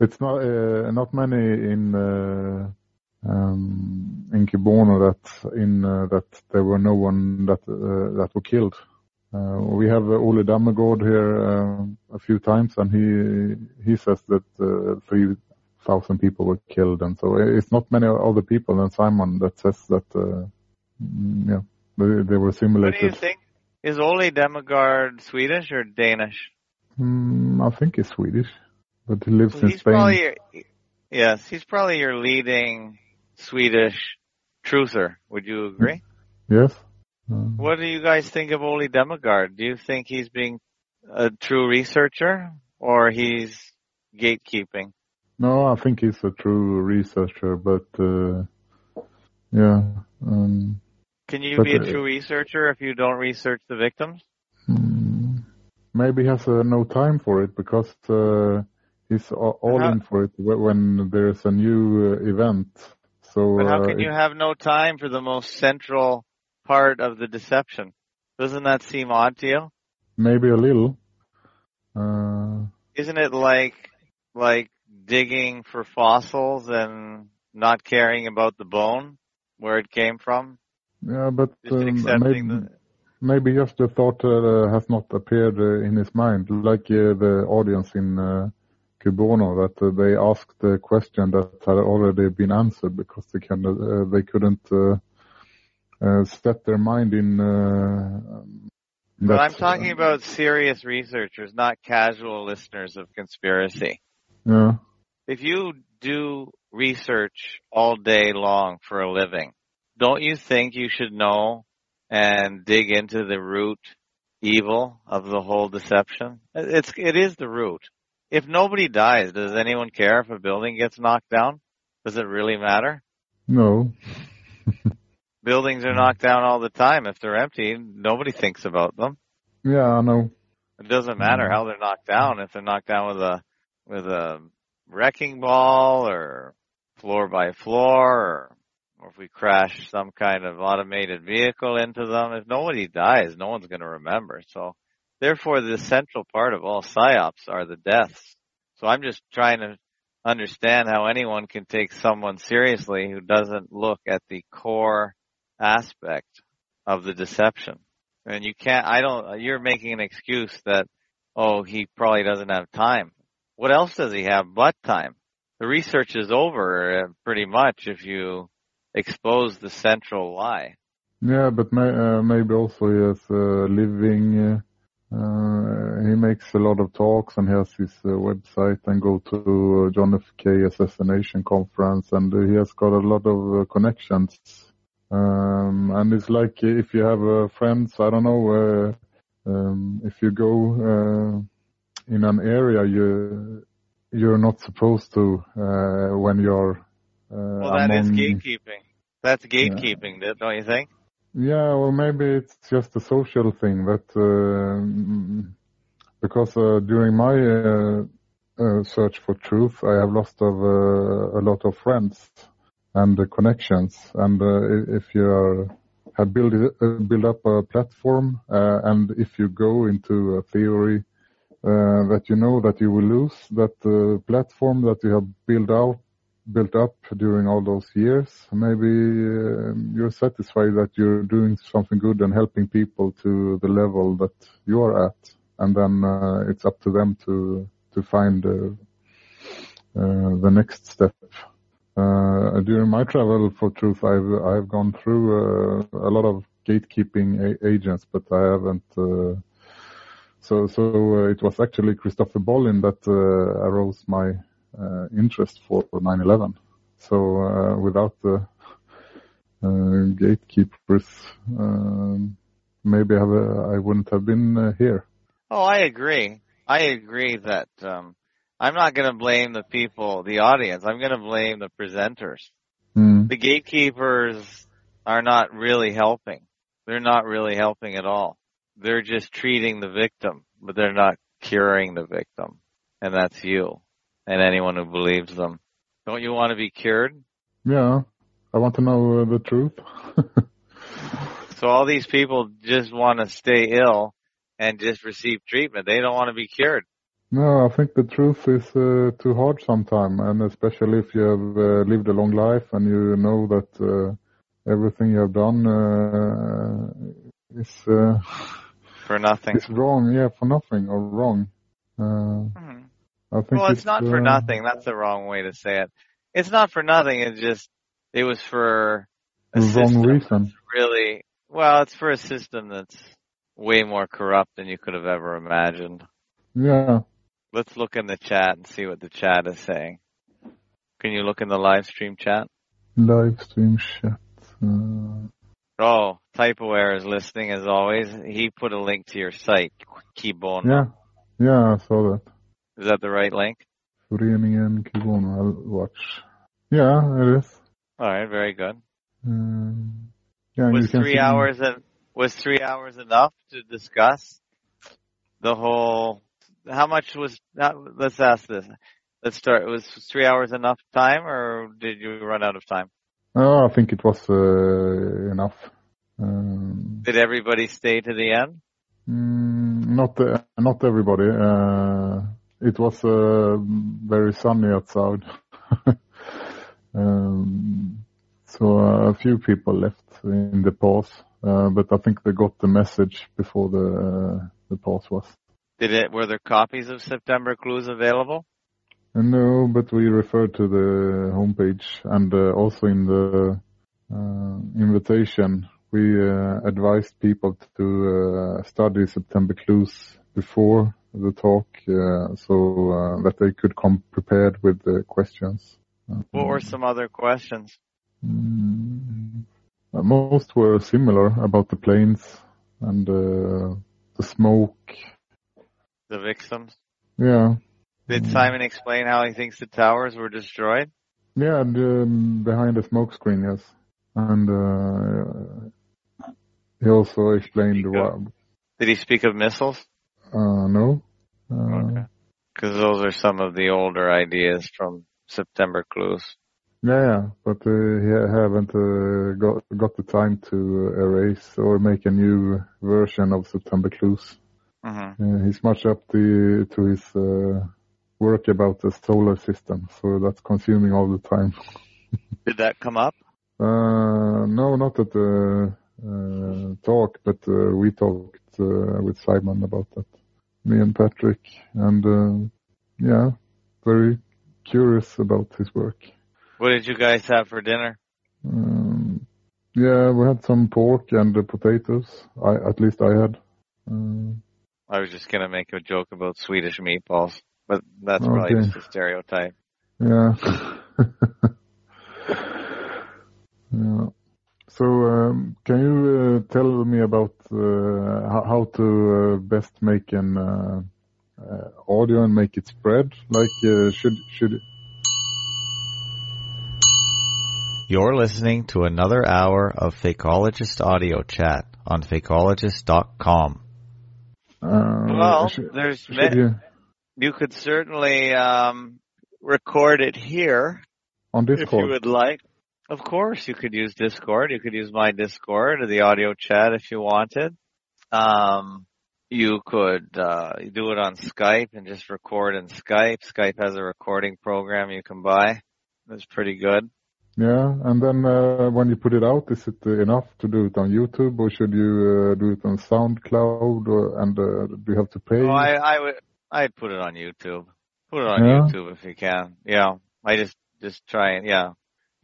Speaker 7: it's not uh, not many in uh, um, in Cui Bono that in uh, that there were no one that uh, that were killed. Uh, we have uh, Ole Dammegård here uh, a few times, and he he says that uh, three thousand people were killed, and so it's not many other people than Simon that says that. Uh, mm, yeah, they, they were
Speaker 6: What
Speaker 7: simulated.
Speaker 6: do you think? Is Ole Dammegård Swedish or Danish?
Speaker 7: Mm, I think he's Swedish, but he lives in
Speaker 6: he's
Speaker 7: Spain.
Speaker 6: probably your, yes, he's probably your leading Swedish truther. Would you agree?
Speaker 7: Yes.
Speaker 6: What do you guys think of Ole Dammegård? Do you think he's being a true researcher or he's gatekeeping?
Speaker 7: no, I think he's a true researcher, but uh, yeah. Um,
Speaker 6: Can you be a
Speaker 7: uh,
Speaker 6: true researcher if you don't research the victims?
Speaker 7: mm, maybe he has uh, no time for it because uh, he's all
Speaker 6: how-
Speaker 7: in for it when there's a new uh, event. So
Speaker 6: But how
Speaker 7: uh,
Speaker 6: can you have no time for the most central part of the deception? Doesn't that seem odd to you?
Speaker 7: maybe a little. Uh,
Speaker 6: Isn't it like like digging for fossils and not caring about the bone where it came from?
Speaker 7: yeah, but um, maybe,
Speaker 6: the
Speaker 7: maybe just the thought uh, has not appeared uh, in his mind, like uh, the audience in uh, that uh, they asked a question that had already been answered because they can uh, they couldn't uh, uh, set their mind in. Uh,
Speaker 6: But
Speaker 7: that-
Speaker 6: I'm talking about serious researchers, not casual listeners of conspiracy.
Speaker 7: Yeah,
Speaker 6: If you do research all day long for a living, don't you think you should know and dig into the root evil of the whole deception? It's, it is the root. If nobody dies, does anyone care if a building gets knocked down? Does it really matter?
Speaker 7: no, *laughs*
Speaker 6: Buildings are knocked down all the time. If they're empty, nobody thinks about them.
Speaker 7: yeah, I know.
Speaker 6: It doesn't matter mm. how they're knocked down. If they're knocked down with a with a wrecking ball or floor by floor, or, or if we crash some kind of automated vehicle into them, if nobody dies, no one's going to remember. So, therefore, the central part of all psyops are the deaths. So I'm just trying to understand how anyone can take someone seriously who doesn't look at the core aspect of the deception. And you can't, I don't, you're making an excuse that, oh, he probably doesn't have time. What else does he have but time? The research is over uh, pretty much if you expose the central lie.
Speaker 7: Yeah, but may, uh, maybe also he has a living. Uh, he makes a lot of talks and he has his uh, website and go to uh, John F. K. assassination conference and uh, he has got a lot of uh, connections. Um, and it's like if you have uh, friends, I don't know, uh, um, if you go uh, in an area you you're not supposed to uh, when you're uh,
Speaker 6: Well, that is
Speaker 7: among-
Speaker 6: gatekeeping. That's gatekeeping, don't you think?
Speaker 7: Yeah, well, maybe it's just a social thing that uh, because uh, during my uh, uh, search for truth, I have lost of uh, a lot of friends and uh, connections. And uh, if you are, have built built up a platform, uh, and if you go into a theory uh, that you know that you will lose, that platform that you have built out built up during all those years. Maybe um, you're satisfied that you're doing something good and helping people to the level that you are at, and then uh, it's up to them to to find uh, uh, the next step. Uh, during my travel for truth, I've I've gone through uh, a lot of gatekeeping a- agents, but I haven't. Uh, so so it was actually Christopher Bollyn that arose my interest for 9/11. So uh, without the uh, gatekeepers, um, maybe I, have a, I wouldn't have been uh, here.
Speaker 6: Oh, I agree. I agree that um, I'm not going to blame the people, the audience. I'm going to blame the presenters.
Speaker 7: Mm.
Speaker 6: The gatekeepers are not really helping. They're not really helping at all. They're just treating the victim, but they're not curing the victim. And that's you and anyone who believes them. Don't you want to be cured?
Speaker 7: Yeah, I want to know uh, the truth. *laughs*
Speaker 6: So all these people just want to stay ill and just receive treatment. They don't want to be cured.
Speaker 7: No, I think the truth is uh, too hard sometimes, and especially if you have uh, lived a long life and you know that uh, everything you have done uh, is uh,
Speaker 6: For nothing.
Speaker 7: It's wrong. Yeah, for nothing or wrong. Think
Speaker 6: Well, it's not for
Speaker 7: uh,
Speaker 6: nothing. That's the wrong way to say it. It's not for nothing. It's just, it was for a
Speaker 7: wrong
Speaker 6: system
Speaker 7: reason.
Speaker 6: really, well, it's for a system that's way more corrupt than you could have ever imagined.
Speaker 7: Yeah,
Speaker 6: Let's look in the chat and see what the chat is saying. Can you look in the live stream chat?
Speaker 7: live stream chat. Uh,
Speaker 6: Oh, Typeware is listening as always. He put a link to your site, Cui Bono.
Speaker 7: yeah, yeah, I saw that.
Speaker 6: Is that the right link?
Speaker 7: Föreningen Cui Bono, I'll watch. Yeah, it is.
Speaker 6: All right, very good.
Speaker 7: Um, yeah,
Speaker 6: Was three hours en- was three hours enough to discuss the whole? How much was? Not, let's ask this. Let's start. Was three hours enough time, or did you run out of time?
Speaker 7: Oh, I think it was uh, enough. Um,
Speaker 6: Did everybody stay to the end?
Speaker 7: mm, not uh, not everybody. Uh, it was uh, very sunny outside, *laughs* um, so uh, a few people left in the pause. Uh, but I think they got the message before the uh, the pause was.
Speaker 6: Did it? Were there copies of September Clues available?
Speaker 7: Uh, No, but we referred to the homepage and uh, also in the uh, invitation, we uh, advised people to uh, study September clues before the talk uh, so uh, that they could come prepared with the questions.
Speaker 6: What were some other questions?
Speaker 7: Mm, uh, most were similar about the planes and uh, the smoke.
Speaker 6: The victims.
Speaker 7: Yeah,
Speaker 6: Did Simon explain how he thinks the towers were destroyed?
Speaker 7: Yeah, and, um, behind the smoke screen, yes. And uh, he also explained why.
Speaker 6: Did he speak of missiles?
Speaker 7: Uh, no. Uh,
Speaker 6: Okay. Because those are some of the older ideas from September Clues.
Speaker 7: Yeah, yeah, but uh, he haven't uh, got got the time to erase or make a new version of September Clues.
Speaker 6: hmm
Speaker 7: Uh, he's much up to to his uh, work about the solar system, so that's consuming all the time. *laughs*
Speaker 6: Did that come up?
Speaker 7: Uh, no, not at the uh, talk, but uh, we talked uh, with Simon about that. Me and Patrik, and uh, yeah, very curious about his work.
Speaker 6: What did you guys have for dinner?
Speaker 7: Um, yeah, we had some pork and uh, potatoes. I, at least I had. Uh,
Speaker 6: I was just gonna make a joke about Swedish meatballs, but that's probably just a stereotype.
Speaker 7: yeah. *laughs* yeah. So, um, can you uh, tell me about uh, how, how to uh, best make an uh, uh, audio and make it spread? Like, uh, should should
Speaker 9: You're listening to another hour of Fakeologist audio chat on fakeologist.com.
Speaker 6: Well, there's
Speaker 7: should you
Speaker 6: you could certainly um, record it here
Speaker 7: on
Speaker 6: if you would like. Of course, you could use Discord. You could use my Discord or the audio chat if you wanted. Um, you could uh, do it on Skype and just record in Skype. Skype has a recording program you can buy. It's pretty good.
Speaker 7: Yeah, and then uh, when you put it out, is it enough to do it on YouTube, or should you uh, do it on SoundCloud, or, and uh, do you have to pay?
Speaker 6: Oh, I, I would, I'd put it on YouTube. Put it on
Speaker 7: Yeah?
Speaker 6: YouTube if you can. Yeah, I just, just try and yeah,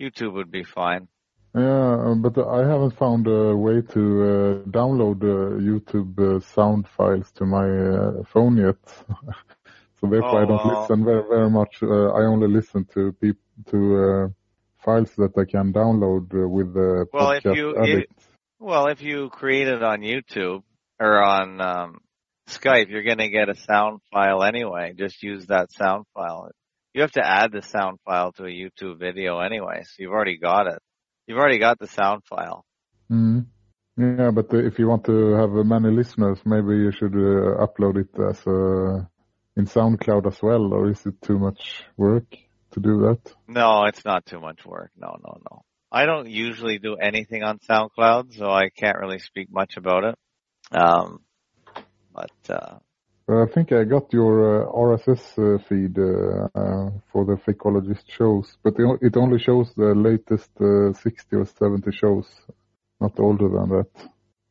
Speaker 6: YouTube would be fine.
Speaker 7: Yeah, but I haven't found a way to uh, download uh, YouTube uh, sound files to my uh, phone yet. *laughs* so therefore, I
Speaker 6: Oh,
Speaker 7: don't
Speaker 6: well.
Speaker 7: listen very very much. Uh, I only listen to peop- to uh, files that I can download uh, with the
Speaker 6: Well, if you-
Speaker 7: edit.
Speaker 6: Well, if you create it on YouTube or on um, Skype, you're going to get a sound file anyway. Just use that sound file. You have to add the sound file to a YouTube video anyway, so you've already got it. You've already got the sound file.
Speaker 7: Mm. Yeah, but uh, if you want to have uh, many listeners, maybe you should uh, upload it as a, in SoundCloud as well, or is it too much work to do that?
Speaker 6: No, it's not too much work. No, no, no. I don't usually do anything on SoundCloud, so I can't really speak much about it. Um, but uh,
Speaker 7: Uh, I think I got your uh, RSS uh, feed uh, uh, for the Fakeologist shows, but it only shows the latest uh, 60 or 70 shows, not older than that.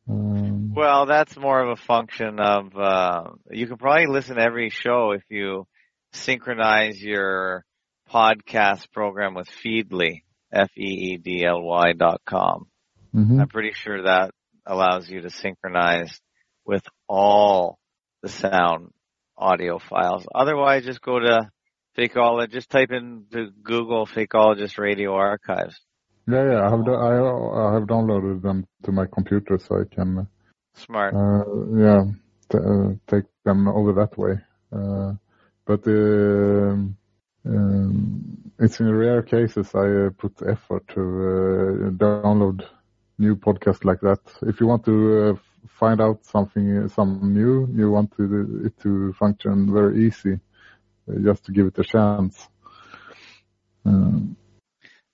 Speaker 7: Um,
Speaker 6: Well, that's more of a function of uh, you can probably listen to every show if you synchronize your podcast program with Feedly, F E E D L Y dot com.
Speaker 7: mhm.
Speaker 6: I'm pretty sure that allows you to synchronize with all the sound audio files. Otherwise, just go to Fakeologist, just type in the Google Fakeologist Radio Archives.
Speaker 7: Yeah, yeah, I have do- I, I have downloaded them to my computer so I can
Speaker 6: Smart.
Speaker 7: uh, yeah t- uh, take them over that way. Uh, but um um, it's in rare cases I uh, put effort to uh, download new podcasts like that. If you want to uh, find out something, some new, you want to, it to function very easy, uh, just to give it a chance. Um,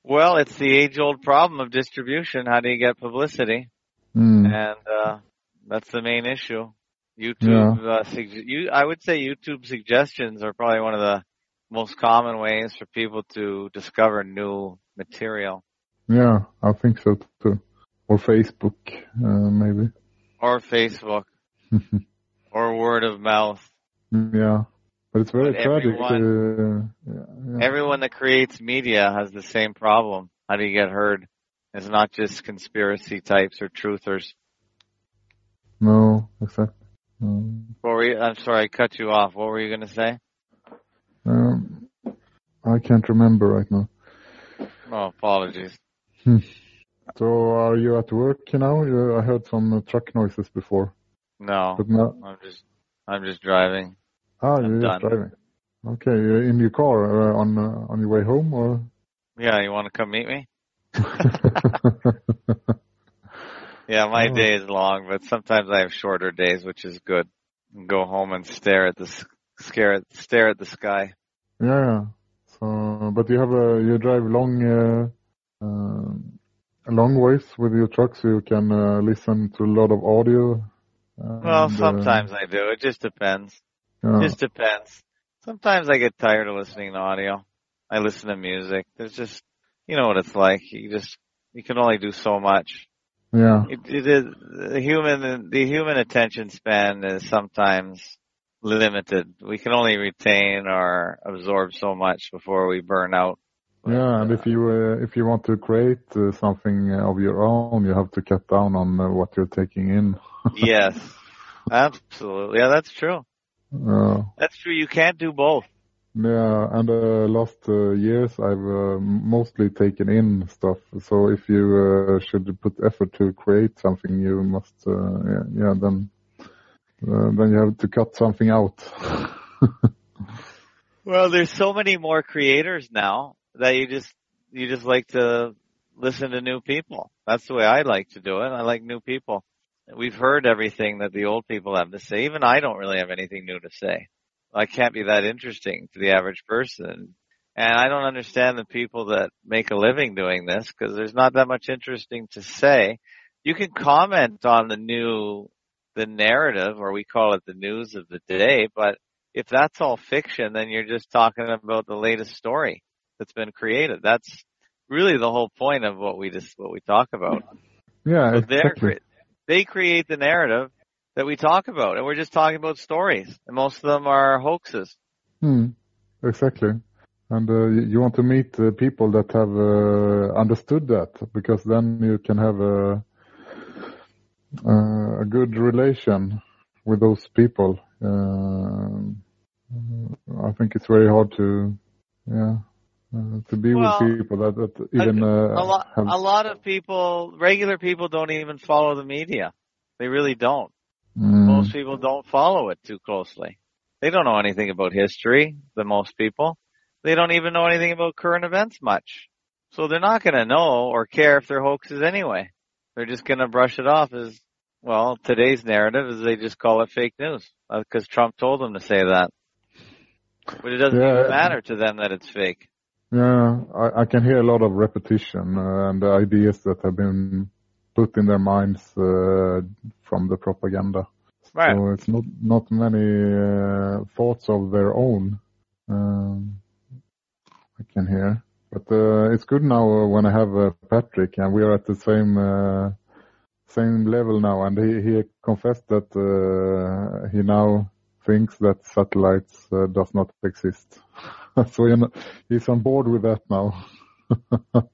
Speaker 6: Well, it's the age-old problem of distribution. How do you get publicity?
Speaker 7: mm,
Speaker 6: And uh, that's the main issue. YouTube, uh, sug- you, I would say YouTube suggestions are probably one of the most common ways for people to discover new material.
Speaker 7: yeah, I think so too. Or Facebook, uh, maybe.
Speaker 6: Or Facebook, *laughs* or word of mouth.
Speaker 7: yeah, but it's very
Speaker 6: But
Speaker 7: tragic.
Speaker 6: everyone-
Speaker 7: Uh, yeah, yeah.
Speaker 6: Everyone that creates media has the same problem. How do you get heard? It's not just conspiracy types or truthers.
Speaker 7: No, exactly. Um,
Speaker 6: What were you, I'm sorry, I cut you off. What were you going to say?
Speaker 7: um, I can't remember right now.
Speaker 6: Oh, apologies.
Speaker 7: So are you at work now? You, I heard some uh, truck noises before,
Speaker 6: No,
Speaker 7: but now,
Speaker 6: I'm just, I'm just driving.
Speaker 7: ah,
Speaker 6: I'm
Speaker 7: you're just driving. Okay, you're in your car uh, on uh, on your way home, or?
Speaker 6: Yeah, you want to come meet me? *laughs* Yeah, my
Speaker 7: Oh.
Speaker 6: day is long, but sometimes I have shorter days, which is good. Go home and stare at the stare at stare at the sky.
Speaker 7: yeah, yeah. So, but you have a you drive long, uh, uh, long ways with your truck, so you can uh, listen to a lot of audio.
Speaker 6: Well,
Speaker 7: and, uh,
Speaker 6: sometimes I do. It just depends.
Speaker 7: yeah.
Speaker 6: Just depends. Sometimes I get tired of listening to audio. I listen to music. There's just, you know what it's like. You just, you can only do so much.
Speaker 7: yeah.
Speaker 6: It, it is the human the human attention span is sometimes limited. We can only retain or absorb so much before we burn out.
Speaker 7: Yeah, and if you uh, if you want to create uh, something of your own, you have to cut down on uh, what you're taking in. *laughs*
Speaker 6: yes, absolutely. Yeah, that's true.
Speaker 7: Uh,
Speaker 6: That's true. You can't do both.
Speaker 7: yeah, and uh, last uh, years I've uh, mostly taken in stuff. So if you uh, should put effort to create something, you must, uh, yeah, yeah, then uh, then you have to cut something out. *laughs*
Speaker 6: Well, there's so many more creators now that you just you just like to listen to new people. That's the way I like to do it. I like new people. We've heard everything that the old people have to say. Even I don't really have anything new to say. I can't be that interesting to the average person. And I don't understand the people that make a living doing this because there's not that much interesting to say. You can comment on the new, the narrative, or we call it the news of the day, but if that's all fiction, then you're just talking about the latest story that's been created. That's really the whole point of what we just, what we talk about.
Speaker 7: yeah,
Speaker 6: So
Speaker 7: exactly.
Speaker 6: they create the narrative that we talk about and we're just talking about stories and most of them are hoaxes.
Speaker 7: Hmm, exactly. And uh, you want to meet uh, people that have uh, understood that, because then you can have a a good relation with those people. Uh, I think it's very hard to, yeah, uh, to be
Speaker 6: Well,
Speaker 7: with people that, that even uh,
Speaker 6: a lot,
Speaker 7: have,
Speaker 6: a lot of people, regular people don't even follow the media. They really don't.
Speaker 7: Mm,
Speaker 6: Most people don't follow it too closely. They don't know anything about history, the most people. They don't even know anything about current events much. So they're not gonna know or care if they're hoaxes anyway. They're just gonna brush it off as, well, today's narrative is they just call it fake news. Because Trump told them to say that. But it doesn't
Speaker 7: Yeah.
Speaker 6: even matter to them that it's fake.
Speaker 7: Yeah, I, I can hear a lot of repetition uh, and ideas that have been put in their minds uh, from the propaganda.
Speaker 6: Right.
Speaker 7: So it's not not many uh, thoughts of their own. Um, I can hear, but uh, it's good now uh, when I have uh, Patrik and we are at the same uh, same level now. And he he confessed that uh, he now thinks that satellites uh, does not exist. *laughs* *laughs* so he's on board with that now. *laughs*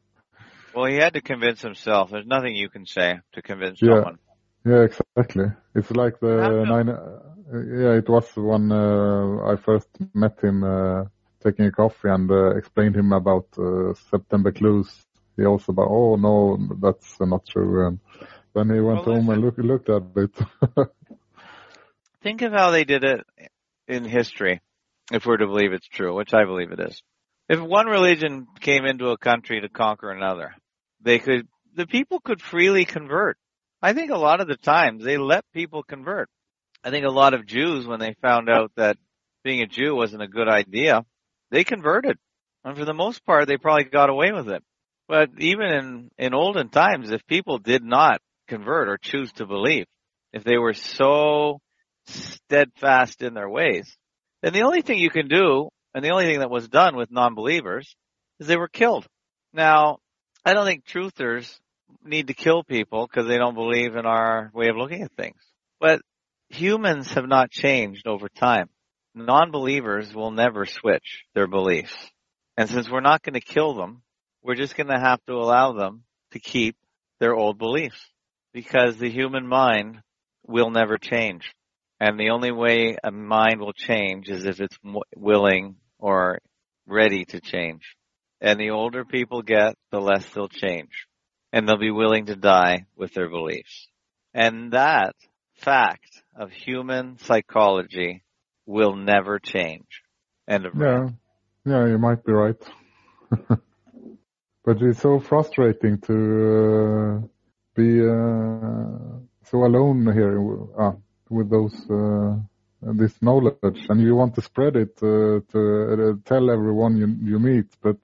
Speaker 6: Well, he had to convince himself. There's nothing you can say to convince
Speaker 7: Yeah.
Speaker 6: someone.
Speaker 7: Yeah, exactly. It's like the nine. Uh, yeah, it was when uh, I first met him uh, taking a coffee and uh, explained him about uh, September clues. He also about, oh no, that's not true. And then he went
Speaker 6: Well,
Speaker 7: home and look, looked at it. *laughs*
Speaker 6: Think of how they did it in history, if we're to believe it's true, which I believe it is. If one religion came into a country to conquer another, they could, the people could freely convert. I think a lot of the times they let people convert. I think a lot of Jews, when they found out that being a Jew wasn't a good idea, they converted. And for the most part, they probably got away with it. But even in, in olden times, if people did not convert or choose to believe, if they were so steadfast in their ways, then the only thing you can do, and the only thing that was done with non-believers, is they were killed. Now, I don't think truthers need to kill people because they don't believe in our way of looking at things. But humans have not changed over time. Non-believers will never switch their beliefs. And since we're not going to kill them, we're just going to have to allow them to keep their old beliefs because the human mind will never change. And the only way a mind will change is if it's willing or ready to change. And the older people get, the less they'll change. And they'll be willing to die with their beliefs. And that fact of human psychology will never change. End of
Speaker 7: yeah, yeah, you might be right. *laughs* but it's so frustrating to uh, be uh, so alone here uh, with those uh, this knowledge, and you want to spread it uh, to uh, tell everyone you you meet, but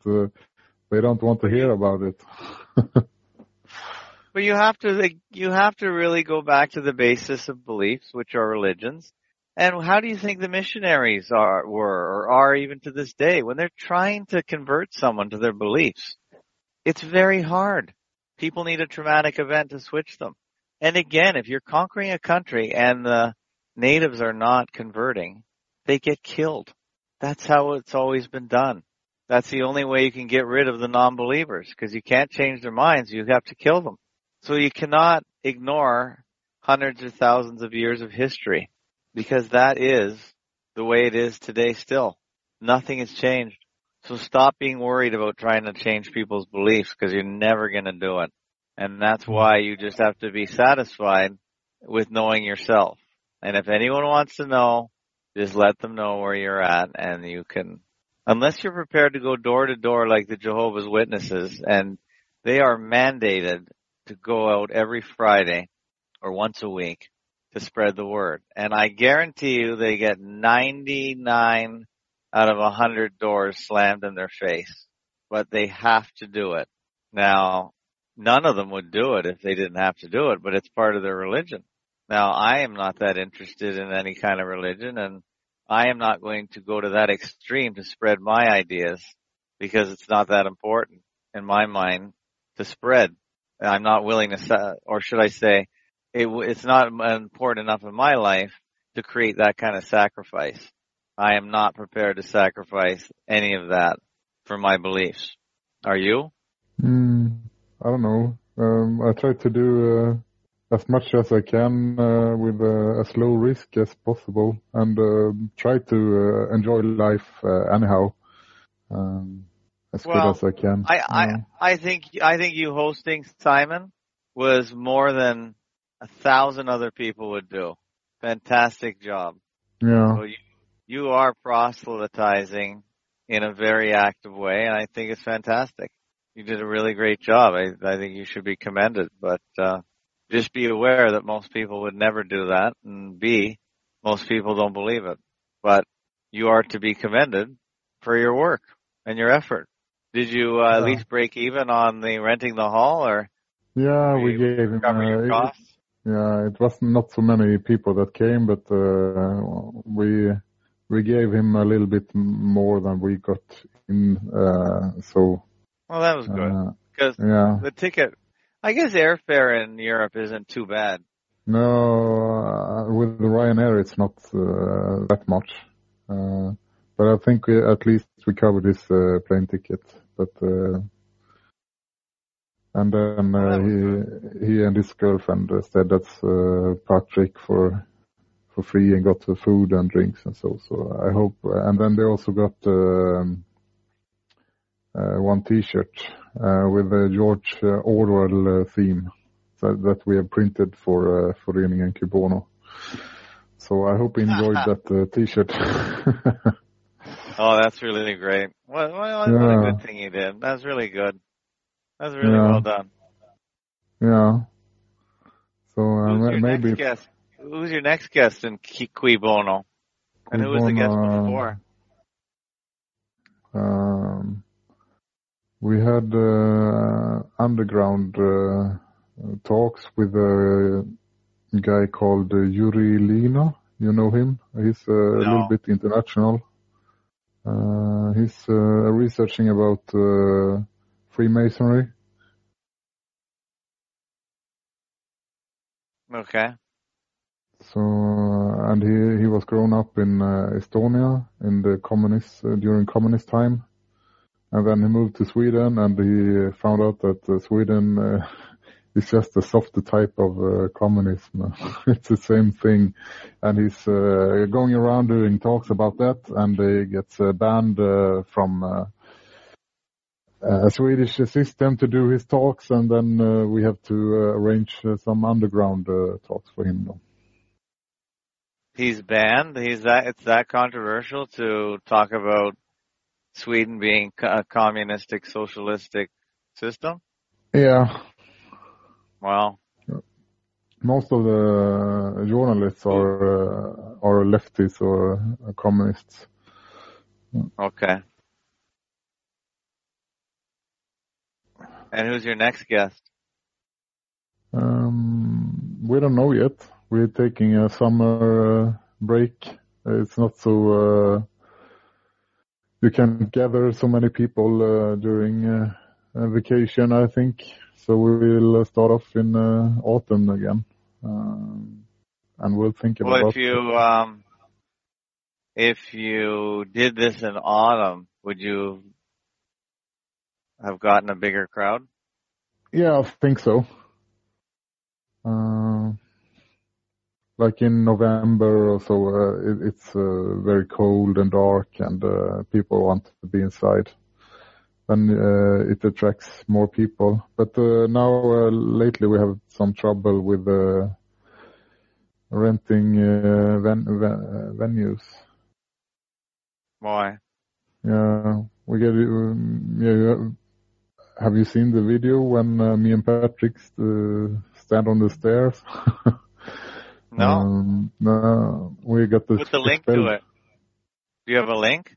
Speaker 7: they don't want to hear about it. *laughs*
Speaker 6: But you have to, like, you have to really go back to the basis of beliefs, which are religions. And how do you think the missionaries are, were, or are even to this day, when they're trying to convert someone to their beliefs? It's very hard. People need a traumatic event to switch them. And again, if you're conquering a country and the natives are not converting, they get killed. That's how it's always been done. That's the only way you can get rid of the non-believers because you can't change their minds. You have to kill them. So you cannot ignore hundreds or thousands of years of history because that is the way it is today still. Nothing has changed. So stop being worried about trying to change people's beliefs because you're never going to do it. And that's why you just have to be satisfied with knowing yourself. And if anyone wants to know, just let them know where you're at and you can, unless you're prepared to go door to door like the Jehovah's Witnesses and they are mandated to go out every Friday or once a week to spread the word. And I guarantee you they get 99 out of 100 doors slammed in their face. But they have to do it. Now, none of them would do it if they didn't have to do it, but it's part of their religion. Now, I am not that interested in any kind of religion and I am not going to go to that extreme to spread my ideas because it's not that important in my mind to spread. I'm not willing to, or should I say, it, it's not important enough in my life to create that kind of sacrifice. I am not prepared to sacrifice any of that for my beliefs. Are you?
Speaker 7: Mm, I don't know. Um, I try to do uh, as much as I can uh, with uh, as low risk as possible, and try to enjoy life anyhow. Um, as
Speaker 6: Well,
Speaker 7: good as I can.
Speaker 6: I, I, I think, I think you hosting Simon was more than a thousand other people would do. Fantastic job.
Speaker 7: yeah.
Speaker 6: So you, you are proselytizing in a very active way, and I think it's fantastic. You did a really great job. I, I think you should be commended, but uh, just be aware that most people would never do that, and B, most people don't believe it. But you are to be commended for your work and your effort. Did you uh, at
Speaker 7: Yeah.
Speaker 6: least break even on the renting the hall, or
Speaker 7: Yeah, we gave him. uh,
Speaker 6: costs?
Speaker 7: Yeah, it was not so many people that came, but uh, we we gave him a little bit more than we got in. Uh, so
Speaker 6: Well, that was good
Speaker 7: uh,
Speaker 6: because
Speaker 7: yeah,
Speaker 6: the ticket. I guess airfare in Europe isn't too bad.
Speaker 7: no, uh, with the Ryanair it's not uh, that much, uh, but I think we, at least we covered his uh, plane ticket. But uh, and then uh,
Speaker 6: that was
Speaker 7: he he and his girlfriend uh, said that's uh, Patrik for for free and got the food and drinks and so. So I hope, and then they also got um, uh, one T-shirt uh, with the George uh, Orwell uh, theme that, that we have printed for uh, Föreningen Cui Bono. So I hope you enjoyed *laughs* that uh, T-shirt. *laughs*
Speaker 6: Oh, that's really great. What, what, what a good thing you did. That's really good. That's really
Speaker 7: Yeah.
Speaker 6: well done.
Speaker 7: yeah. So uh,
Speaker 6: Who's your
Speaker 7: maybe
Speaker 6: next guest? Who's your next guest in Ki- Cui Bono? And who was the guest before?
Speaker 7: Um, we had uh, underground uh, talks with a guy called uh, Jüri Lina. You know him? He's uh, a little bit international. Uh, he's uh, researching about uh, Freemasonry.
Speaker 6: Okay.
Speaker 7: So, and he he was grown up in uh, Estonia in the communist uh, during communist time, and then he moved to Sweden, and he found out that uh, Sweden uh, *laughs* is just a softer type of uh, communism. *laughs* it's the same thing, and he's uh, going around doing talks about that, and he gets uh, banned uh, from. Uh, a Swedish system to do his talks, and then uh, we have to uh, arrange uh, some underground uh, talks for him.
Speaker 6: He's banned. He's that. It's that controversial to talk about Sweden being a communistic, socialistic system.
Speaker 7: Yeah,
Speaker 6: Well,
Speaker 7: most of the journalists are uh, are lefties or uh, communists.
Speaker 6: okay. And who's your next guest?
Speaker 7: Um, we don't know yet. We're taking a summer uh, break. It's not so uh, you can gather so many people uh, during uh, vacation. I think so. We will start off in uh, autumn again, um, and we'll think about.
Speaker 6: Well, if you um, if you did this in autumn, would you have gotten a bigger crowd?
Speaker 7: Yeah, I think so. Uh, like in November or so, uh, it, it's uh, very cold and dark, and uh, people want to be inside. Then uh, it attracts more people. But uh, now, uh, lately, we have some trouble with uh, renting uh, ven- ven- venues.
Speaker 6: Why?
Speaker 7: Yeah, we get. Um, yeah, have you seen the video when uh, me and Patrik uh, stand on the stairs? *laughs*
Speaker 6: No.
Speaker 7: Um, no, we got the.
Speaker 6: Put the link to it. Do you have a link?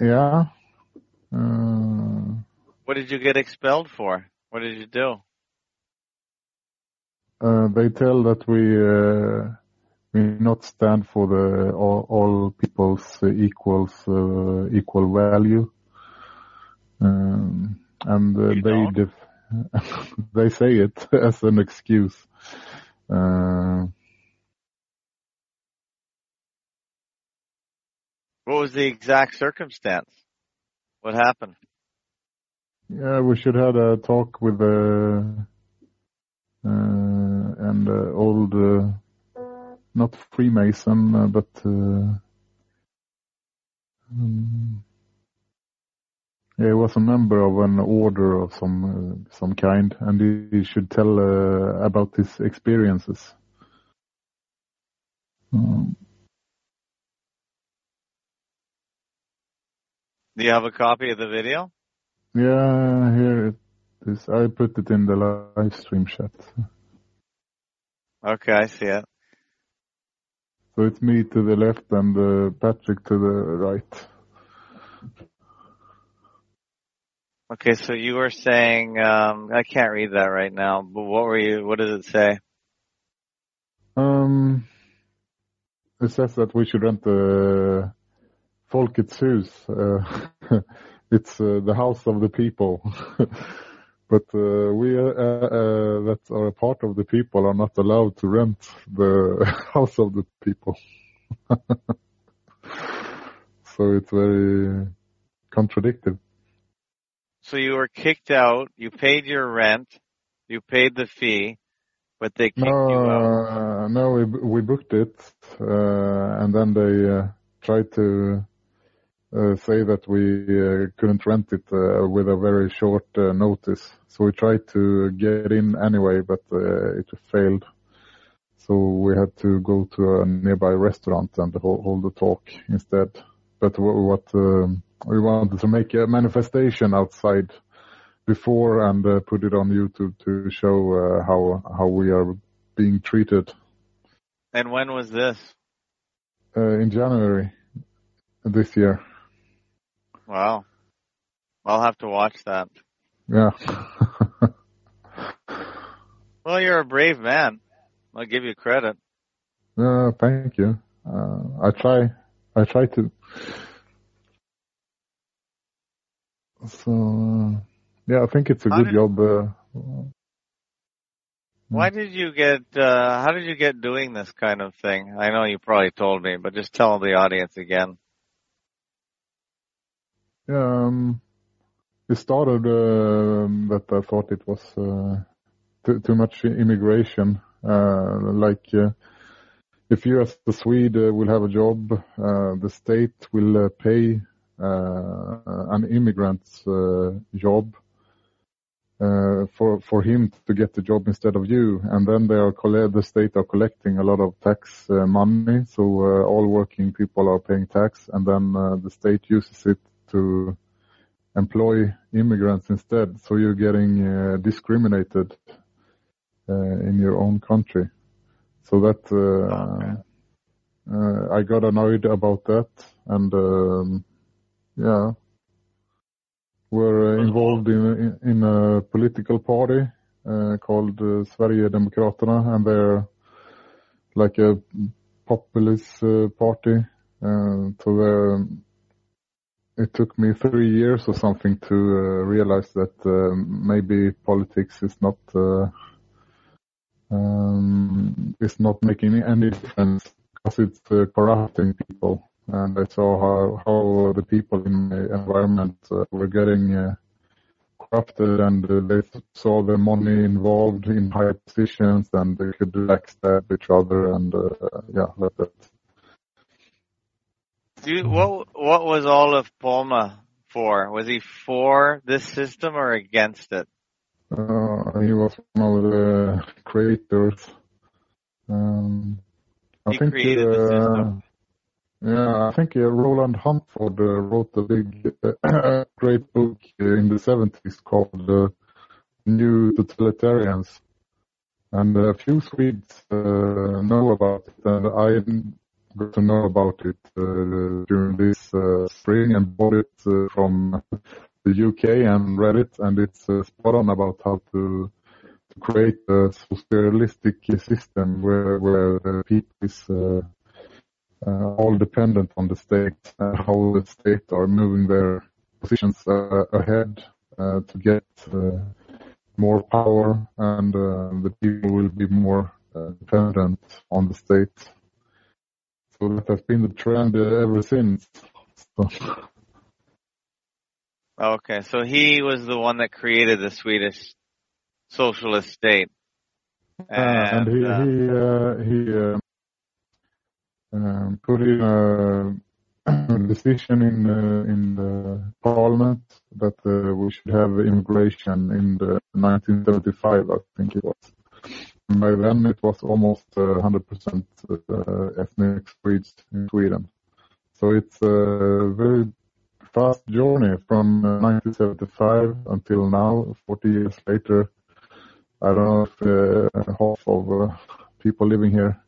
Speaker 7: Yeah. Uh,
Speaker 6: What did you get expelled for? What did you do?
Speaker 7: uh, they tell that we uh, we not stand for the all, all people's uh, equals uh, equal value, um, and uh, they def- *laughs* they say it *laughs* as an excuse. Uh,
Speaker 6: What was the exact circumstance? What happened?
Speaker 7: yeah, we should have a talk with the uh, and uh, old uh, not Freemason, uh, but uh, um, Yeah, he was a member of an order of some uh, some kind, and he, he should tell uh, about his experiences. Um,
Speaker 10: Do you have a copy of the video?
Speaker 7: yeah, here it is. I put it in the live stream chat.
Speaker 10: Okay, I see it.
Speaker 7: So it's me to the left and uh, Patrik to the right.
Speaker 10: Okay, so you were saying um, I can't read that right now, but what were you? What does it say?
Speaker 7: Um, it says that we should rent the Folkets Hus. Uh, *laughs* it's uh, the house of the people. *laughs* but uh, we uh, uh, that are a part of the people are not allowed to rent the *laughs* house of the people. so it's very contradictory.
Speaker 10: So you were kicked out. You paid your rent. You paid the fee, but they kicked you out.
Speaker 7: No, uh, no, we we booked it, uh, and then they uh, tried to uh, say that we uh, couldn't rent it uh, with a very short uh, notice. So we tried to get in anyway, but uh, it failed. So we had to go to a nearby restaurant and hold, hold the talk instead. But wh- what um, we wanted to make a manifestation outside before and uh, put it on YouTube to show uh, how how we are being treated
Speaker 10: And when was this?
Speaker 7: uh, in January this year.
Speaker 10: Wow. I'll have to watch that.
Speaker 7: Yeah. *laughs*
Speaker 10: Well, you're a brave man. I'll give you credit.
Speaker 7: Uh, thank you. Uh, I try. I try to. So uh, yeah, I think it's a
Speaker 10: How
Speaker 7: good job. Uh,
Speaker 10: Why did you get, uh, how did you get doing this kind of thing? I know you probably told me, but just tell the audience again.
Speaker 7: Um, started that I thought it was uh, too, too much immigration. Uh, like uh, if you as the Swede will have a job, the state will pay an immigrant's job for for him to get the job instead of you, and then they are the state are collecting a lot of tax money. So all working people are paying tax, and then the state uses it to employ immigrants instead. So you're getting uh, discriminated uh, in your own country. So that uh, uh, I got annoyed about that, and um, yeah, we're uh, involved in in a political party uh, called uh, Sverigedemokraterna, and they're like a populist uh, party. Uh, so they're it took me three years or something to uh, realize that uh, maybe politics is not uh, um, is not making any difference because it's uh, corrupting people. And I saw how how the people in my environment uh, were getting uh, corrupted, and they saw the money involved in high positions, and they could backstab each other, and yeah, like that.
Speaker 10: Do what, what was Olof Palme for? Was he for this system or against it?
Speaker 7: Uh, he was one of the creators. Um, I
Speaker 10: He
Speaker 7: think,
Speaker 10: created the
Speaker 7: uh,
Speaker 10: system.
Speaker 7: yeah, I think uh, Roland uh, wrote a big, uh, *coughs* great book in the 70s called uh, New Totalitarians. And a few Swedes uh, know about it, and I got to know about it uh, during this uh, spring and bought it uh, from the UK and read it, and it's uh, spot on about how to to create a socialistic system where where the people is uh, uh, all dependent on the state and how the state are moving their positions ahead to get more power, and the people will be more dependent on the state. So that has been the trend uh, ever since. So,
Speaker 10: Okay, so he was the one that created the Swedish socialist state.
Speaker 7: and he
Speaker 10: uh,
Speaker 7: he uh, he um, um, put in a, decision in uh, in the parliament that uh, we should have immigration in the 1975, I think it was. By then it was almost uh, 100% uh, ethnic Swedes in Sweden. So it's a very fast journey from uh, 1975 until now, 40 years later. I don't know if uh, half of uh, people living here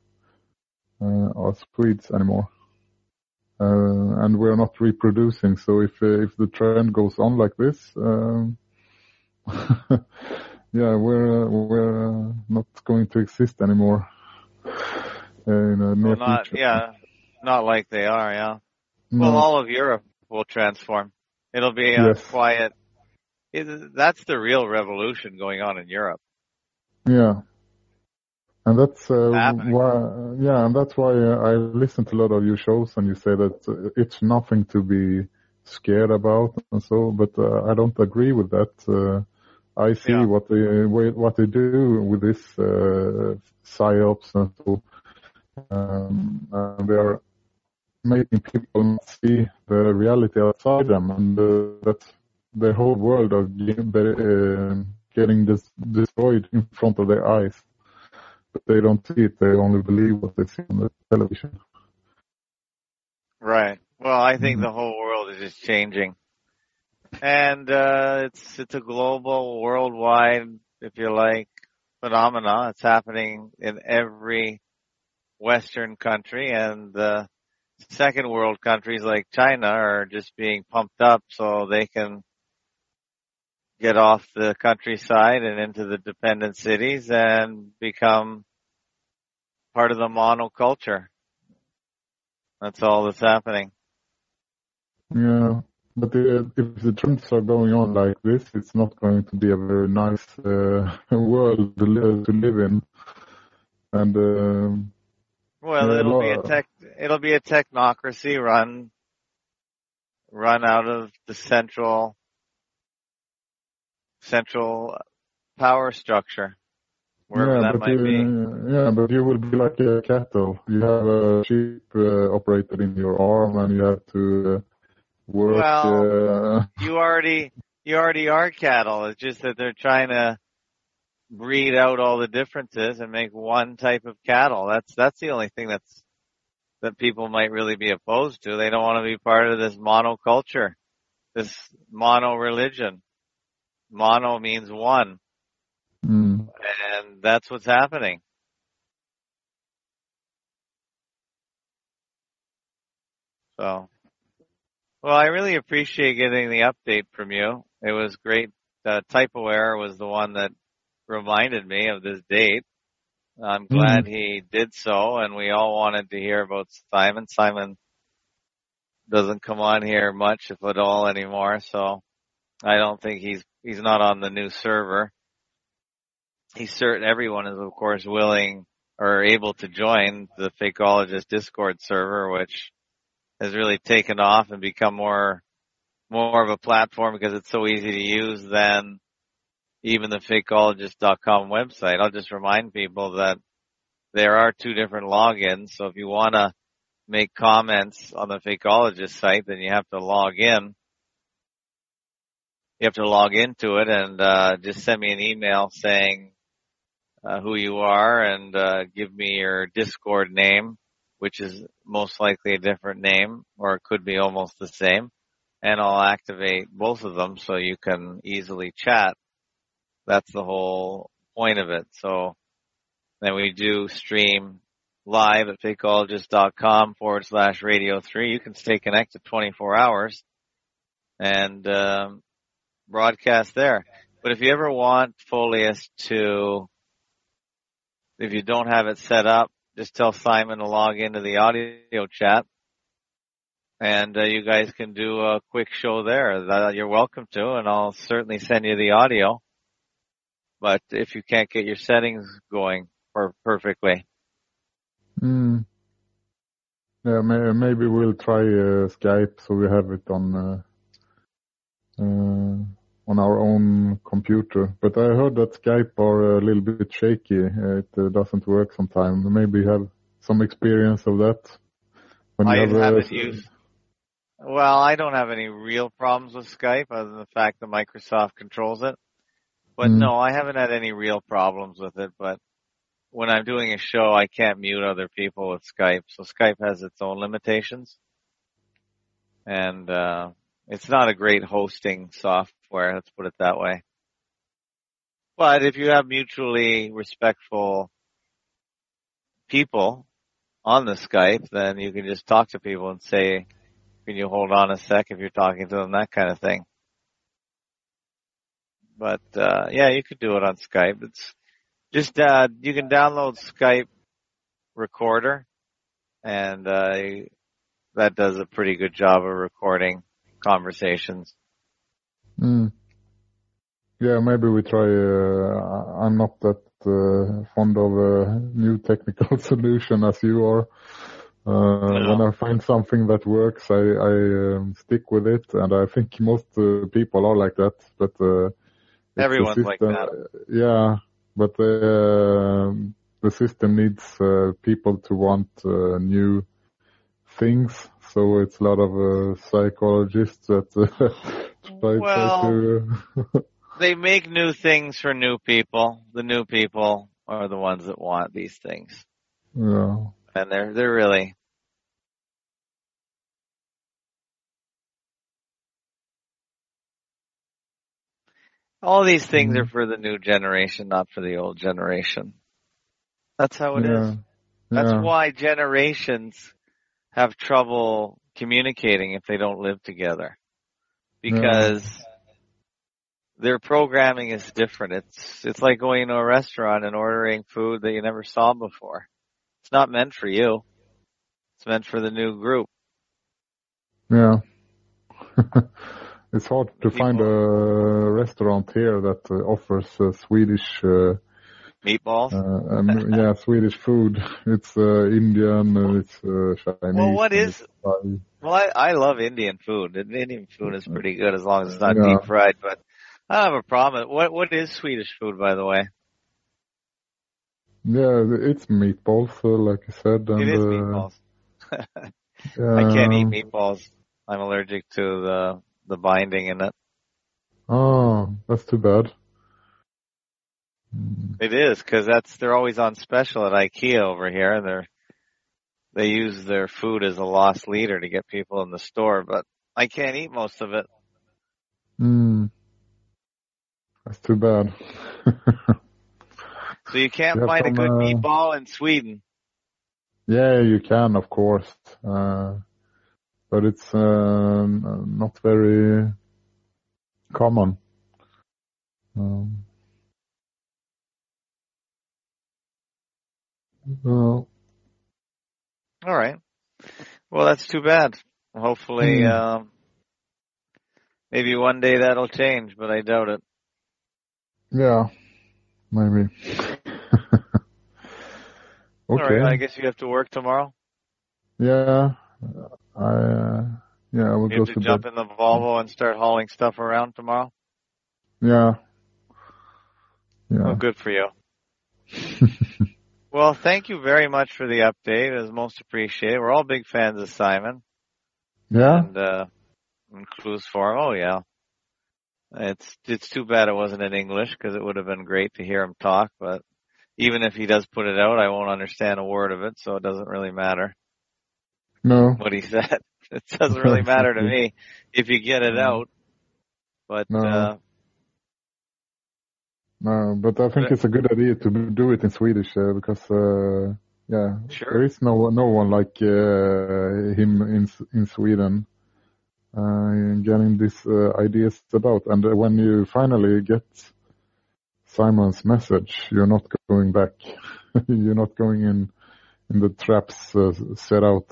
Speaker 7: uh, are Swedes anymore. Uh, and we're not reproducing. So if uh, if the trend goes on like this, um, *laughs* yeah, we're uh, we're uh, not going to exist anymore uh, in a near
Speaker 6: not,
Speaker 7: future.
Speaker 6: yeah, not like they are, yeah.
Speaker 7: No.
Speaker 6: Well, all of Europe will transform. It'll be a
Speaker 7: Yes.
Speaker 6: quiet. It, that's the real revolution going on in Europe.
Speaker 7: Yeah. And that's uh, why, yeah, and that's why uh, I listen to a lot of your shows, and you say that uh, it's nothing to be scared about, and so. But uh, I don't agree with that. I see
Speaker 6: Yeah.
Speaker 7: what they what they do with this uh, psyops and so. Um, and they are making people not see the reality outside them, and uh, that the whole world of getting, uh, getting dis- destroyed in front of their eyes. But they don't see it; they only believe what they see on the television.
Speaker 6: Right. Well, I think
Speaker 7: Mhm.
Speaker 6: the whole world is just changing. And uh it's it's a global, worldwide, if you like, phenomena. It's happening in every western country and the second world countries like China are just being pumped up so they can get off the countryside and into the dependent cities and become part of the monoculture. That's all that's happening.
Speaker 7: Yeah, but uh, if the trends are going on like this, it's not going to be a very nice uh, *laughs* world to live, to live in. And um
Speaker 6: Well, it'll be a tech, it'll be a technocracy run, run out of the central, central power structure, wherever
Speaker 7: yeah,
Speaker 6: that
Speaker 7: but
Speaker 6: might
Speaker 7: you,
Speaker 6: be.
Speaker 7: yeah, but you will be like a cattle. You have a sheep uh, operated in your arm, and you have to uh, work.
Speaker 6: Well,
Speaker 7: uh,
Speaker 6: You already, you already are cattle. It's just that they're trying to breed out all the differences and make one type of cattle. That's, that's the only thing that's, that people might really be opposed to. They don't want to be part of this monoculture, this mono religion. Mono means one.
Speaker 7: mm,
Speaker 6: and that's what's happening. So, well, I really appreciate getting the update from you. It was great. Uh, typo error was the one that reminded me of this date. I'm glad he did so, and we all wanted to hear about Simon. Simon doesn't come on here much, if at all, anymore. So, I don't think he's he's not on the new server he's certain everyone is of course willing or able to join the Fakeologist Discord server, which has really taken off and become more more of a platform because it's so easy to use than even the fakeologist.com website. I'll just remind people that there are two different logins. So if you want to make comments on the Fakeologist site, then you have to log in. You have to log into it and uh, just send me an email saying uh, who you are and uh, give me your Discord name, which is most likely a different name or it could be almost the same. And I'll activate both of them so you can easily chat. That's the whole point of it. So then we do stream live at fakeologist.com forward slash radio three. You can stay connected 24 hours and um, broadcast there. But if you ever want Folius to if you don't have it set up, just tell Simon to log into the audio chat and uh, you guys can do a quick show there. That you're welcome to and I'll certainly send you the audio. But if you can't get your settings going per- perfectly,
Speaker 7: mm. Yeah, may, maybe we'll try uh, Skype so we have it on uh, uh, on our own computer. But I heard that Skype are a little bit shaky. Uh, it uh, doesn't work sometimes. Maybe you have some experience of that. When
Speaker 6: I
Speaker 7: have, uh,
Speaker 6: haven't
Speaker 7: s-
Speaker 6: used Well, I don't have any real problems with Skype other than the fact that Microsoft controls it. But
Speaker 7: Mm.
Speaker 6: no, I haven't had any real problems with it. But when I'm doing a show, I can't mute other people with Skype. So Skype has its own limitations. And, uh, it's not a great hosting software, let's put it that way. But if you have mutually respectful people on the Skype, then you can just talk to people and say, can you hold on a sec if you're talking to them, that kind of thing. But, uh, yeah, you could do it on Skype. It's just, uh, you can download Skype recorder and, uh, that does a pretty good job of recording conversations.
Speaker 7: Mm. Yeah, maybe we try. Uh, I'm not that uh, fond of a new technical *laughs* solution as you are. Uh,
Speaker 6: No.
Speaker 7: When I find something that works, I, I um, stick with it, and I think most uh, people are like that. But uh, it's the
Speaker 6: Everyone's like
Speaker 7: system-
Speaker 6: that.
Speaker 7: Yeah, but uh, the system needs uh, people to want uh, new things. So it's a lot of uh, psychologists that uh, *laughs* try,
Speaker 6: Well-
Speaker 7: try to. *laughs*
Speaker 6: They make new things for new people. The new people are the ones that want these things.
Speaker 7: yeah.
Speaker 6: And they're, they're really, all these things are mm-hmm. for the new generation, not for the old generation. That's how it is.
Speaker 7: yeah.
Speaker 6: That's
Speaker 7: yeah.
Speaker 6: why generations have trouble communicating if they don't live together. Because their programming is different. It's, it's like going to a restaurant and ordering food that you never saw before. It's not meant for you. It's meant for the new group.
Speaker 7: Yeah. *laughs* it's hard to find a restaurant here that uh, offers uh, Swedish, uh,
Speaker 6: Meatballs.
Speaker 7: uh, um, yeah, *laughs* Swedish food. It's uh, Indian, uh, it's uh, Chinese.
Speaker 6: Well, what is-. Well, I, I love Indian food. Indian food is pretty good as long as it's not
Speaker 7: Yeah.
Speaker 6: deep fried, but I don't have a problem. What, what is Swedish food, by the way?
Speaker 7: Yeah, it's meatballs, uh, like I said. And,
Speaker 6: It is
Speaker 7: uh,
Speaker 6: meatballs. *laughs* I can't eat meatballs. I'm allergic to the the binding in it.
Speaker 7: Oh, that's too bad.
Speaker 6: It is because that's they're always on special at IKEA over here, and they're they use their food as a lost leader to get people in the store. But I can't eat most of it.
Speaker 7: Mm. That's too bad. *laughs*
Speaker 6: So you can't
Speaker 7: You have
Speaker 6: find a good
Speaker 7: uh,
Speaker 6: meatball in Sweden.
Speaker 7: Yeah, you can, of course. Uh, but it's uh, not very common. Um, well,
Speaker 6: All right. Well, that's too bad. Hopefully,
Speaker 7: Hmm.
Speaker 6: um, maybe one day that'll change, but I doubt it.
Speaker 7: yeah, maybe. *laughs* Okay.
Speaker 6: right. I guess you have to work tomorrow.
Speaker 7: Yeah, I uh, yeah I will
Speaker 6: You
Speaker 7: go to
Speaker 6: to jump
Speaker 7: bed.
Speaker 6: in the Volvo and start hauling stuff around tomorrow.
Speaker 7: Yeah. Yeah.
Speaker 6: Oh, good for you. *laughs* Well, thank you very much for the update. It was most appreciated. We're all big fans of Simon
Speaker 7: yeah.
Speaker 6: and uh and Clues Forum. Oh yeah. It's it's too bad it wasn't in English because it would have been great to hear him talk. But even if he does put it out, I won't understand a word of it, so it doesn't really matter
Speaker 7: No.
Speaker 6: what he said. *laughs* It doesn't really matter to *laughs* me if you get it out. But
Speaker 7: No.
Speaker 6: uh
Speaker 7: No, but I think
Speaker 6: But-
Speaker 7: it's a good idea to do it in Swedish uh, because, uh, yeah,
Speaker 6: Sure.
Speaker 7: there is no no one like uh, him in in Sweden uh, getting these uh, ideas about. And uh, when you finally get Simon's message, you're not going back. *laughs* you're not going in in the traps uh, set out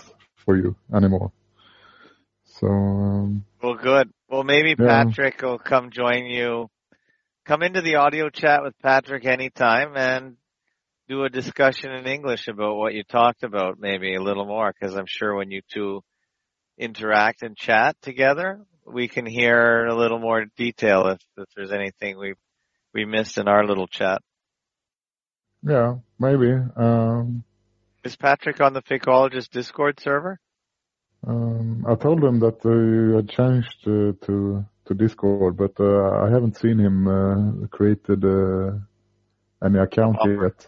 Speaker 7: for you anymore. So um,
Speaker 6: Well, good. Well, maybe
Speaker 7: Yeah.
Speaker 6: Patrik will come join you. Come into the audio chat with Patrik anytime and do a discussion in English about what you talked about, maybe a little more, because I'm sure when you two interact and chat together, we can hear a little more detail if, if there's anything we we missed in our little chat.
Speaker 7: yeah, maybe. Um,
Speaker 6: Is Patrik on the Fakeologist Discord server?
Speaker 7: Um, I told him that uh, you had changed uh, to to Discord, but uh, I haven't seen him uh, created uh, any account
Speaker 6: Bumper.
Speaker 7: yet.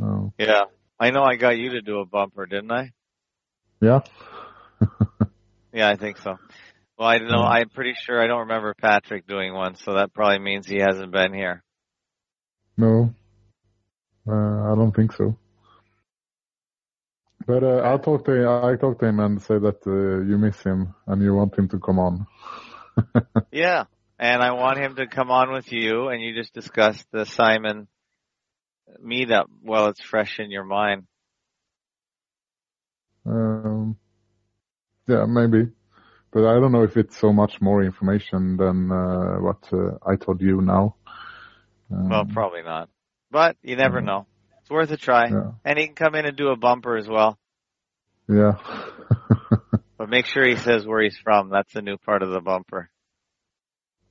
Speaker 7: Oh,
Speaker 6: Yeah. I know I got you to do a bumper, didn't I?
Speaker 7: yeah. *laughs*
Speaker 6: Yeah, I think so. Well, I don't know. I'm pretty sure I don't remember Patrik doing one, so that probably means he hasn't been here.
Speaker 7: No, uh, I don't think so. But uh, I talked to I talked to him and said that uh, you miss him and you want him to come on.
Speaker 6: Yeah. And I want him to come on with you and you just discuss the Simon meetup while it's fresh in your mind.
Speaker 7: Um, yeah, maybe. But I don't know if it's so much more information than uh, what uh, I told you now. Um,
Speaker 6: Well, probably not. But you never know. It's worth a try.
Speaker 7: Yeah.
Speaker 6: And he can come in and do a bumper as well.
Speaker 7: yeah. *laughs*
Speaker 6: But make sure he says where he's from. That's the new part of the bumper.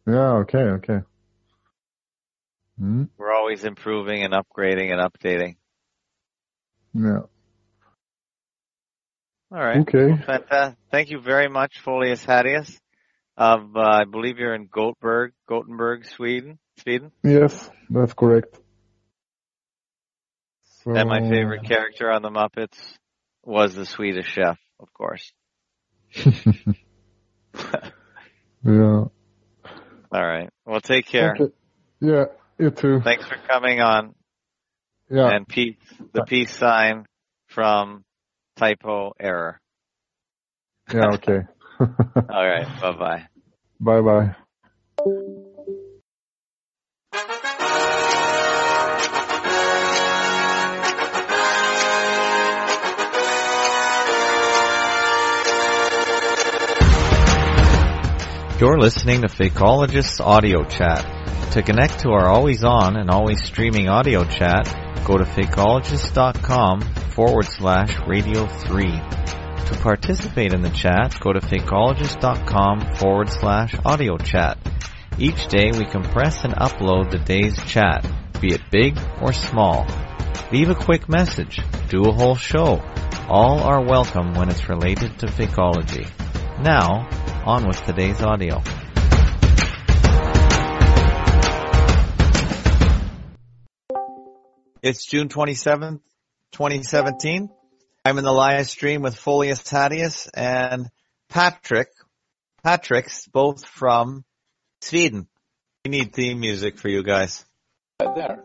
Speaker 7: yeah, okay, okay. Hmm?
Speaker 6: We're always improving and upgrading and updating.
Speaker 7: Yeah.
Speaker 6: All right.
Speaker 7: Okay.
Speaker 6: Fantastic. Thank you very much, Folius Hadius. Of, uh, I believe you're in Gothenburg, Gothenburg, Sweden, Sweden.
Speaker 7: Yes, that's correct. So,
Speaker 6: And my favorite character on the Muppets was the Swedish chef, of course. *laughs*
Speaker 7: yeah.
Speaker 6: All right. Well, take care.
Speaker 7: Okay. Yeah, you too.
Speaker 6: Thanks for coming on.
Speaker 7: Yeah.
Speaker 6: And peace, the peace sign from typo error.
Speaker 7: Yeah, okay. *laughs*
Speaker 6: All right. Bye bye.
Speaker 7: bye bye.
Speaker 11: You're listening to Fakeologist's audio chat. To connect to our always on and always streaming audio chat, go to fakeologist.com forward slash radio 3. To participate in the chat, go to fakeologist.com forward slash audio chat. Each day we compress and upload the day's chat, be it big or small. Leave a quick message, do a whole show. All are welcome when it's related to fakeology. Now, on with today's audio.
Speaker 6: It's June 27th, 2017. I'm in the live stream with Folius Thaddeus and Patrik. Patrik's both from Sweden. We need theme music for you guys.
Speaker 4: Uh, there.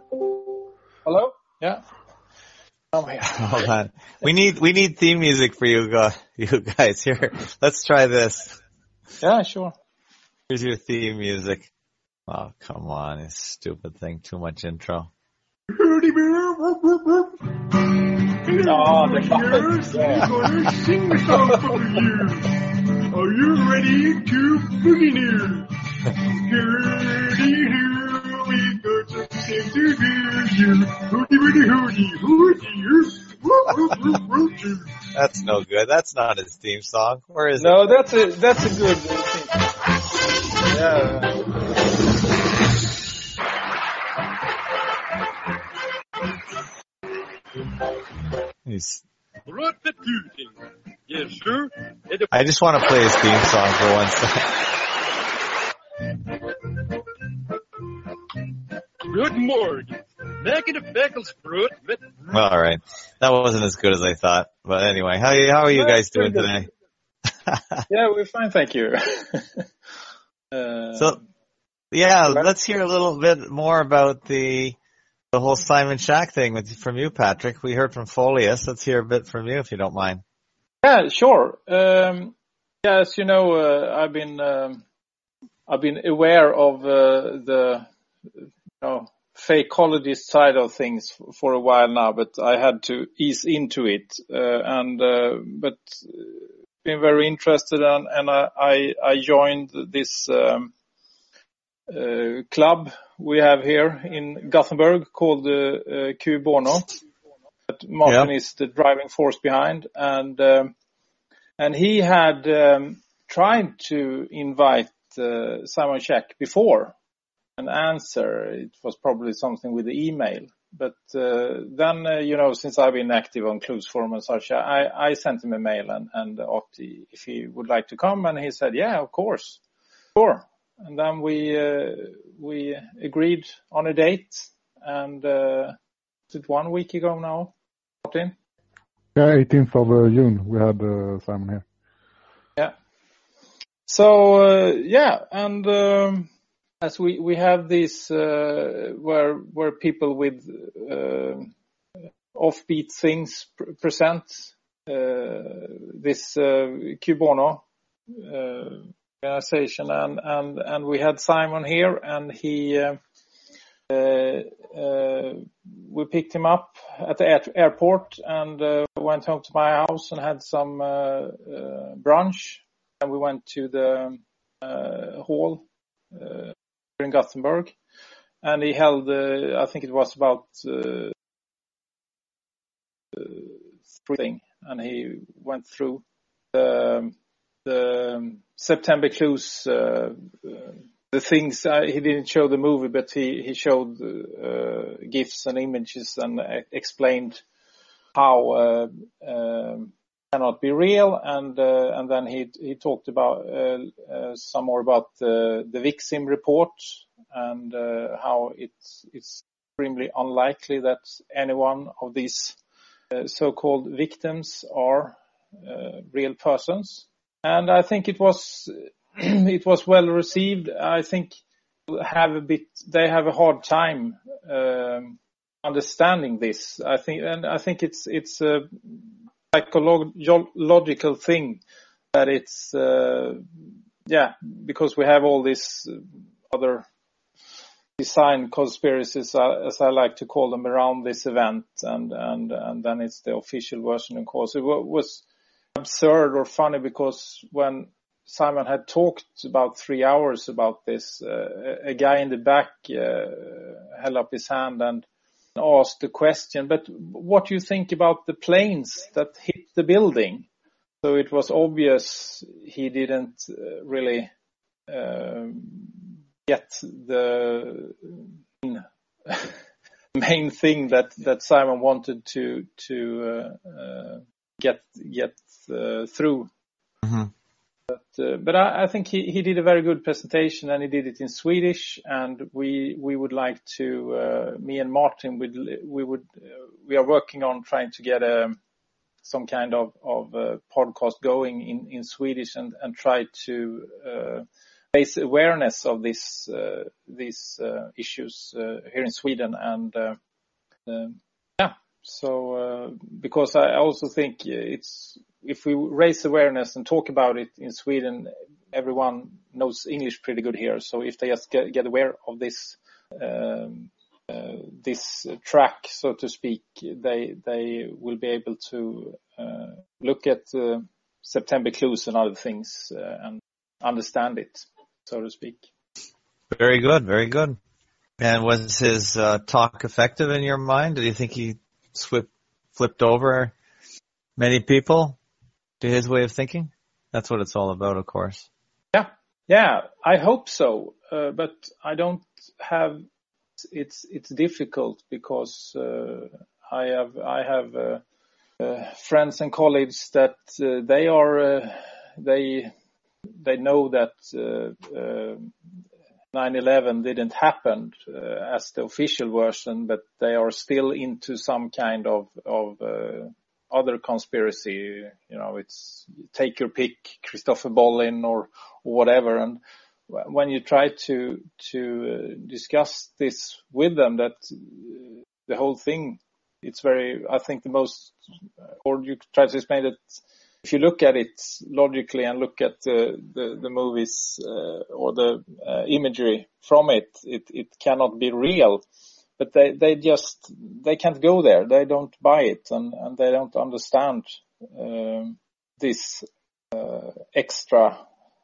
Speaker 4: Hello? Yeah. Oh, Come here. *laughs*
Speaker 6: Hold on. We need, we need theme music for you, gu- you guys. Here, let's try this.
Speaker 4: Yeah, sure.
Speaker 6: Here's your theme music. Oh, come on. This stupid thing. Too much intro.
Speaker 4: Ja, det är klart. Ja.
Speaker 10: gonna sing a song for you. Are you ready to boogie new? Hooty-hoo, we got something to do you. Hooty-hooty, hooty, hooty, hoo.
Speaker 6: That's no good. That's not his theme song. Where is it?
Speaker 4: No, that's a that's a good thing. Yeah.
Speaker 6: He's,
Speaker 10: Yes, sir.
Speaker 6: I just want to play his theme song for one second.
Speaker 10: Good morning. Making the freckles fruit with
Speaker 6: All right. That wasn't as good as I thought. But anyway, how, how are you guys doing today? *laughs*
Speaker 4: Yeah, we're fine, thank you. *laughs* uh,
Speaker 6: So, yeah, let's hear a little bit more about the the whole Simon Shack thing with, from you, Patrik. We heard from Folius. Let's hear a bit from you, if you don't mind.
Speaker 4: Yeah, sure. Um, yeah, as you know, uh, I've been um, I've been aware of uh, the you know, fakeologist side of things for a while now, but I had to ease into it. Uh, and uh, but been very interested, and, and I, I I joined this um, uh, club we have here in Gothenburg called uh, uh, Cui Bono. That Martin is the driving force behind, and um, and he had um, tried to invite uh, Simon Shack before an answer. It was probably something with the email, but uh, then uh, you know since I've been active on Clues forum and such, I I sent him a mail and and asked if he would like to come, and he said yeah of course, sure. And then we uh, we agreed on a date, and uh, is it one week ago now, Martin?
Speaker 7: Yeah, 18th of uh, June we had uh, Simon here.
Speaker 4: Yeah. So uh, yeah, and um, as we we have this uh, where where people with uh, offbeat things pr- present uh, this uh, Cui Bono uh, organization, and and and we had Simon here, and he. Uh, we picked him up at the air- airport and went home to my house and had some brunch. And we went to the hall in Gothenburg, and he held, uh, I think it was about uh, uh, three thing, and he went through the, the September clues, uh, uh, the things uh, he didn't show the movie, but he he showed uh, and images and uh, explained how um, cannot be real, and uh, then he he talked about uh, uh, some more about the Vicsim report and how it's it's extremely unlikely that any one of these so-called victims are real persons. And I think it was *clears throat* it was well received. I think have a bit they have a hard time um, understanding this. I think and I think it's psychological thing that it's uh, yeah because we have all these other design conspiracies uh, as I like to call them around this event and and and then it's the official version of course. It wa- was absurd or funny because when Simon had talked about three hours about this uh, a a guy in the back uh, held up his hand and asked the question, but what do you think about the planes that hit the building? So it was obvious he didn't uh, really um, get the *laughs* main thing that that Simon wanted to to uh, uh, get get uh, through.
Speaker 6: Mhm.
Speaker 4: But uh, but I, I think he, he did a very good presentation and he did it in Swedish. And we we would like to uh, me and Martin would we would uh, we are working on trying to get a some kind of of podcast going in in Swedish and and try to raise awareness of this these issues here in Sweden. And um, yeah so uh, because I also think it's if we raise awareness and talk about it in Sweden everyone knows English pretty good here so if they just get, get aware of this um, uh, this track so to speak they they will be able to uh, look at uh, September clues and other things uh, and understand it so to speak
Speaker 6: Very good, very good. And was his uh, talk effective in your mind? Did you think he flipped over many people to his way of thinking? That's what it's all about, of course.
Speaker 4: Yeah, yeah, I hope so, uh, but I don't have. It's it's difficult because uh, I have I have uh, uh, friends and colleagues that uh, they are uh, they they know that uh, uh, 9/11 didn't happen as the official version, but they are still into some kind of of other conspiracy. You know, it's take your pick, Christopher Bollyn or, or whatever. And when you try to to uh, discuss this with them, that uh, the whole thing, it's very. I think the most, or you try to explain it. If you look at it logically and look at the the, the movies uh, or the uh, imagery from it, it it cannot be real but they they just they can't go there they don't buy it and and they don't understand um, this uh, extra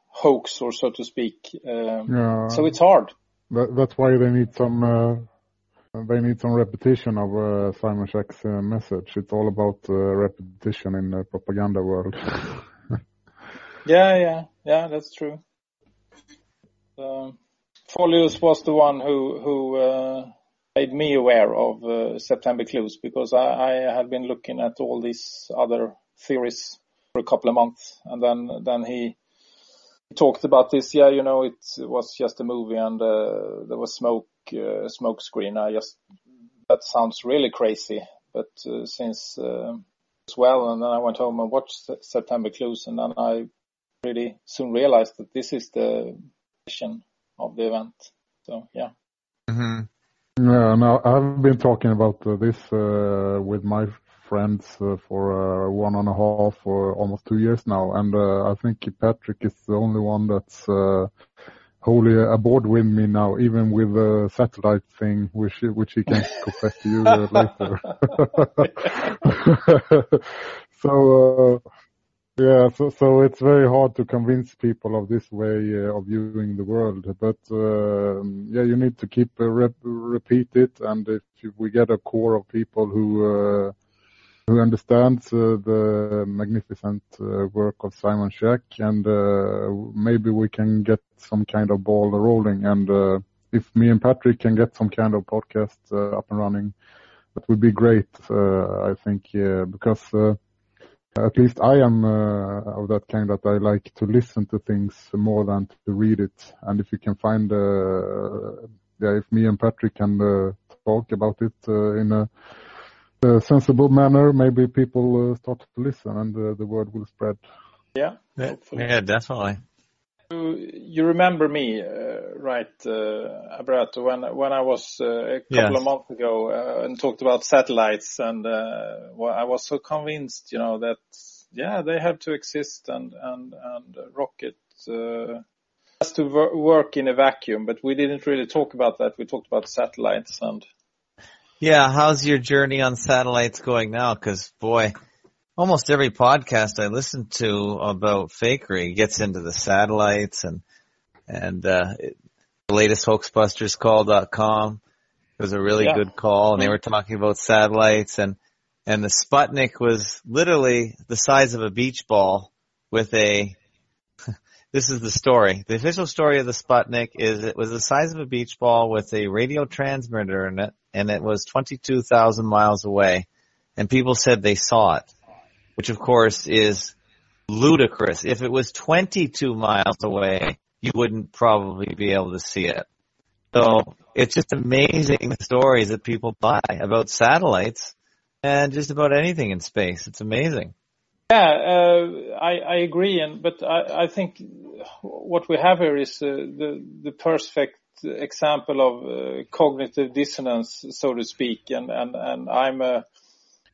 Speaker 4: hoax or so to speak um,
Speaker 7: Yeah.
Speaker 4: so it's hard
Speaker 7: That, that's why they need some uh, they need some repetition of uh, Simon Shack's uh, message. It's all about uh, repetition in the propaganda world. *laughs*
Speaker 4: yeah yeah yeah that's true um, Folius was the one who who uh, made me aware of uh, September clues because I, I had been looking at all these other theories for a couple of months, and then then he talked about this. Yeah, you know, it was just a movie, and uh, there was smoke uh, smoke screen. I just that sounds really crazy, but uh, since uh, as well, and then I went home and watched September Clues, and then I really soon realized that this is the mission of the event. So yeah.
Speaker 7: Mm-hmm. Yeah, now I've been talking about uh, this uh, with my friends uh, for uh, one and a half or almost two years now, and uh, I think Patrik is the only one that's uh, wholly aboard with me now, even with the satellite thing, which which he can confess to you later. *laughs* *laughs* so. Yeah, so so it's very hard to convince people of this way uh, of viewing the world. But uh, yeah, you need to keep uh, rep- repeat it, and if we get a core of people who uh, who understands uh, the magnificent uh, work of Simon Shack, and maybe we can get some kind of ball rolling. And if me and Patrik can get some kind of podcast up and running, that would be great. I think, yeah, because at least I am uh, of that kind that I like to listen to things more than to read it. And if you can find, uh, yeah, if me and Patrik can uh, talk about it uh, in a, a, sensible manner, maybe people uh, start to listen and uh, the word will spread.
Speaker 4: Yeah,
Speaker 6: yeah, definitely.
Speaker 4: You remember me, uh, right, uh, Abirato, when when I was uh, a couple yes. of months ago uh, and talked about satellites, and uh, well, I was so convinced, you know, that yeah, they have to exist, and and and rocket uh, has to wor- work in a vacuum. But we didn't really talk about that. We talked about satellites and.
Speaker 6: Yeah, how's your journey on satellites going now? Because boy, almost every podcast I listen to about fakery gets into the satellites and and uh, it, the latest hoaxbusterscall.com was a really yeah. good call and they were talking about satellites and and the Sputnik was literally the size of a beach ball with a *laughs* this is the story. The official story of the Sputnik is it was the size of a beach ball with a radio transmitter in it and it was 22,000 miles away and people said they saw it which of course is ludicrous. If it was 22 miles away, you wouldn't probably be able to see it. So it's just amazing stories that people buy about satellites and just about anything in space. It's amazing.
Speaker 4: Yeah, uh, I, I agree, and but I, I think what we have here is uh, the the perfect example of uh, cognitive dissonance, so to speak, and and and I'm a.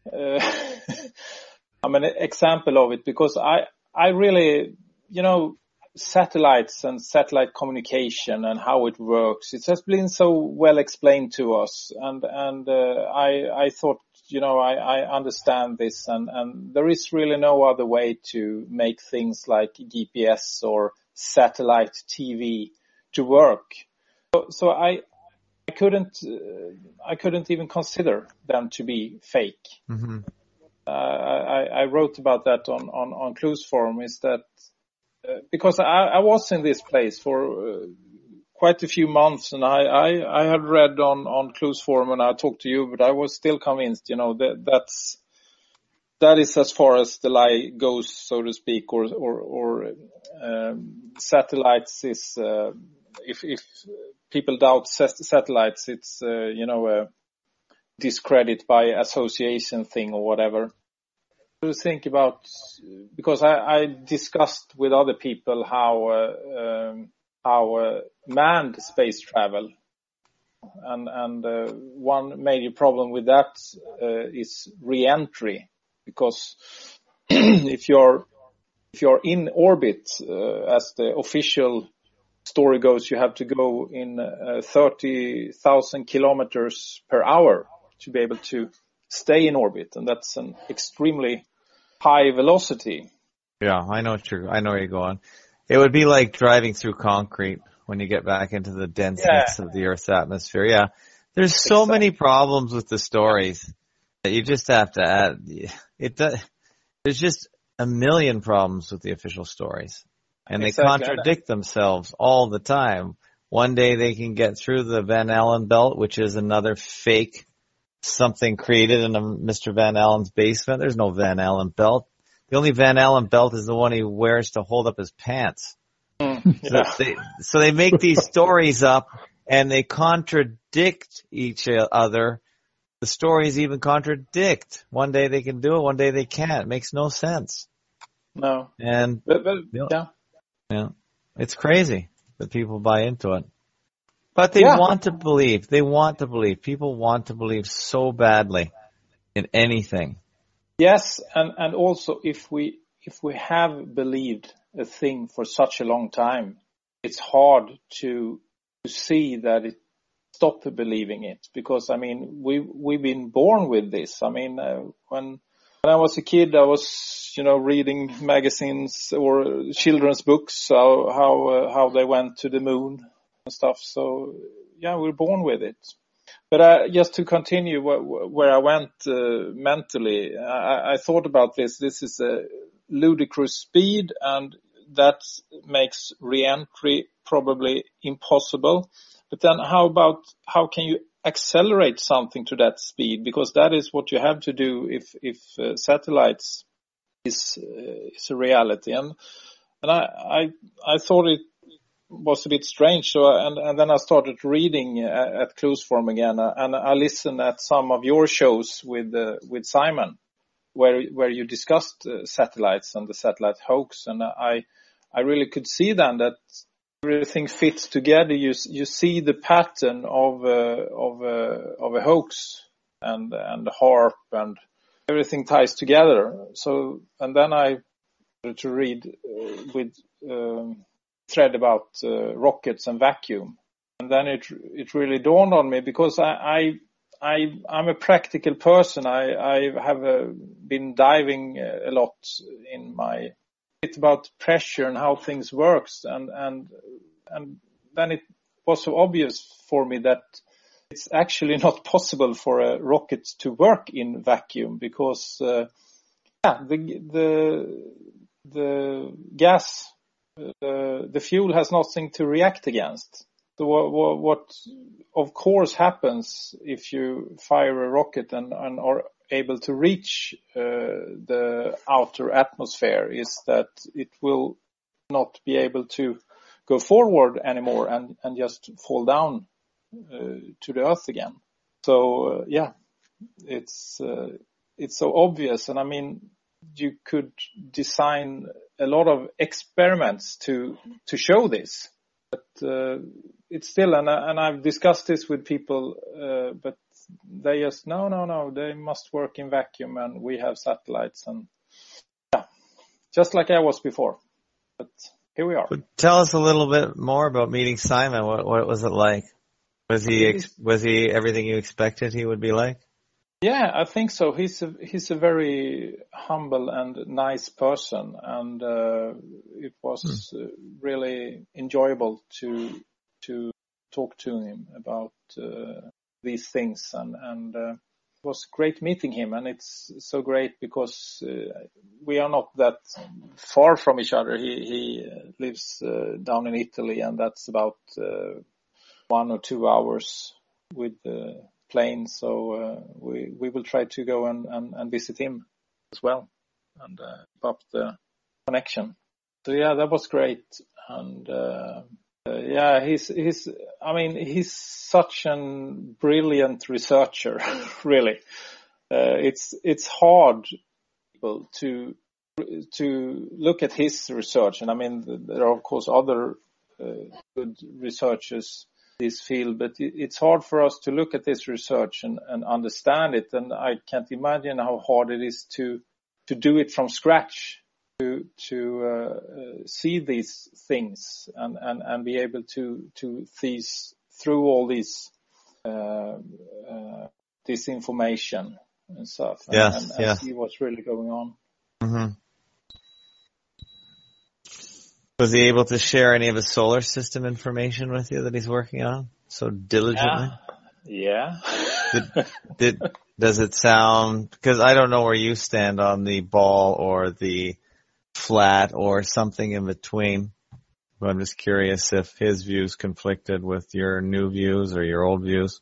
Speaker 4: *laughs* I'm an example of it because I, I really, you know, satellites and satellite communication and how it works. It has been so well explained to us, and and uh, I I thought you know I I understand this, and and there is really no other way to make things like GPS or satellite TV to work. So, so I I couldn't uh, I couldn't even consider them to be fake. Mm-hmm. I, I wrote about that on, on, on Clues Forum is that uh, because I, I was in this place for uh, quite a few months and I, I, I had read on, on Clues Forum and I talked to you, but I was still convinced, you know, that that's, that is as far as the lie goes, so to speak, or, or, or, um, satellites is, uh, if, if people doubt satellites, it's, uh, you know, a discredit by association thing or whatever think about because I, I discussed with other people how uh, um, how uh, manned space travel. And and uh, one major problem with that uh, is re-entry. Because *clears throat* if you're if you're in orbit uh, as the official story goes you have to go in uh, 30,000 kilometers per hour to be able to stay in orbit and that's an extremely high velocity.
Speaker 6: Yeah, I know what you're, I know where you're going. It would be like driving through concrete when you get back into the denseness yeah. of the Earth's atmosphere. Yeah. There's so exactly. many problems with the stories that you just have to add. It does, there's just a million problems with the official stories and they exactly. contradict themselves all the time. one day they can get through the Van Allen belt, which is another fake something created in a Mr. Van Allen's basement. There's no Van Allen belt. The only Van Allen belt is the one he wears to hold up his pants.
Speaker 4: Mm,
Speaker 6: So they, so they make these stories up and they contradict each other. The stories even contradict. One day they can do it, one day they can't. It makes no sense.
Speaker 4: No.
Speaker 6: And
Speaker 4: But, but
Speaker 6: Yeah.
Speaker 4: yeah.
Speaker 6: yeah, it's crazy that people buy into it. But they
Speaker 4: Yeah.
Speaker 6: want to believe. They want to believe. People want to believe so badly in anything.
Speaker 4: Yes, and, and also if we if we have believed a thing for such a long time, it's hard to to see that it stop believing it because I mean we we've been born with this. I mean uh, when when I was a kid, I was you know reading magazines or children's books how how uh, how they went to the moon and stuff. So yeah, we're born with it. But uh, just to continue wh- where I went uh, mentally, I, I thought about this. This is a ludicrous speed, and that makes re-entry probably impossible. But then, how about how can you accelerate something to that speed? Because that is what you have to do if if uh, satellites is uh, is a reality. And and I I I thought it was a bit strange. So and and then I started reading uh, at Clues Forum again, uh, and I listened at some of your shows with uh, with Simon, where where you discussed uh, satellites and the satellite hoax, and I I really could see then that everything fits together. You you see the pattern of of of a hoax and and the harp and everything ties together. So and then I started to read with. Um, thread about uh, rockets and vacuum. And then it it really dawned on me because I I, I I'm a practical person. I I have uh, been diving a lot in my it's about pressure and how things works and and and then it was so obvious for me that it's actually *laughs* not possible for a rocket to work in vacuum because uh, yeah the the the gas uh, the fuel has nothing to react against. So what, what, what of course happens if you fire a rocket and, and are able to reach uh, the outer atmosphere is that it will not be able to go forward anymore and, and just fall down uh, to the earth again. So uh, yeah, it's uh, it's so obvious, and I mean you could design a lot of experiments to to show this, but uh, it's still and I, and I've discussed this with people, uh, but they just no no no they must work in vacuum and we have satellites and yeah, just like I was before, but here we are.
Speaker 6: But tell us a little bit more about meeting Simon. What what was it like? Was he was he everything you expected he would be like?
Speaker 4: Yeah, I think so. He's a he's a very humble and nice person, and uh, it was uh, really enjoyable to to talk to him about uh, these things, and and uh, it was great meeting him. And it's so great because uh, we are not that far from each other. He he uh, lives uh, down in Italy, and that's about uh, one or two hours with the plane. So uh, we we will try to go and, and, and visit him as well and uh, up the connection. So yeah, that was great. And uh, yeah, he's he's I mean he's such an brilliant researcher, *laughs* really. It's it's hard to to look at his research, and I mean there are of course other uh, good researchers this field, but it's hard for us to look at this research and, and understand it. And I can't imagine how hard it is to to do it from scratch, to to uh, uh, see these things and, and, and be able to to these through all these uh, uh, this information and stuff, and,
Speaker 6: Yes,
Speaker 4: and, and
Speaker 6: yes.
Speaker 4: see what's really going on.
Speaker 6: hmm Was he able to share any of his solar system information with you that he's working on so diligently?
Speaker 4: Yeah.
Speaker 6: Did, did does it sound? Because I don't know where you stand on the ball or the flat or something in between. But I'm just curious if his views conflicted with your new views or your old views.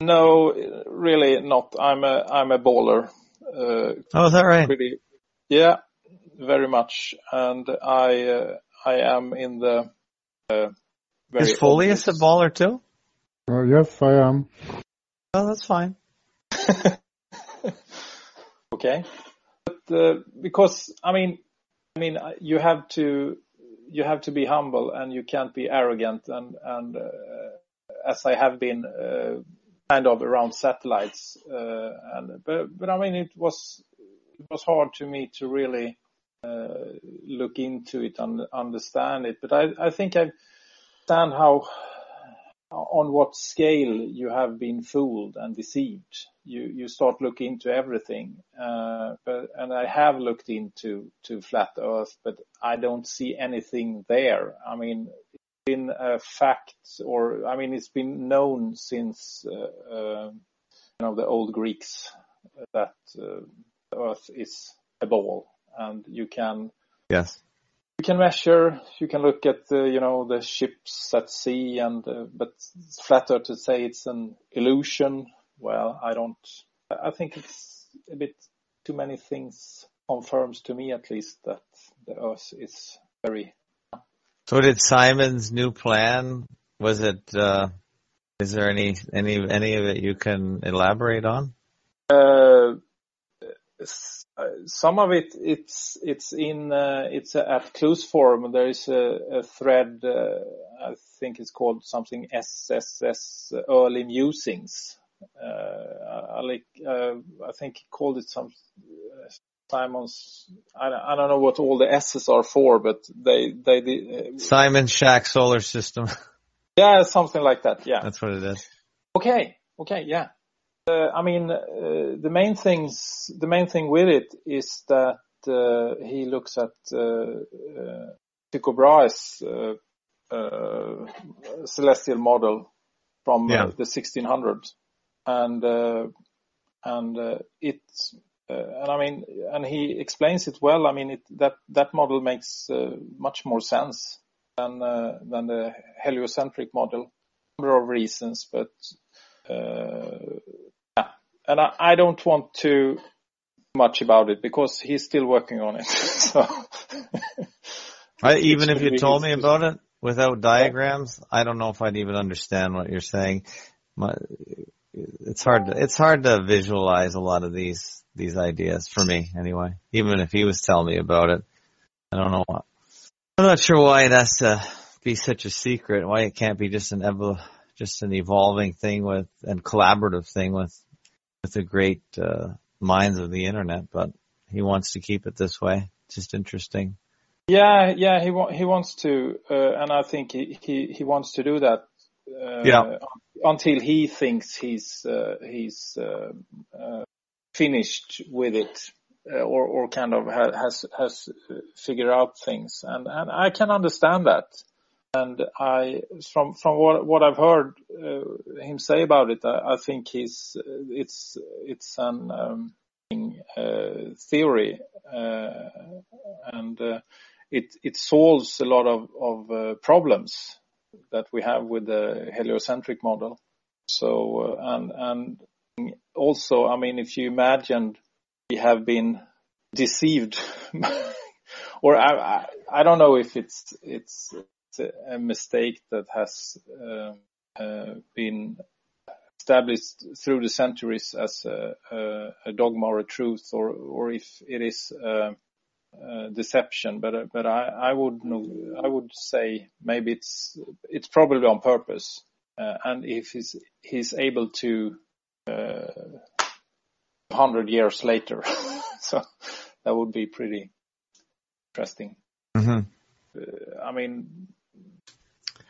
Speaker 4: No, really not. I'm a I'm a baller. Uh,
Speaker 6: Oh, is that right?
Speaker 4: pretty, yeah, very much. And I uh, I am in the uh, very
Speaker 6: Is Folius a
Speaker 4: obvious-
Speaker 6: baller too?
Speaker 7: Uh, yes, I am.
Speaker 6: Oh, that's fine. *laughs*
Speaker 4: okay, but uh, because I mean, I mean, you have to you have to be humble and you can't be arrogant and and uh, as I have been uh, kind of around satellites uh, and but but I mean it was it was hard to me to really look into it and understand it but I I think I understand how on what scale you have been fooled and deceived. You you start looking into everything, uh, but and I have looked into to flat Earth, but I don't see anything there. I mean, it's been a fact, or I mean, it's been known since uh, uh, you know the old Greeks that uh, Earth is a ball, and you can
Speaker 6: Yes.
Speaker 4: you can measure, you can look at the, you know, the ships at sea and, uh, but it's flatter to say it's an illusion. Well, I don't, I think it's a bit too many things confirms to me at least that the earth is very,
Speaker 6: So did Simon's new plan, was it, uh, is there any, any, any of it you can elaborate on?
Speaker 4: uh, uh, some of it, it's, it's in, uh, it's at Clues Forum. There is a, a thread, uh, I think it's called something SSS Early Musings. Uh, I like, uh, I think he called it some, Simon's, I, don't- I don't know what all the S's are for, but they, they, did, uh,
Speaker 6: Simon Shack Solar System. *laughs*
Speaker 4: yeah, something like that. Yeah.
Speaker 6: That's what it is.
Speaker 4: Okay. Okay. Yeah. Uh, I mean, uh, the main things, the main thing with it is that uh, he looks at uh, uh, Tycho Brahe's uh, uh, celestial model from
Speaker 6: Yeah.
Speaker 4: uh, the 1600s, and uh, and uh, it, uh, and I mean, and he explains it well. I mean, it, that that model makes uh, much more sense than uh, than the heliocentric model. Number of reasons, but uh. And I, I don't want to much about it because he's still working on it. *laughs* so
Speaker 6: I, even if you told me about it without diagrams, I don't know if I'd even understand what you're saying. My, it's hard to, it's hard to visualize a lot of these, these ideas for me anyway. Even if he was telling me about it, I don't know what. I'm not sure why it has to be such a secret, why it can't be just an evol- just an evolving thing with, and collaborative thing with, with the great, uh, minds of the internet, but he wants to keep it this way. It's just interesting.
Speaker 4: yeah, yeah, he wa- he wants to, uh, and I think he, he, he wants to do that. Uh,
Speaker 6: Yeah.
Speaker 4: Until he thinks he's uh, he's uh, uh, finished with it, uh, or or kind of ha- has has figured out things, and and I can understand that. And I, from from what what I've heard uh, him say about it, I, I think he's it's it's an um, uh, theory, uh, and uh, it it solves a lot of of uh, problems that we have with the heliocentric model. So uh, and and also, I mean, if you imagined we have been deceived, *laughs* or I, I I don't know if it's it's a mistake that has uh, uh, been established through the centuries as a, a, a dogma or a truth, or or if it is uh, uh, deception. But but I I would I would say maybe it's it's probably on purpose, uh, and if he's he's able to. Uh, hundred years later, *laughs* so that would be pretty interesting.
Speaker 6: hmm
Speaker 4: Uh, I mean,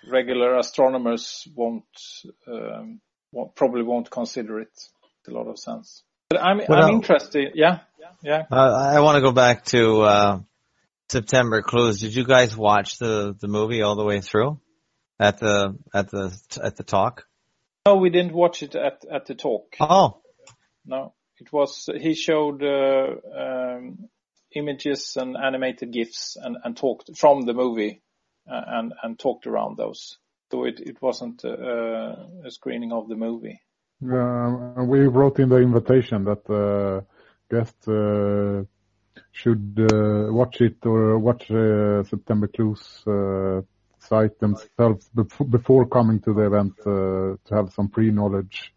Speaker 4: regular astronomers won't, um, won't probably won't consider it. It's a lot of sense. But I'm
Speaker 6: What
Speaker 4: I'm interested. Yeah, yeah.
Speaker 6: Uh, I want to go back to uh, September Clues. Did you guys watch the the movie all the way through at the at the at the talk?
Speaker 4: No, we didn't watch it at at the talk.
Speaker 6: Oh,
Speaker 4: No, it was he showed uh, um, images and animated gifs and and talked from the movie. Uh, and and talked around those. So it it wasn't a, a screening of the movie.
Speaker 7: Uh, we wrote in the invitation that uh, guests uh, should uh, watch it or watch uh, September Clues uh, site themselves before, before coming to the event uh, to have some pre-knowledge.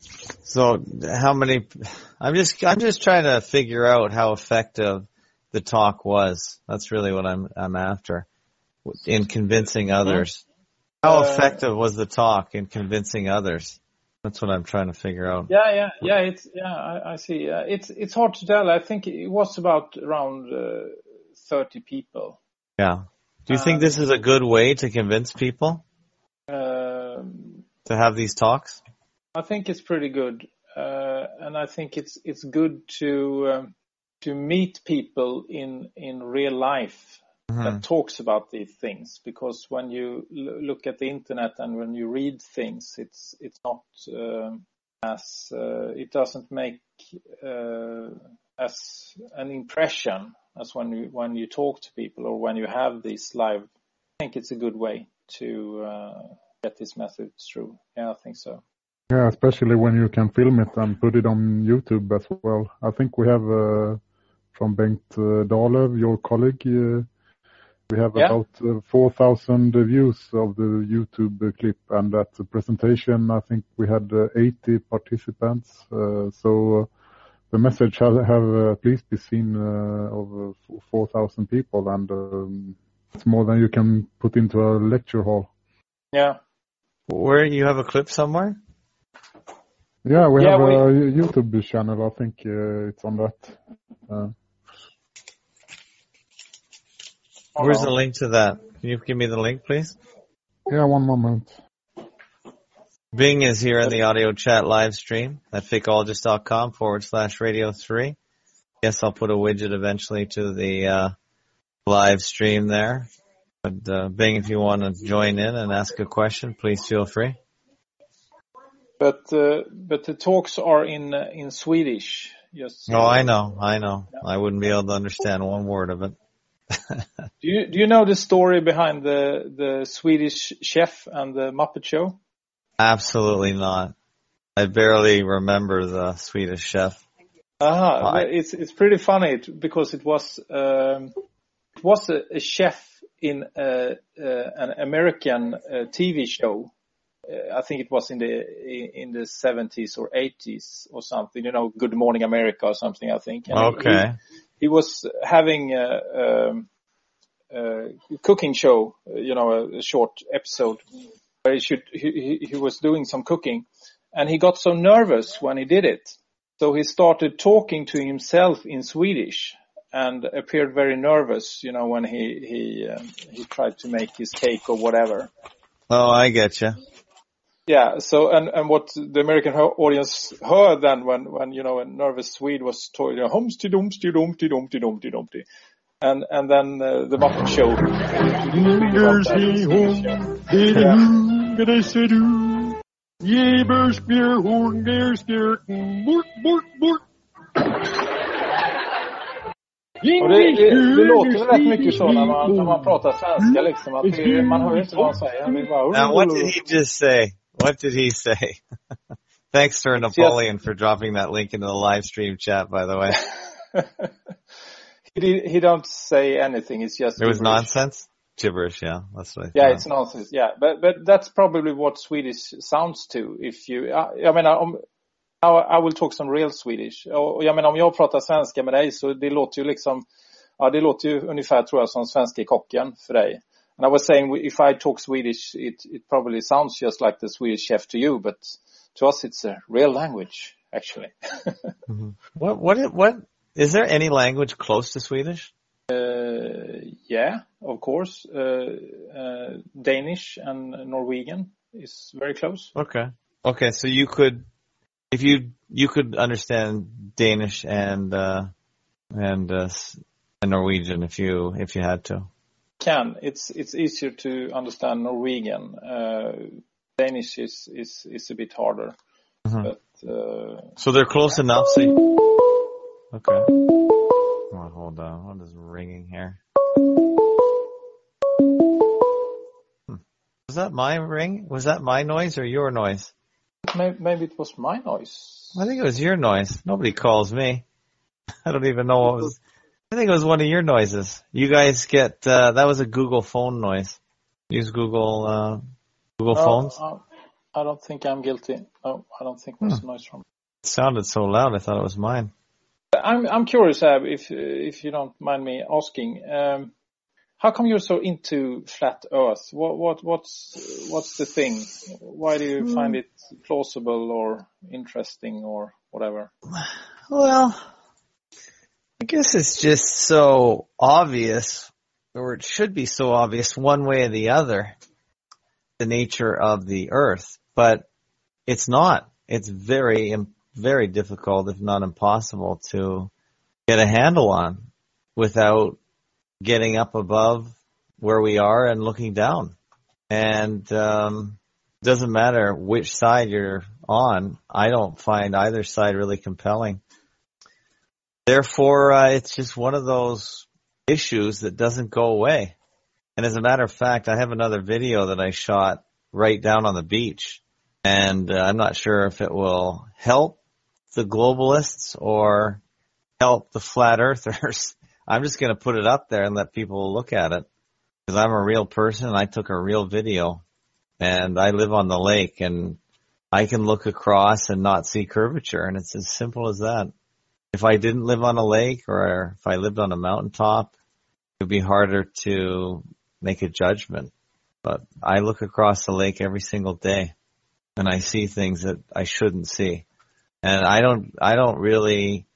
Speaker 6: So how many, I'm just, I'm just trying to figure out how effective the talk was. That's really what I'm, I'm after in convincing others. How
Speaker 4: Uh,
Speaker 6: effective was the talk in convincing others? That's what I'm trying to figure out.
Speaker 4: Yeah, yeah, yeah. It's yeah. I, I see. Uh, it's it's hard to tell. I think it was about around uh, thirty people.
Speaker 6: Yeah. Do you think this is a good way to convince people
Speaker 4: Um,
Speaker 6: to have these talks?
Speaker 4: I think it's pretty good, uh, and I think it's it's good to um, to meet people in in real life that talks about these things. Because when you l- look at the internet and when you read things, it's it's not um, as uh, it doesn't make uh, as an impression as when you when you talk to people or when you have these live. I think it's a good way to uh, get this message through. Yeah, I think so.
Speaker 7: Yeah, especially when you can film it and put it on YouTube as well. I think we have uh, from Bengt uh, Dahlev, your colleague, uh, we have
Speaker 4: Yeah.
Speaker 7: about uh, 4,000 views of the YouTube uh, clip, and at the presentation, I think we had uh, 80 participants. Uh, so uh, the message have, have uh, at least be seen uh, of uh, 4,000 people, and um, it's more than you can put into a lecture hall.
Speaker 4: Yeah.
Speaker 6: Where you have a clip somewhere?
Speaker 7: Yeah, we
Speaker 4: Yeah,
Speaker 7: have
Speaker 4: we-
Speaker 7: a YouTube channel. I think uh, it's on that. Uh,
Speaker 6: Where's the link to that? Can you give me the link, please?
Speaker 7: yeah, one moment.
Speaker 6: Bing is here in the audio chat live stream at fakeologist.com forward slash radio three. Yes, I'll put a widget eventually to the uh, live stream there. But uh, Bing, if you want to join in and ask a question, please feel free.
Speaker 4: But uh, but the talks are in uh, in Swedish. Yes.
Speaker 6: Oh, I know, I know. I wouldn't be able to understand one word of it.
Speaker 4: Do you do you know the story behind the the Swedish chef and the Muppet Show?
Speaker 6: Absolutely not. I barely remember the Swedish chef.
Speaker 4: Aha,
Speaker 6: Why?
Speaker 4: well, it's it's pretty funny because it was um, it was a, a chef in a, uh, an American uh, TV show. Uh, I think it was in the in in the 70s or 80s or something. You know, Good Morning America or something. I think. And
Speaker 6: Okay.
Speaker 4: he was having a, um, a cooking show, you know, a, a short episode where he should, he, he, he was doing some cooking and he got so nervous when he did it. So he started talking to himself in Swedish and appeared very nervous, you know, when he, he, um, he tried to make his cake or whatever.
Speaker 6: Oh, I get you.
Speaker 4: Yeah. So, and, and what the American audience heard then when, when, you know, a nervous Swede was told, you know, humsty dumpty dumpty dumpty dumpty dumpty. And, and then uh, the Muppet Show. Och det, det, det låter väl rätt mycket så när man, när man pratar svenska liksom. Att det, man hör inte vad han säger. Det är bara,
Speaker 6: Now, what did he just say? What did he say? *laughs* Thanks, Sir Napoleon, for dropping that link into the live stream chat, by the way. *laughs*
Speaker 4: he, he don't say anything. It's just
Speaker 6: It was
Speaker 4: gibberish.
Speaker 6: nonsense? Gibberish, yeah. That's what I
Speaker 4: Yeah,
Speaker 6: thought.
Speaker 4: it's nonsense. Yeah, but but that's probably what Swedish sounds to. If you, I, jag menar om, um, I, I will talk some real Swedish. Och jag menar om jag pratar svenska med dig så det låter ju liksom, ja det låter ju ungefär tror jag som svenska kocken för dig. And I was saying if I talk Swedish it, it probably sounds just like the Swedish chef to you, but to us it's a real language actually. *laughs*
Speaker 6: What, what, what, is there any language close to Swedish?
Speaker 4: Uh, yeah, of course. Uh, uh, Danish and Norwegian is very close.
Speaker 6: Okay. Okay, so you could, if you, you could understand Danish and, uh, and, uh, and Norwegian if you, if you had to.
Speaker 4: Can. It's it's easier to understand Norwegian. Uh, Danish is is is a bit harder,
Speaker 6: Mhm.
Speaker 4: but uh,
Speaker 6: So they're close enough you, okay. Oh, hold on. What is ringing here? Was that my ring? Was that my noise or your noise?
Speaker 4: Maybe, maybe it was my noise.
Speaker 6: I think it was your noise. Nobody calls me. *laughs* I don't even know what was. I think it was one of your noises. You guys get uh, that was a Google phone noise. Use Google uh, Google
Speaker 4: No,
Speaker 6: phones.
Speaker 4: uh, I don't think I'm guilty. No, I don't think was a noise from.
Speaker 6: It sounded so loud. I thought it was mine.
Speaker 4: I'm I'm curious, Ab, if if you don't mind me asking, um, how come you're so into flat Earth? What what what's what's the thing? Why do you find it plausible or interesting or whatever?
Speaker 6: Well, I guess it's just so obvious, or it should be so obvious one way or the other, the nature of the earth, but it's not. It's very, very difficult, if not impossible to get a handle on without getting up above where we are and looking down. And, um, doesn't matter which side you're on. I don't find either side really compelling. Therefore, uh, it's just one of those issues that doesn't go away. And as a matter of fact, I have another video that I shot right down on the beach. And uh, I'm not sure if it will help the globalists or help the flat earthers. *laughs* I'm just going to put it up there and let people look at it because I'm a real person and I took a real video and I live on the lake and I can look across and not see curvature and it's as simple as that. If I didn't live on a lake or if I lived on a mountaintop, it would be harder to make a judgment. But I look across the lake every single day and I see things that I shouldn't see. And I don't, I don't really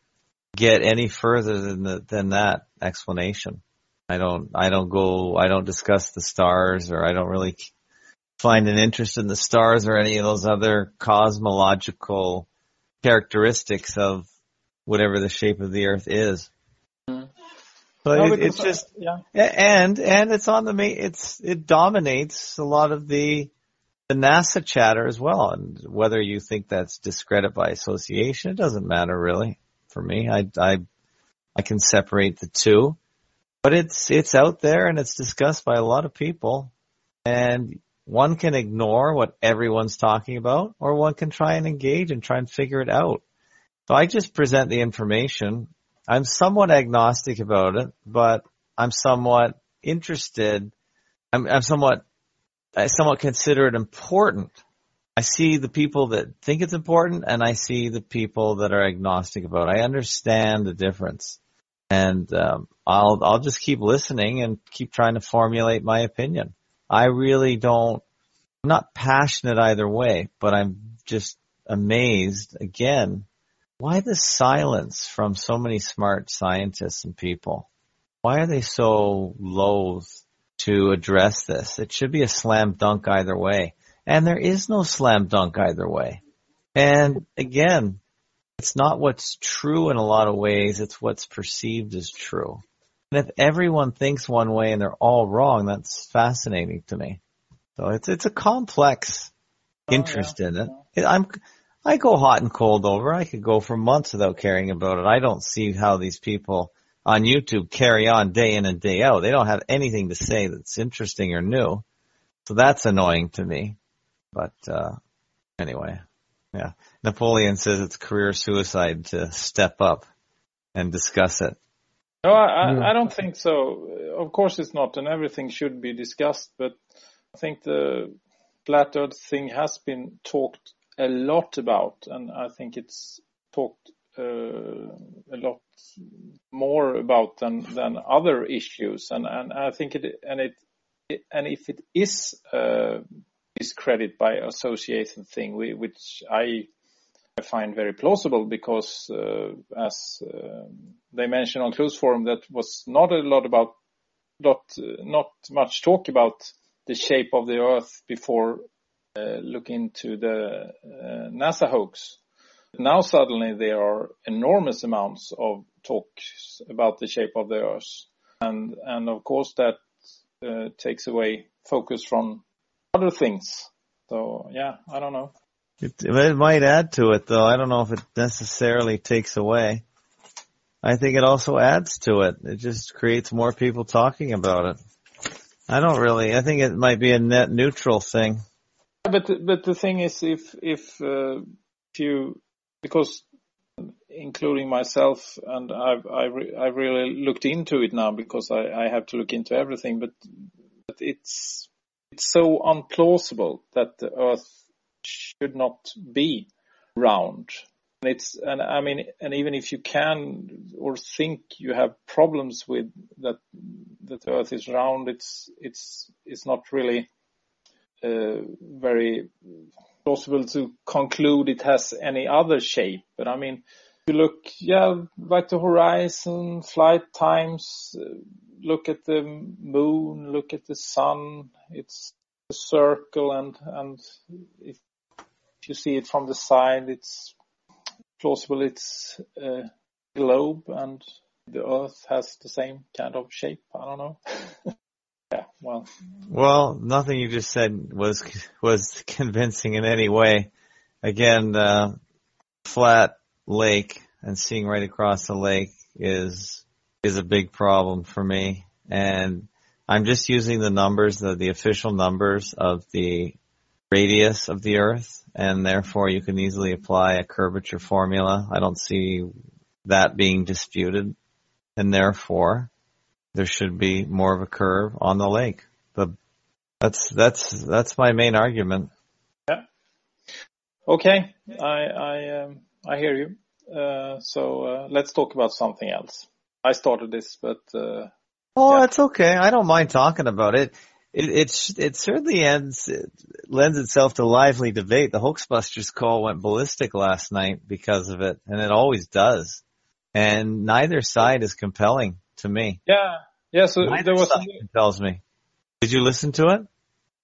Speaker 6: get any further than the, than that explanation. I don't, I don't go, I don't discuss the stars or I don't really find an interest in the stars or any of those other cosmological characteristics of whatever the shape of the earth is.
Speaker 4: Mm.
Speaker 6: But
Speaker 4: No,
Speaker 6: it, it's just,
Speaker 4: yeah.
Speaker 6: and, and it's on the, ma it's, it dominates a lot of the, the NASA chatter as well. And whether you think that's discredit by association, it doesn't matter really for me. I, I, I can separate the two, but it's, it's out there and it's discussed by a lot of people and one can ignore what everyone's talking about or one can try and engage and try and figure it out. So I just present the information. I'm somewhat agnostic about it, but I'm somewhat interested. I'm, I'm somewhat, I somewhat consider it important. I see the people that think it's important and I see the people that are agnostic about it. I understand the difference and, um, I'll, I'll just keep listening and keep trying to formulate my opinion. I really don't, I'm not passionate either way, but I'm just amazed again. Why the silence from so many smart scientists and people? Why are they so loath to address this? It should be a slam dunk either way. And there is no slam dunk either way. And again, it's not what's true in a lot of ways, it's what's perceived as true. And if everyone thinks one way and they're all wrong, that's fascinating to me. So it's it's a complex oh, interest in it. it. I'm I go hot and cold over. I could go for months without caring about it. I don't see how these people on YouTube carry on day in and day out. They don't have anything to say that's interesting or new. So that's annoying to me. But uh anyway, yeah. Napoleon says it's career suicide to step up and discuss it.
Speaker 4: No, I, I, I don't think so. Of course it's not, and everything should be discussed, but I think the flat earth thing has been talked a lot about, and I think it's talked uh, a lot more about than, than other issues, and, and I think it, and it, and if it is a discredit by association thing, we, which I I find very plausible because, uh, as uh, they mentioned on Clues Forum, that was not a lot about, not not much talk about the shape of the Earth before uh, looking into the uh, NASA hoax. Now suddenly there are enormous amounts of talks about the shape of the Earth, and and of course that uh, takes away focus from other things. So yeah, I don't know.
Speaker 6: It, it might add to it though. I don't know if it necessarily takes away. I think it also adds to it. It just creates more people talking about it. I don't really. I think it might be a net neutral thing.
Speaker 4: But but the thing is, if if uh, if you because including myself, and I've I re, I really looked into it now because I, I have to look into everything. But, but it's it's so unplausible that the Earth should not be round. And it's and I mean, and even if you can or think you have problems with that that the Earth is round, it's it's it's not really very possible to conclude it has any other shape. But I mean, you look, yeah, like the horizon, flight times, uh, look at the moon, look at the sun. It's a circle, and and if you see it from the side, it's plausible. It's a globe, and the Earth has the same kind of shape. I don't know. *laughs* yeah, well.
Speaker 6: Well, nothing you just said was was convincing in any way. Again, uh, flat lake and seeing right across the lake is is a big problem for me. And I'm just using the numbers, the, the official numbers of the radius of the Earth, and therefore you can easily apply a curvature formula. I don't see that being disputed, and therefore there should be more of a curve on the lake. The, that's that's that's my main argument.
Speaker 4: Yeah. Okay, I I um, I hear you. Uh, so uh, let's talk about something else. I started this, but uh,
Speaker 6: oh, yeah. that's okay. I don't mind talking about it. It it, it certainly ends it lends itself to lively debate. The Hoaxbusters call went ballistic last night because of it, and it always does. And neither side is compelling to me.
Speaker 4: Yeah, yeah. So
Speaker 6: neither
Speaker 4: there was
Speaker 6: side compels me. Did you listen to it?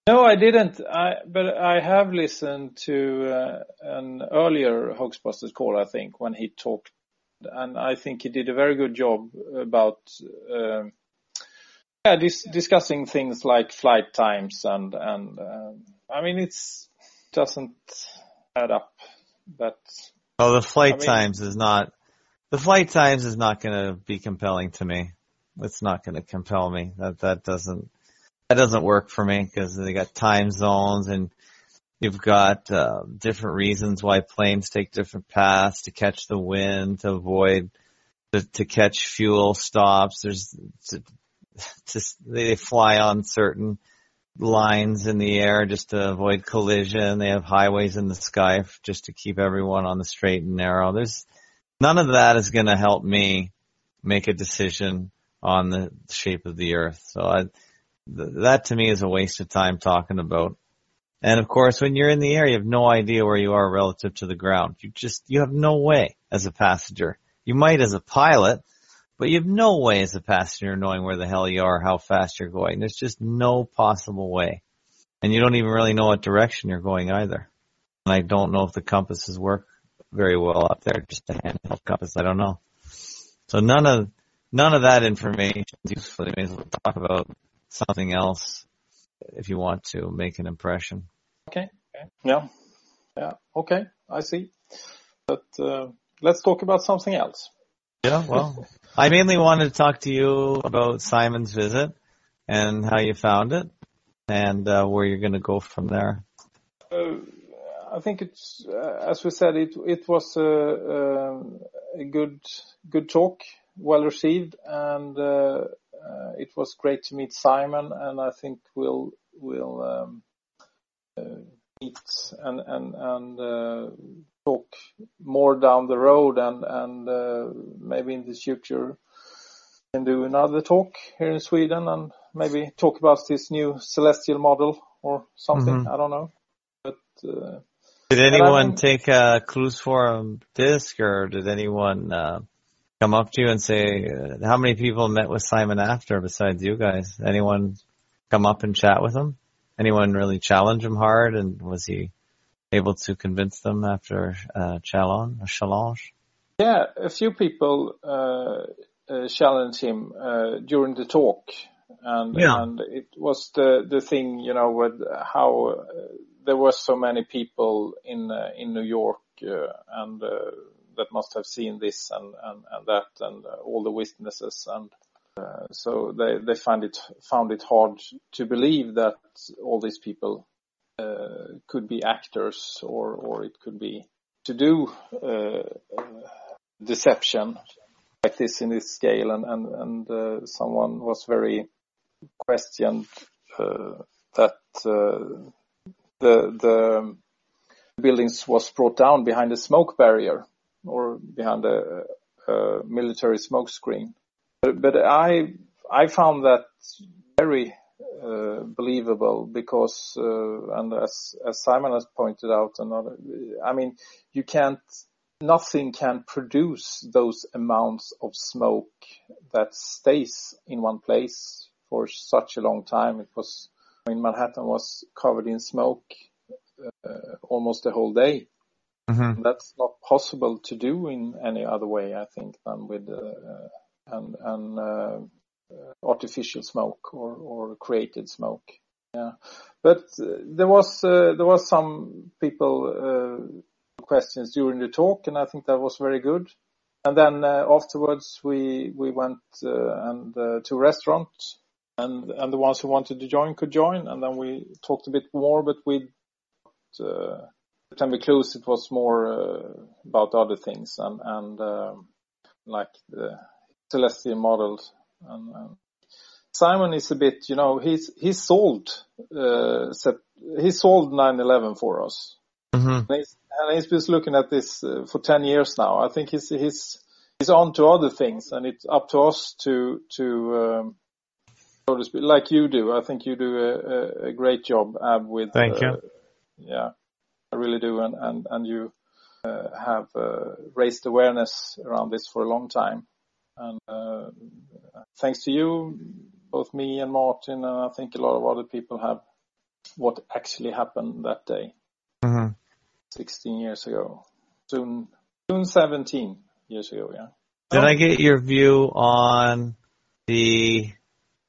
Speaker 4: No, I didn't. I, but I have listened to uh, an earlier Hoaxbusters call, I think, when he talked, and I think he did a very good job about uh, yeah, dis- discussing things like flight times and and uh, I mean it's doesn't add up. But
Speaker 6: well, the flight
Speaker 4: I mean,
Speaker 6: times is not the flight times is not going to be compelling to me. It's not going to compel me. That that doesn't that doesn't work for me because they got time zones and you've got uh, different reasons why planes take different paths to catch the wind, to avoid, to, to catch fuel stops. There's to, they fly on certain lines in the air just to avoid collision. They have highways in the sky just to keep everyone on the straight and narrow. There's none of that is going to help me make a decision on the shape of the earth. So I, that to me is a waste of time talking about. And of course, when you're in the air, you have no idea where you are relative to the ground. You just, you have no way as a passenger. You might as a pilot, but you have no way as a passenger knowing where the hell you are, how fast you're going. There's just no possible way. And you don't even really know what direction you're going either. And I don't know if the compasses work very well up there, just a handheld compass. I don't know. So none of, none of that information is useful. You may as well talk about something else if you want to make an impression.
Speaker 4: Okay. Yeah. Yeah. Okay. I see. But uh, let's talk about something else.
Speaker 6: Yeah. Well, I mainly wanted to talk to you about Simon's visit and how you found it and uh, where you're going to go from there.
Speaker 4: Uh, I think it's, uh, as we said, it it was a, good good talk, well received, and uh, uh, it was great to meet Simon, and I think we'll we'll um, uh, meet and and and uh, talk more down the road, and and maybe in the future can do another talk here in Sweden, and maybe talk about this new celestial model or something.
Speaker 6: Mm-hmm.
Speaker 4: I don't know, but.
Speaker 6: Did anyone take a Cluesforum disc, or did anyone uh, come up to you and say, uh, how many people met with Simon after besides you guys? Anyone come up and chat with him? Anyone really challenge him hard? And was he able to convince them after uh, challenge, a challenge?
Speaker 4: Yeah, a few people uh, uh, challenged him uh, during the talk, and
Speaker 6: Yeah.
Speaker 4: and it was the the thing, you know, with how uh, there were so many people in uh, in New York, uh, and uh, that must have seen this and and and that, and uh, all the witnesses, and Uh, so they they find it found it hard to believe that all these people uh, could be actors or or it could be to do uh, deception like this in this scale. And and and someone was very questioned that the the buildings was brought down behind a smoke barrier or behind a, a military smoke screen. But, but I I found that very uh, believable because, uh, and as, as Simon has pointed out, another, I mean, you can't, nothing can produce those amounts of smoke that stays in one place for such a long time. It was, I mean, Manhattan was covered in smoke uh, almost the whole day.
Speaker 6: Mm-hmm.
Speaker 4: That's not possible to do in any other way, I think, than with uh, and, and uh, artificial smoke or, or created smoke. Yeah, but uh, there was uh, there was some people uh, questions during the talk, and I think that was very good. And then afterwards, we we went and to a restaurant, and and the ones who wanted to join could join, and then we talked a bit more, but we uh, September Clues, it was more uh, about other things and, and um, like the celestial models. And, and, Simon is a bit, you know, he's he sold uh, he sold 9/11 for us.
Speaker 6: Mm-hmm.
Speaker 4: And, he's, and he's been looking at this uh, for 10 years now. I think he's he's he's on to other things, and it's up to us to to um, so to speak, like you do. I think you do a, a, a great job, Ab, with
Speaker 6: Thank
Speaker 4: uh,
Speaker 6: you
Speaker 4: yeah, I really do. And, and, and you uh, have uh, raised awareness around this for a long time. And uh, thanks to you, both me and Martin, and I think a lot of other people have what actually happened that day.
Speaker 6: Mm-hmm.
Speaker 4: 16 years ago. Soon, soon 17 years ago, yeah.
Speaker 6: Did I get your view on the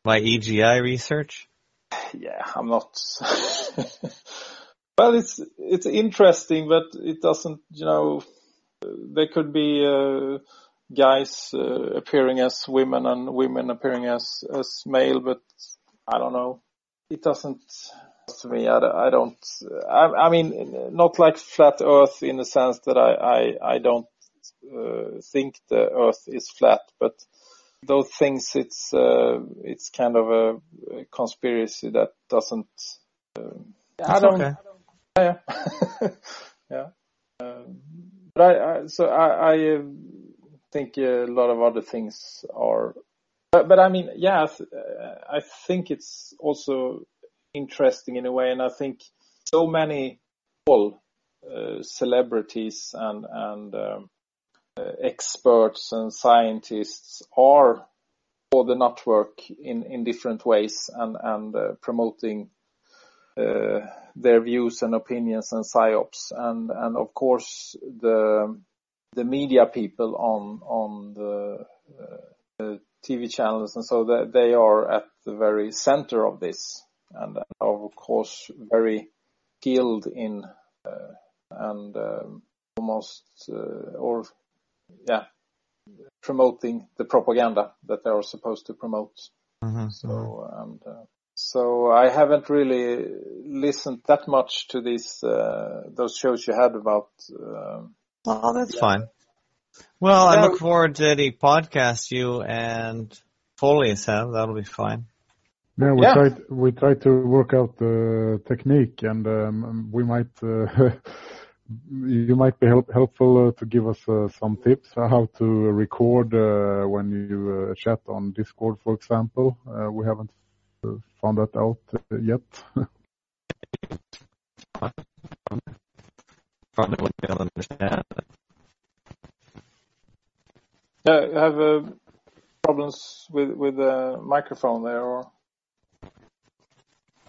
Speaker 6: my EGI research?
Speaker 4: Yeah, I'm not *laughs* Well, it's it's interesting, but it doesn't. You know, there could be uh, guys uh, appearing as women and women appearing as as male, but I don't know. It doesn't to me. I, I don't. I, I mean, not like flat Earth in the sense that I I, I don't uh, think the Earth is flat, but those things. It's uh, it's kind of a, a conspiracy that doesn't. Uh, I don't.
Speaker 6: Okay.
Speaker 4: Yeah. *laughs* yeah. Um, but I, I, so I, I uh, think a lot of other things are, but, but I mean, yeah, I i think it's also interesting in a way, and I think so many people, uh, celebrities and and um, uh, experts and scientists are for the network in in different ways and and uh, promoting uh, their views and opinions and psyops, and and of course the the media people on on the, uh, the TV channels, and so that they are at the very center of this, and of course very skilled in uh, and um, almost uh, or yeah promoting the propaganda that they are supposed to promote.
Speaker 6: Mm-hmm.
Speaker 4: So and uh, so I haven't really listened that much to these uh, those shows you had about. Um,
Speaker 6: oh, that's yeah. fine. Well, yeah. I look forward to any podcast you and Folius have. That'll be fine.
Speaker 7: Yeah, we yeah. tried we tried to work out the technique, and um, we might uh, *laughs* you might be help, helpful uh, to give us uh, some tips how to record uh, when you uh, chat on Discord, for example. we haven't found that out yet.
Speaker 6: Probably wouldn't *laughs* be able to understand.
Speaker 4: Yeah, you have uh, problems with with the microphone there, or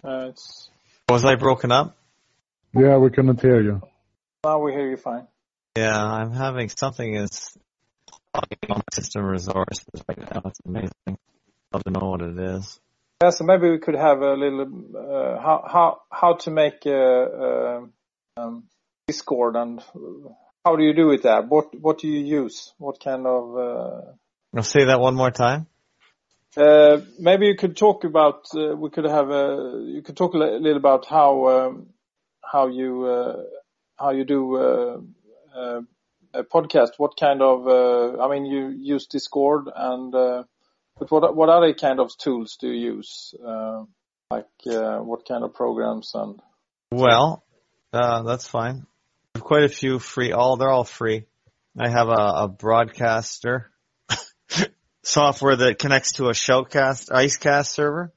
Speaker 4: uh, it's.
Speaker 6: Was I broken up?
Speaker 7: Yeah, we couldn't hear you.
Speaker 4: Now we hear you fine.
Speaker 6: Yeah, I'm having something is on my system resources right now. It's amazing. I don't know what it is.
Speaker 4: Yeah, so maybe we could have a little uh, how how how to make a, a um, Discord and how do you do it there? What what do you use? What kind of? Uh...
Speaker 6: I'll say that one more time.
Speaker 4: Uh, maybe you could talk about, uh, we could have a, you could talk a little about how, um, how you, uh, how you do, uh, uh, a podcast. What kind of, uh, I mean, you use Discord and, but what, what other kind of tools do you use? Like, what kind of programs and?
Speaker 6: Well, that's fine. Quite a few free, all, they're all free. I have a, a broadcaster *laughs* software that connects to a Shoutcast, Icecast server.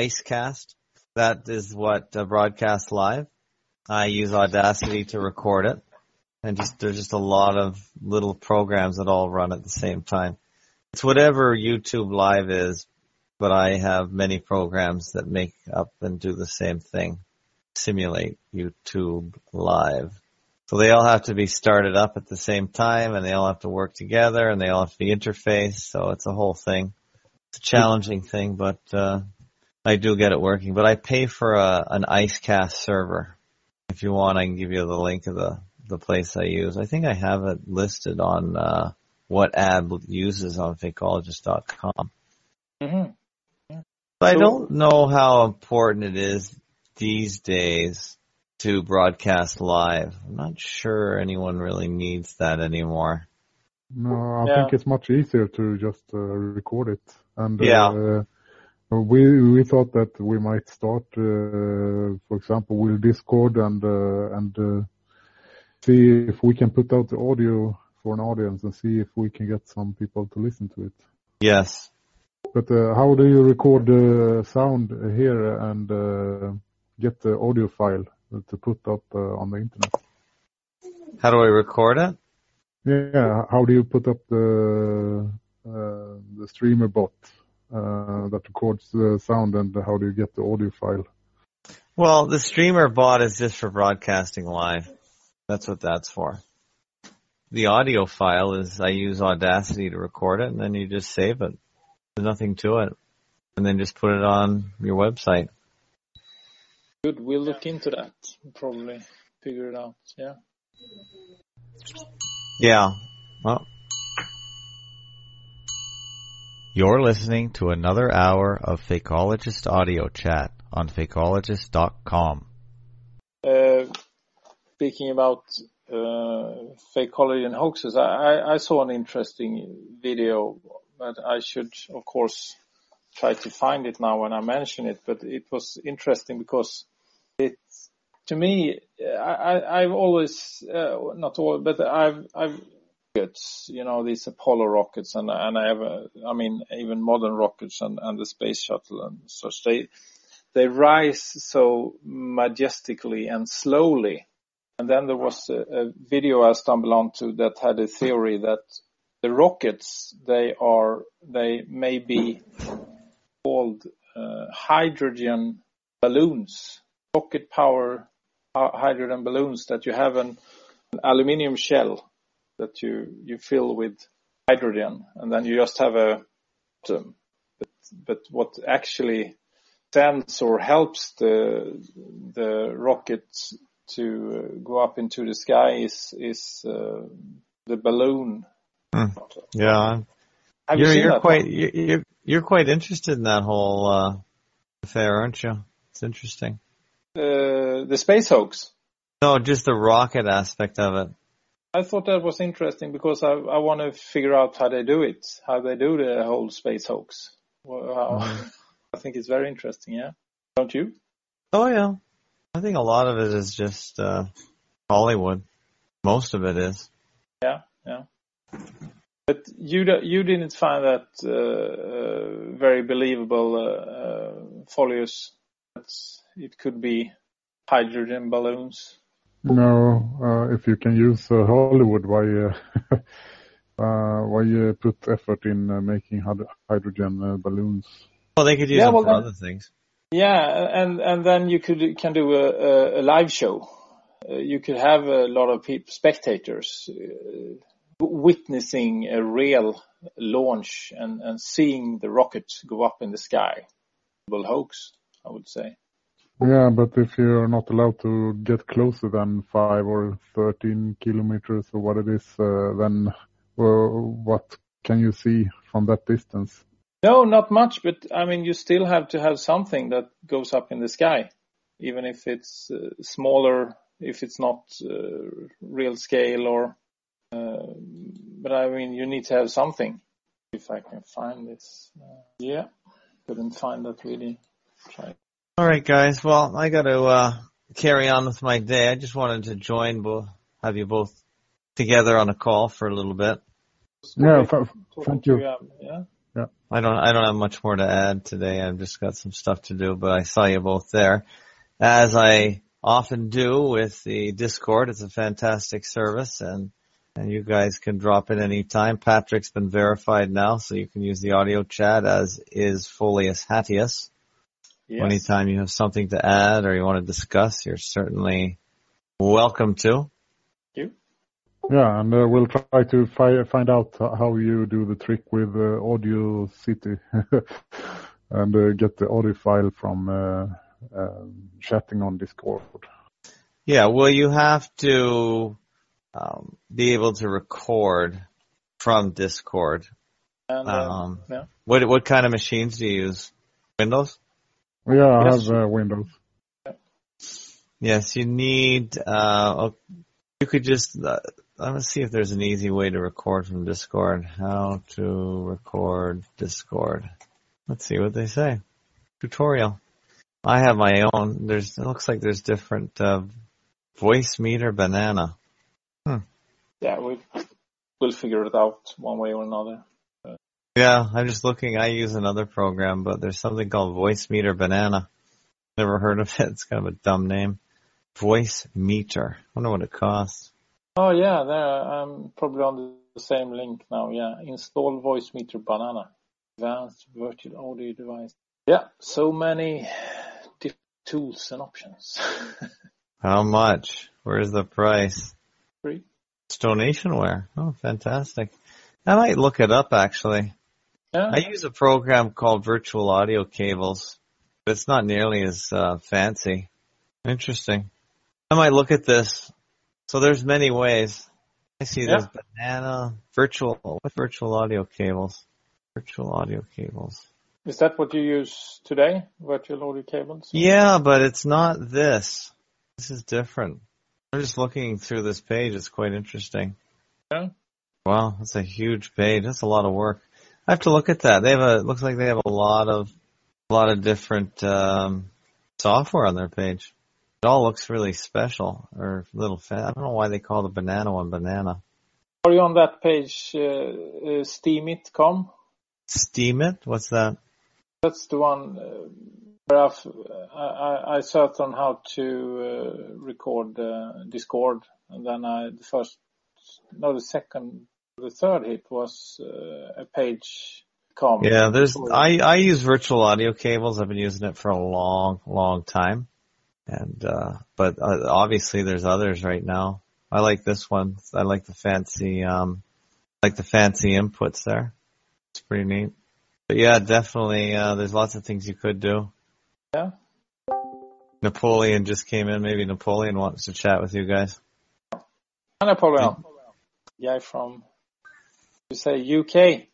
Speaker 6: Icecast. That is what uh, broadcasts live. I use Audacity to record it. And just, there's just a lot of little programs that all run at the same time. It's whatever YouTube Live is, but I have many programs that make up and do the same thing. Simulate YouTube Live. So they all have to be started up at the same time and they all have to work together and they all have to be interfaced. So it's a whole thing. It's a challenging thing, but, uh, I do get it working, but I pay for a, an IceCast server. If you want, I can give you the link of the, the place I use. I think I have it listed on, uh, what AB uses on fakeologist.com.
Speaker 4: Mm-hmm.
Speaker 6: But I don't know how important it is these days to broadcast live. I'm not sure anyone really needs that anymore.
Speaker 7: No, I
Speaker 4: Yeah.
Speaker 7: think it's much easier to just uh, record it. And
Speaker 6: Yeah.
Speaker 7: uh, we we thought that we might start, uh, for example, with Discord and uh, and uh, see if we can put out the audio for an audience and see if we can get some people to listen to it.
Speaker 6: Yes.
Speaker 7: But uh, how do you record the sound here and uh, get the audio file to put up uh, on the internet?
Speaker 6: How do I record it?
Speaker 7: Yeah, how do you put up the uh, the streamer bot Uh, that records the sound, and how do you get the audio file?
Speaker 6: Well, the streamer bot is just for broadcasting live. That's what that's for. The audio file is I use Audacity to record it and then you just save it. There's nothing to it. And then just put it on your website.
Speaker 4: Good, we'll look into that. Probably figure it out. Yeah.
Speaker 6: Yeah. Well. You're listening to another hour of Fakeologist audio chat on fakeologist.com.
Speaker 4: Uh, speaking about uh, fakeology and hoaxes, I, I, saw an interesting video, but I should, of course, try to find it now when I mention it. But it was interesting because it, to me, I, I've always, uh, not all, but I've, I've rockets, you know, these Apollo rockets and, and I have, a, I mean, even modern rockets and, and the space shuttle and such, they, they rise so majestically and slowly. And then there was a, a video I stumbled onto that had a theory that the rockets, they are, they may be called uh, hydrogen balloons, rocket power uh, hydrogen balloons that you have an, an aluminium shell that you, you fill with hydrogen and then you just have a atom. But, but what actually sends or helps the, the rocket to uh, go up into the sky is, is, uh, the balloon.
Speaker 6: Hmm. Yeah.
Speaker 4: Have
Speaker 6: you're
Speaker 4: you
Speaker 6: you're quite
Speaker 4: one?
Speaker 6: you're you're quite interested in that whole uh, affair, aren't you? It's interesting.
Speaker 4: Uh, the space hoax.
Speaker 6: No, just the rocket aspect of it.
Speaker 4: I thought that was interesting because I, I want to figure out how they do it, how they do the whole space hoax. How- *laughs* I think it's very interesting, yeah. Don't you?
Speaker 6: Oh yeah. I think a lot of it is just uh, Hollywood. Most of it is.
Speaker 4: Yeah, yeah. But you you didn't find that uh, uh, very believable, uh, uh, Folius, that it could be hydrogen balloons.
Speaker 7: No, uh, if you can use uh, Hollywood, why uh, *laughs* uh, why uh, put effort in uh, making hydrogen uh, balloons?
Speaker 6: Well, they could use
Speaker 4: Yeah,
Speaker 6: them
Speaker 4: well,
Speaker 6: for
Speaker 4: then-
Speaker 6: other things.
Speaker 4: Yeah, and and then you could can do a, a, a live show. Uh, you could have a lot of people, spectators, uh, witnessing a real launch and and seeing the rocket go up in the sky. Well, hoax, I would say.
Speaker 7: Yeah, but if you're not allowed to get closer than five or thirteen kilometers or what it is, uh, then well, what can you see from that distance?
Speaker 4: No, not much, but I mean, you still have to have something that goes up in the sky, even if it's uh, smaller, if it's not uh, real scale or, uh, but I mean, you need to have something. If I can find this. Uh, yeah, couldn't find that really. Try.
Speaker 6: All right, guys. Well, I got to uh, carry on with my day. I just wanted to join, both, have you both together on a call for a little bit.
Speaker 7: Yeah,
Speaker 4: Great
Speaker 7: thank you.
Speaker 4: um, Yeah.
Speaker 6: I don't I don't have much more to add today. I've just got some stuff to do, but I saw you both there. As I often do with the Discord, it's a fantastic service and and you guys can drop in any time. Patrik's been verified now, so you can use the audio chat as is Folius Hatius.
Speaker 4: Yes.
Speaker 6: Anytime you have something to add or you want to discuss, you're certainly welcome to.
Speaker 7: Yeah, and uh, we'll try to fi- find out how you do the trick with uh, Audio City *laughs* and uh, get the audio file from uh, um, chatting on Discord.
Speaker 6: Yeah, well, you have to um, be able to record from Discord.
Speaker 4: And, uh,
Speaker 6: Um,
Speaker 4: yeah.
Speaker 6: What what kind of machines do you use? Windows?
Speaker 7: Yeah, I
Speaker 4: Yes.
Speaker 7: have uh, Windows.
Speaker 6: Yes, you need. Uh, oh, you could just. Uh, let's see if there's an easy way to record from Discord. How to record Discord? Let's see what they say. Tutorial. I have my own. There's. It looks like there's different uh, Voicemeeter Banana. Hmm.
Speaker 4: Yeah, we we'll figure it out one way or another.
Speaker 6: Yeah, I'm just looking. I use another program, but there's something called Voicemeeter Banana. Never heard of it. *laughs* It's kind of a dumb name. Voicemeeter. I Wonder what it costs.
Speaker 4: Oh yeah, there I'm probably on the same link now. Yeah, install Voicemeeter Banana, advanced virtual audio device. Yeah, so many different tools and options. *laughs*
Speaker 6: How much? Where's the price?
Speaker 4: Free.
Speaker 6: It's donationware. Oh, fantastic. I might look it up actually.
Speaker 4: Yeah,
Speaker 6: I use a program called Virtual Audio Cables, but it's not nearly as uh, fancy. Interesting. I might look at this. So there's many ways. I see there's banana, virtual, what virtual audio cables? Virtual audio cables.
Speaker 4: is that what you use today? Virtual audio cables?
Speaker 6: Yeah, but it's not this. This is different. I'm just looking through this page. It's quite interesting.
Speaker 4: Yeah.
Speaker 6: Wow, that's a huge page. That's a lot of work. I have to look at that. They have a, it looks like they have a lot of, a lot of different, um, software on their page. It all looks really special or a little fa I don't know why they call the banana one banana.
Speaker 4: Are you on that page, uh, uh, steemit.com?
Speaker 6: Steam it? What's that?
Speaker 4: That's the one uh, where I've, I, I, I searched on how to uh, record uh, Discord, and then I the first, no, the second, the third hit was uh, a page com.
Speaker 6: Yeah, there's, I, I use virtual audio cables. I've been using it for a long, long time. And, uh, but uh, obviously there's others right now. I like this one. I like the fancy, um, like the fancy inputs there. It's pretty neat. But yeah, definitely, uh, there's lots of things you could do.
Speaker 4: Yeah.
Speaker 6: Napoleon just came in. Maybe Napoleon wants to chat with you guys.
Speaker 4: Hi, Napoleon. Yeah, from you say UK.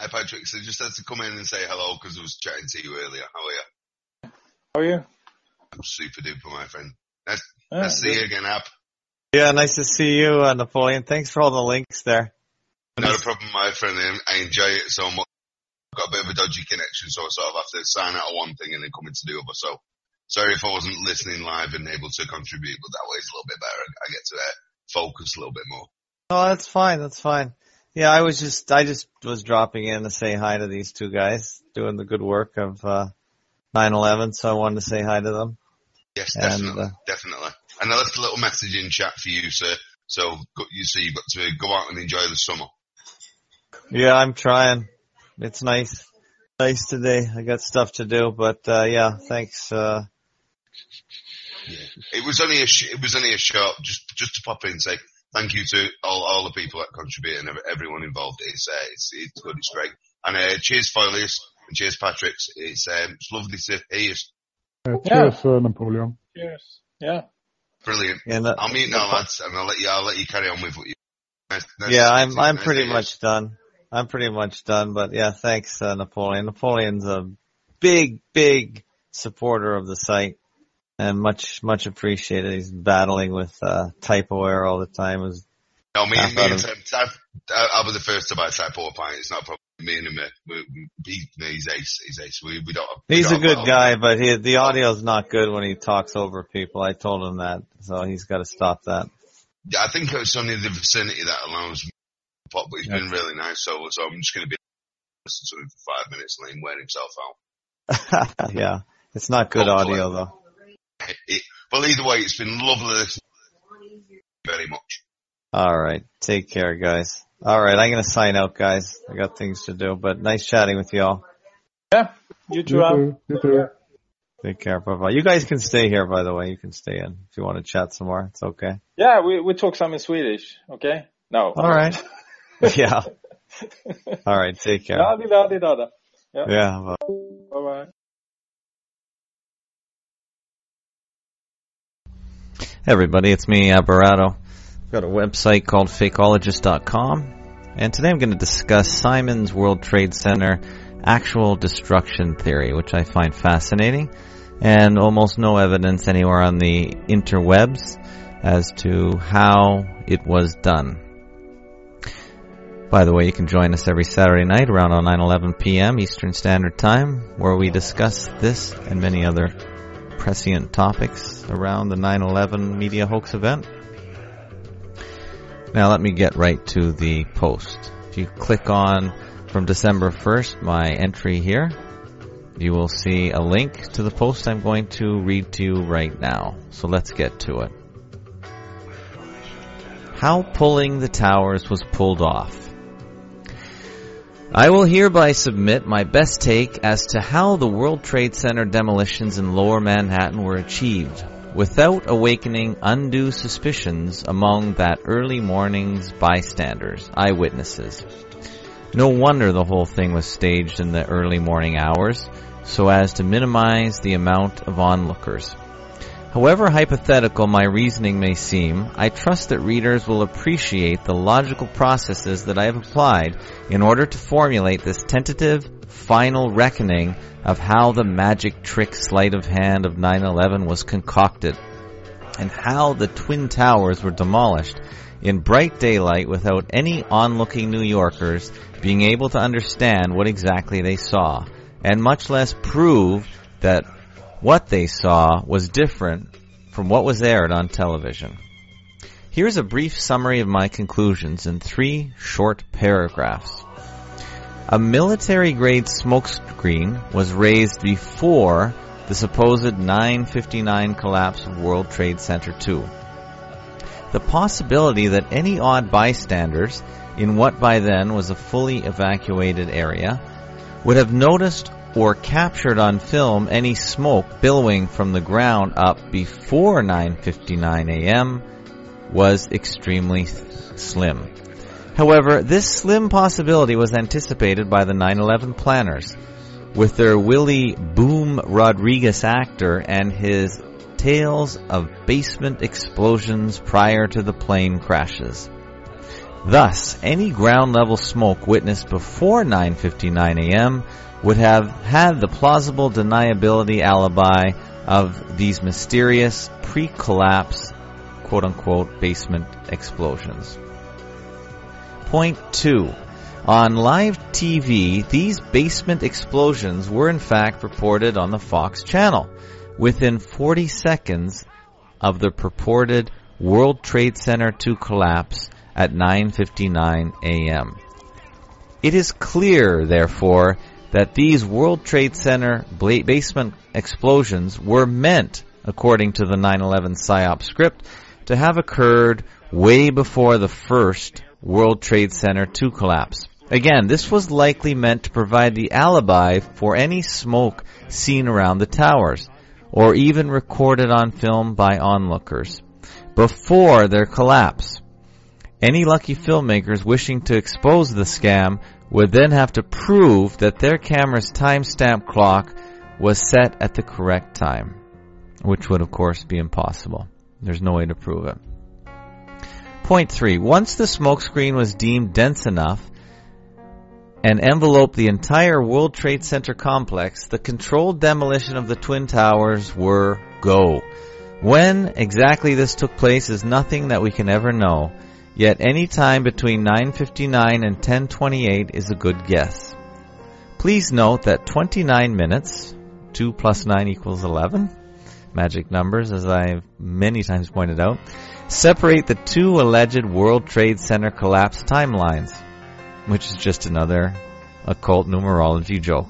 Speaker 12: Hi Patrik, so just had to come in and say hello because I was chatting to you earlier. How are you?
Speaker 4: How are you?
Speaker 12: I'm super duper, my friend. Nice,
Speaker 4: Yeah,
Speaker 12: nice to see you again, Ab.
Speaker 6: Yeah, nice to see you, uh, Napoleon. Thanks for all the links there.
Speaker 12: Not a problem, my friend. I I enjoy it so much. I've got a bit of a dodgy connection, so I sort of have to sign out of one thing and then come into the other. So sorry if I wasn't listening live and able to contribute, but that way it's a little bit better. I get to uh, focus a little bit more.
Speaker 6: Oh, that's fine. That's fine. Yeah, I was just, I just was dropping in to say hi to these two guys doing the good work of, uh, 9-11, so I wanted to say hi to them.
Speaker 12: Yes,
Speaker 6: And,
Speaker 12: definitely,
Speaker 6: uh,
Speaker 12: definitely. And I left a little message in chat for you, sir. So you see, you've got to go out and enjoy the summer.
Speaker 6: Yeah, I'm trying. It's nice. Nice today. I got stuff to do, but, uh, yeah, thanks, uh,
Speaker 12: It was only a sh- it was only a short just just to pop in and say thank you to all all the people that contribute and everyone involved. It's uh, it's it's good. It's great. And uh, cheers, Folius, and cheers, Patrik. It's um, it's lovely to hear you.
Speaker 7: Uh,
Speaker 4: Yeah.
Speaker 7: cheers, uh, Napoleon.
Speaker 4: Cheers. Yeah.
Speaker 12: Brilliant.
Speaker 6: and, uh,
Speaker 12: I'll mute now, lads, and I'll let you I'll let you carry on with what you. Nice, nice
Speaker 6: yeah, I'm,
Speaker 12: speak to you.
Speaker 6: I'm
Speaker 12: Nice
Speaker 6: pretty
Speaker 12: to
Speaker 6: much done. I'm pretty much done, but yeah, thanks, uh, Napoleon. Napoleon's a big, big supporter of the site and much, much appreciated. He's battling with, uh, typo error all the time. Was
Speaker 12: No, me, me and
Speaker 6: of-
Speaker 12: Tim, type, I- I'll be the first to buy type four pint. It's not a problem. Me and him, uh, we, he, he's ace. He's ace. We, we don't. we
Speaker 6: He's a
Speaker 12: don't
Speaker 6: good
Speaker 12: well.
Speaker 6: guy, but he, the audio's not good when he talks over people. I told him that, so he's got to stop that.
Speaker 12: Yeah, I think it's only the vicinity that allows me to pop, but he's been really nice. So, so I'm just going to be listening to him for five minutes, letting him wear himself out. *laughs*
Speaker 6: yeah, it's not good
Speaker 12: Hopefully.
Speaker 6: audio though.
Speaker 12: It, well, either way, it's been lovely very much.
Speaker 6: All right, take care, guys. All right, I'm gonna sign out, guys. I got things to do, but nice chatting with y'all.
Speaker 4: Yeah, you too.
Speaker 7: You too. You too.
Speaker 6: Take care, bye bye. You guys can stay here, by the way. You can stay in if you want to chat some more. It's okay.
Speaker 4: Yeah, we we talk some in Swedish. Okay. No.
Speaker 6: All right. *laughs* yeah. All right, take care.
Speaker 4: Ja, det är det.
Speaker 6: Yeah. bye.
Speaker 4: Bye
Speaker 6: everybody, it's me, Abirato. I've got a website called fakeologist.com, and today I'm going to discuss Simon's World Trade Center actual destruction theory, which I find fascinating, and almost no evidence anywhere on the interwebs as to how it was done. By the way, you can join us every Saturday night around 9:11 p.m. Eastern Standard Time, where we discuss this and many other prescient topics around the 9-11 media hoax event. Now let me get right to the post. If you click on from December 1st, my entry here, you will see a link to the post I'm going to read to you right now. So let's get to it. How pulling the towers was pulled off. I will hereby submit my best take as to how the World Trade Center demolitions in lower Manhattan were achieved without awakening undue suspicions among that early morning's bystanders, eyewitnesses. No wonder the whole thing was staged in the early morning hours so as to minimize the amount of onlookers. However hypothetical my reasoning may seem, I trust that readers will appreciate the logical processes that I have applied in order to formulate this tentative, final reckoning of how the magic trick sleight of hand of 9-11 was concocted, and how the Twin Towers were demolished in bright daylight without any onlooking New Yorkers being able to understand what exactly they saw, and much less prove that what they saw was different from what was aired on television. Here's a brief summary of my conclusions in three short paragraphs. A military grade smokescreen was raised before the supposed 959 collapse of World Trade Center 2. The possibility that any odd bystanders in what by then was a fully evacuated area would have noticed or captured on film any smoke billowing from the ground up before 9:59 a.m. was extremely slim. However, this slim possibility was anticipated by the 9/11 planners with their Willie Boom Rodriguez actor and his tales of basement explosions prior to the plane crashes. Thus, any ground level smoke witnessed before 9:59 a.m. would have had the plausible deniability alibi of these mysterious pre-collapse quote unquote basement explosions. Point 2. On live TV, these basement explosions were in fact reported on the Fox channel within 40 seconds of the purported World Trade Center 2 collapse at 9:59 a.m. It is clear, therefore, that these World Trade Center basement explosions were meant, according to the 9/11 psyop script, to have occurred way before the first World Trade Center 2 collapse. Again, this was likely meant to provide the alibi for any smoke seen around the towers, or even recorded on film by onlookers, before their collapse. Any lucky filmmakers wishing to expose the scam would then have to prove that their camera's timestamp clock was set at the correct time, which would of course be impossible. There's no way to prove it. Point three. Once the smokescreen was deemed dense enough, and enveloped the entire World Trade Center complex, the controlled demolition of the Twin Towers were go. When exactly this took place is nothing that we can ever know, yet any time between 9.59 and 10.28 is a good guess. Please note that 29 minutes, 2 plus 9 equals 11, magic numbers as I've many times pointed out, separate the two alleged World Trade Center collapse timelines, which is just another occult numerology joke.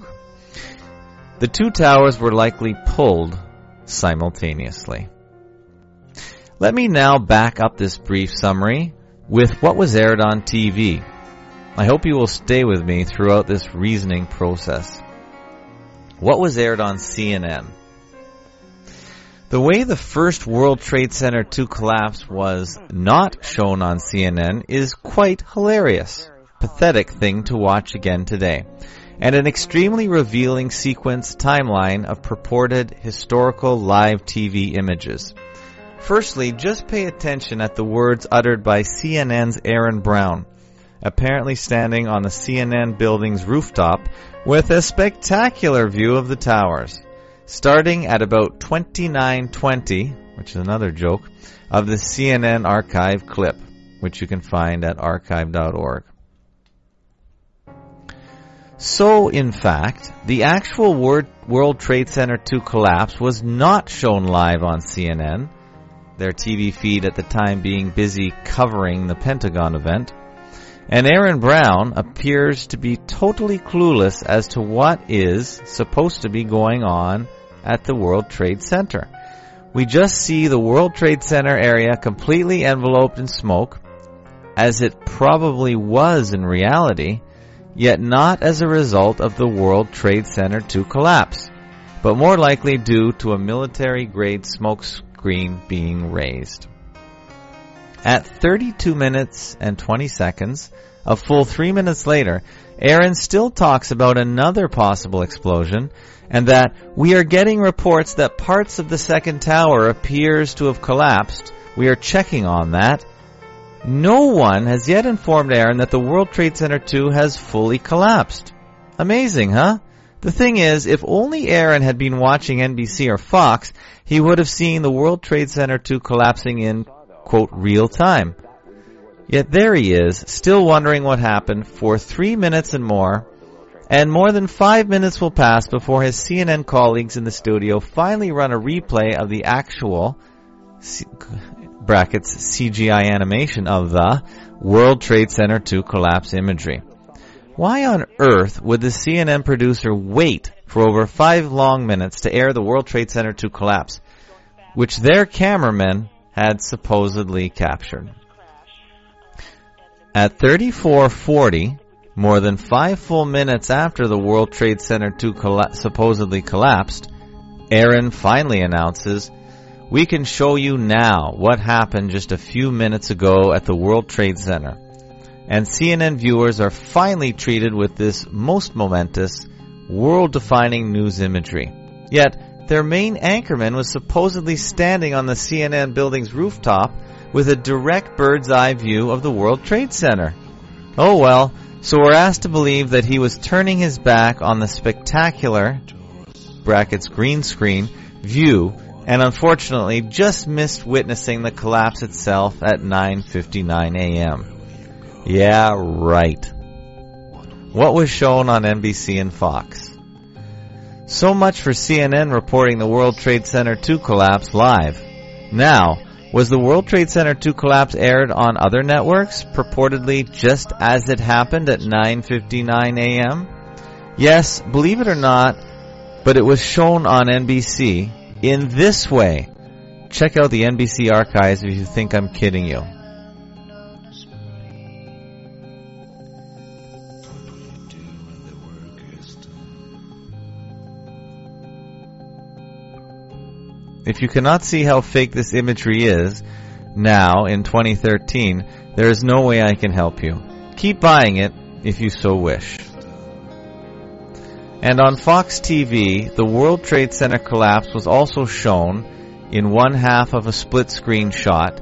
Speaker 6: The two towers were likely pulled simultaneously. Let me now back up this brief summary with what was aired on TV. I hope you will stay with me throughout this reasoning process. What was aired on CNN? The way the first World Trade Center 2 collapse was not shown on CNN is quite hilarious. Pathetic thing to watch again today. And an extremely revealing sequence timeline of purported historical live TV images. Firstly, just pay attention at the words uttered by CNN's Aaron Brown, apparently standing on the CNN building's rooftop with a spectacular view of the towers starting at about 2920, which is another joke, of the CNN archive clip, which you can find at archive.org. So, in fact, the actual World Trade Center 2 collapse was not shown live on CNN, their TV feed at the time being busy covering the Pentagon event. And Aaron Brown appears to be totally clueless as to what is supposed to be going on at the World Trade Center. We just see the World Trade Center area completely enveloped in smoke, as it probably was in reality, yet not as a result of the World Trade Center to collapse, but more likely due to a military grade smoke screen being raised. At 32 minutes and 20 seconds, a full three minutes later, Aaron still talks about another possible explosion and that we are getting reports that parts of the second tower appears to have collapsed. We are checking on that. No one has yet informed Aaron that the World Trade Center 2 has fully collapsed. Amazing, huh? The thing is, if only Aaron had been watching NBC or Fox, he would have seen the World Trade Center 2 collapsing in, quote, real time. Yet there he is, still wondering what happened for three minutes and more, and more than five minutes will pass before his CNN colleagues in the studio finally run a replay of the actual C- brackets CGI animation of the World Trade Center 2 collapse imagery. Why on earth would the CNN producer wait for over five long minutes to air the World Trade Center 2 collapse, which their cameramen had supposedly captured? At 3440, more than five full minutes after the World Trade Center 2 colla- supposedly collapsed, Aaron finally announces, We can show you now what happened just a few minutes ago at the World Trade Center. And CNN viewers are finally treated with this most momentous, world defining news imagery. Yet, their main anchorman was supposedly standing on the CNN building's rooftop with a direct bird's eye view of the World Trade Center. Oh well, so we're asked to believe that he was turning his back on the spectacular, brackets green screen, view, and unfortunately just missed witnessing the collapse itself at 9.59 a.m. Yeah, right. What was shown on NBC and Fox? So much for CNN reporting the World Trade Center 2 collapse live. Now, was the World Trade Center 2 collapse aired on other networks, purportedly just as it happened at 9.59 a.m.? Yes, believe it or not, but it was shown on NBC in this way. Check out the NBC archives if you think I'm kidding you. If you cannot see how fake this imagery is, now in 2013, there is no way I can help you. Keep buying it if you so wish. And on Fox TV, the World Trade Center collapse was also shown in one half of a split screen shot,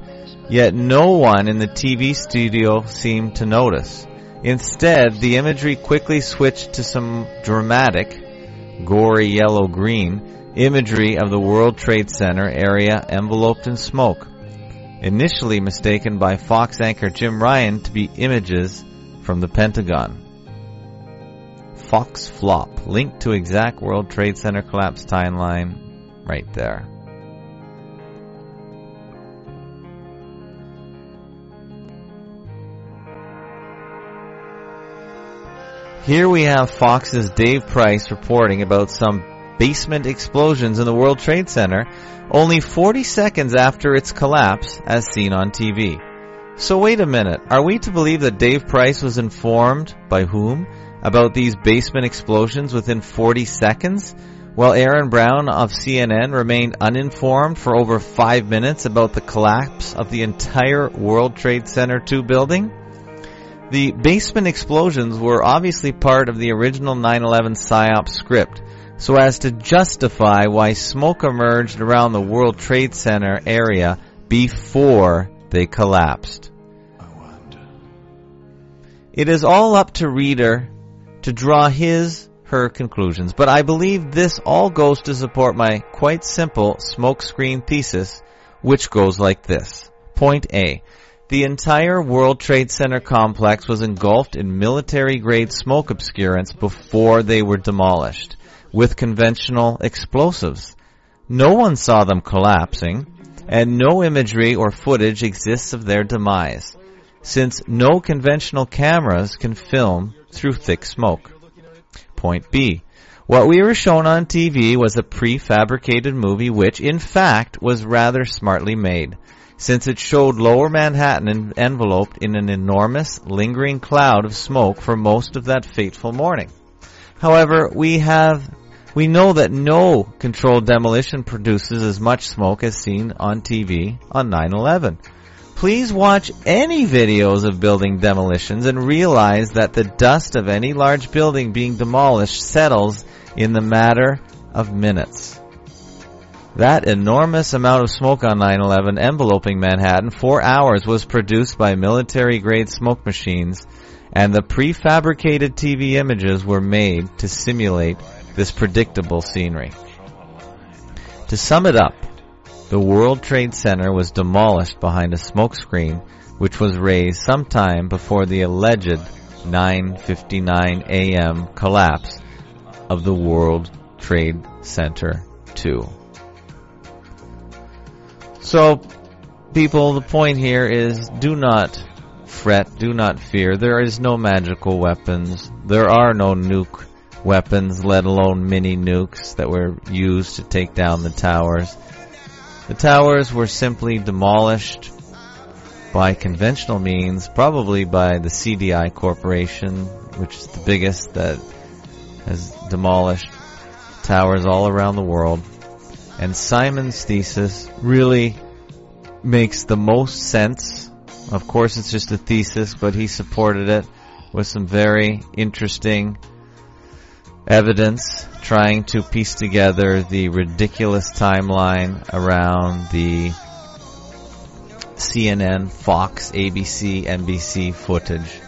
Speaker 6: yet no one in the TV studio seemed to notice. Instead, the imagery quickly switched to some dramatic, gory yellow-green imagery of the World Trade Center area enveloped in smoke. Initially mistaken by Fox anchor Jim Ryan to be images from the Pentagon. Fox Flop, linked to exact World Trade Center collapse timeline right there. Here we have Fox's Dave Price reporting about some basement explosions in the World Trade Center only 40 seconds after its collapse as seen on TV. So wait a minute, are we to believe that Dave Price was informed, by whom, about these basement explosions within 40 seconds? While Aaron Brown of CNN remained uninformed for over five minutes about the collapse of the entire World Trade Center 2 building? The basement explosions were obviously part of the original 9-11 PSYOP script, so as to justify why smoke emerged around the World Trade Center area before they collapsed. It is all up to reader to draw his, her conclusions, but I believe this all goes to support my quite simple smokescreen thesis, which goes like this. Point A. The entire World Trade Center complex was engulfed in military grade smoke obscurants before they were demolished with conventional explosives. No one saw them collapsing, and no imagery or footage exists of their demise, since no conventional cameras can film through thick smoke. Point B. What we were shown on TV was a prefabricated movie which, in fact, was rather smartly made, since it showed lower Manhattan enveloped in an enormous, lingering cloud of smoke for most of that fateful morning. However, we have we know that no controlled demolition produces as much smoke as seen on TV on 9/11. Please watch any videos of building demolitions and realize that the dust of any large building being demolished settles in the matter of minutes. That enormous amount of smoke on 9/11 enveloping Manhattan for hours was produced by military-grade smoke machines, and the prefabricated TV images were made to simulate this predictable scenery. To sum it up, the World Trade Center was demolished behind a smokescreen which was raised sometime before the alleged 9:59 a.m. collapse of the World Trade Center 2. So, people, the point here is do not fret, do not fear. There is no magical weapons. There are no nuke weapons, let alone mini nukes that were used to take down the towers. The towers were simply demolished by conventional means, probably by the CDI Corporation, which is the biggest that has demolished towers all around the world. And Simon's thesis really makes the most sense. Of course, it's just a thesis, but he supported it with some very interesting evidence trying to piece together the ridiculous timeline around the CNN, Fox, ABC, NBC footage.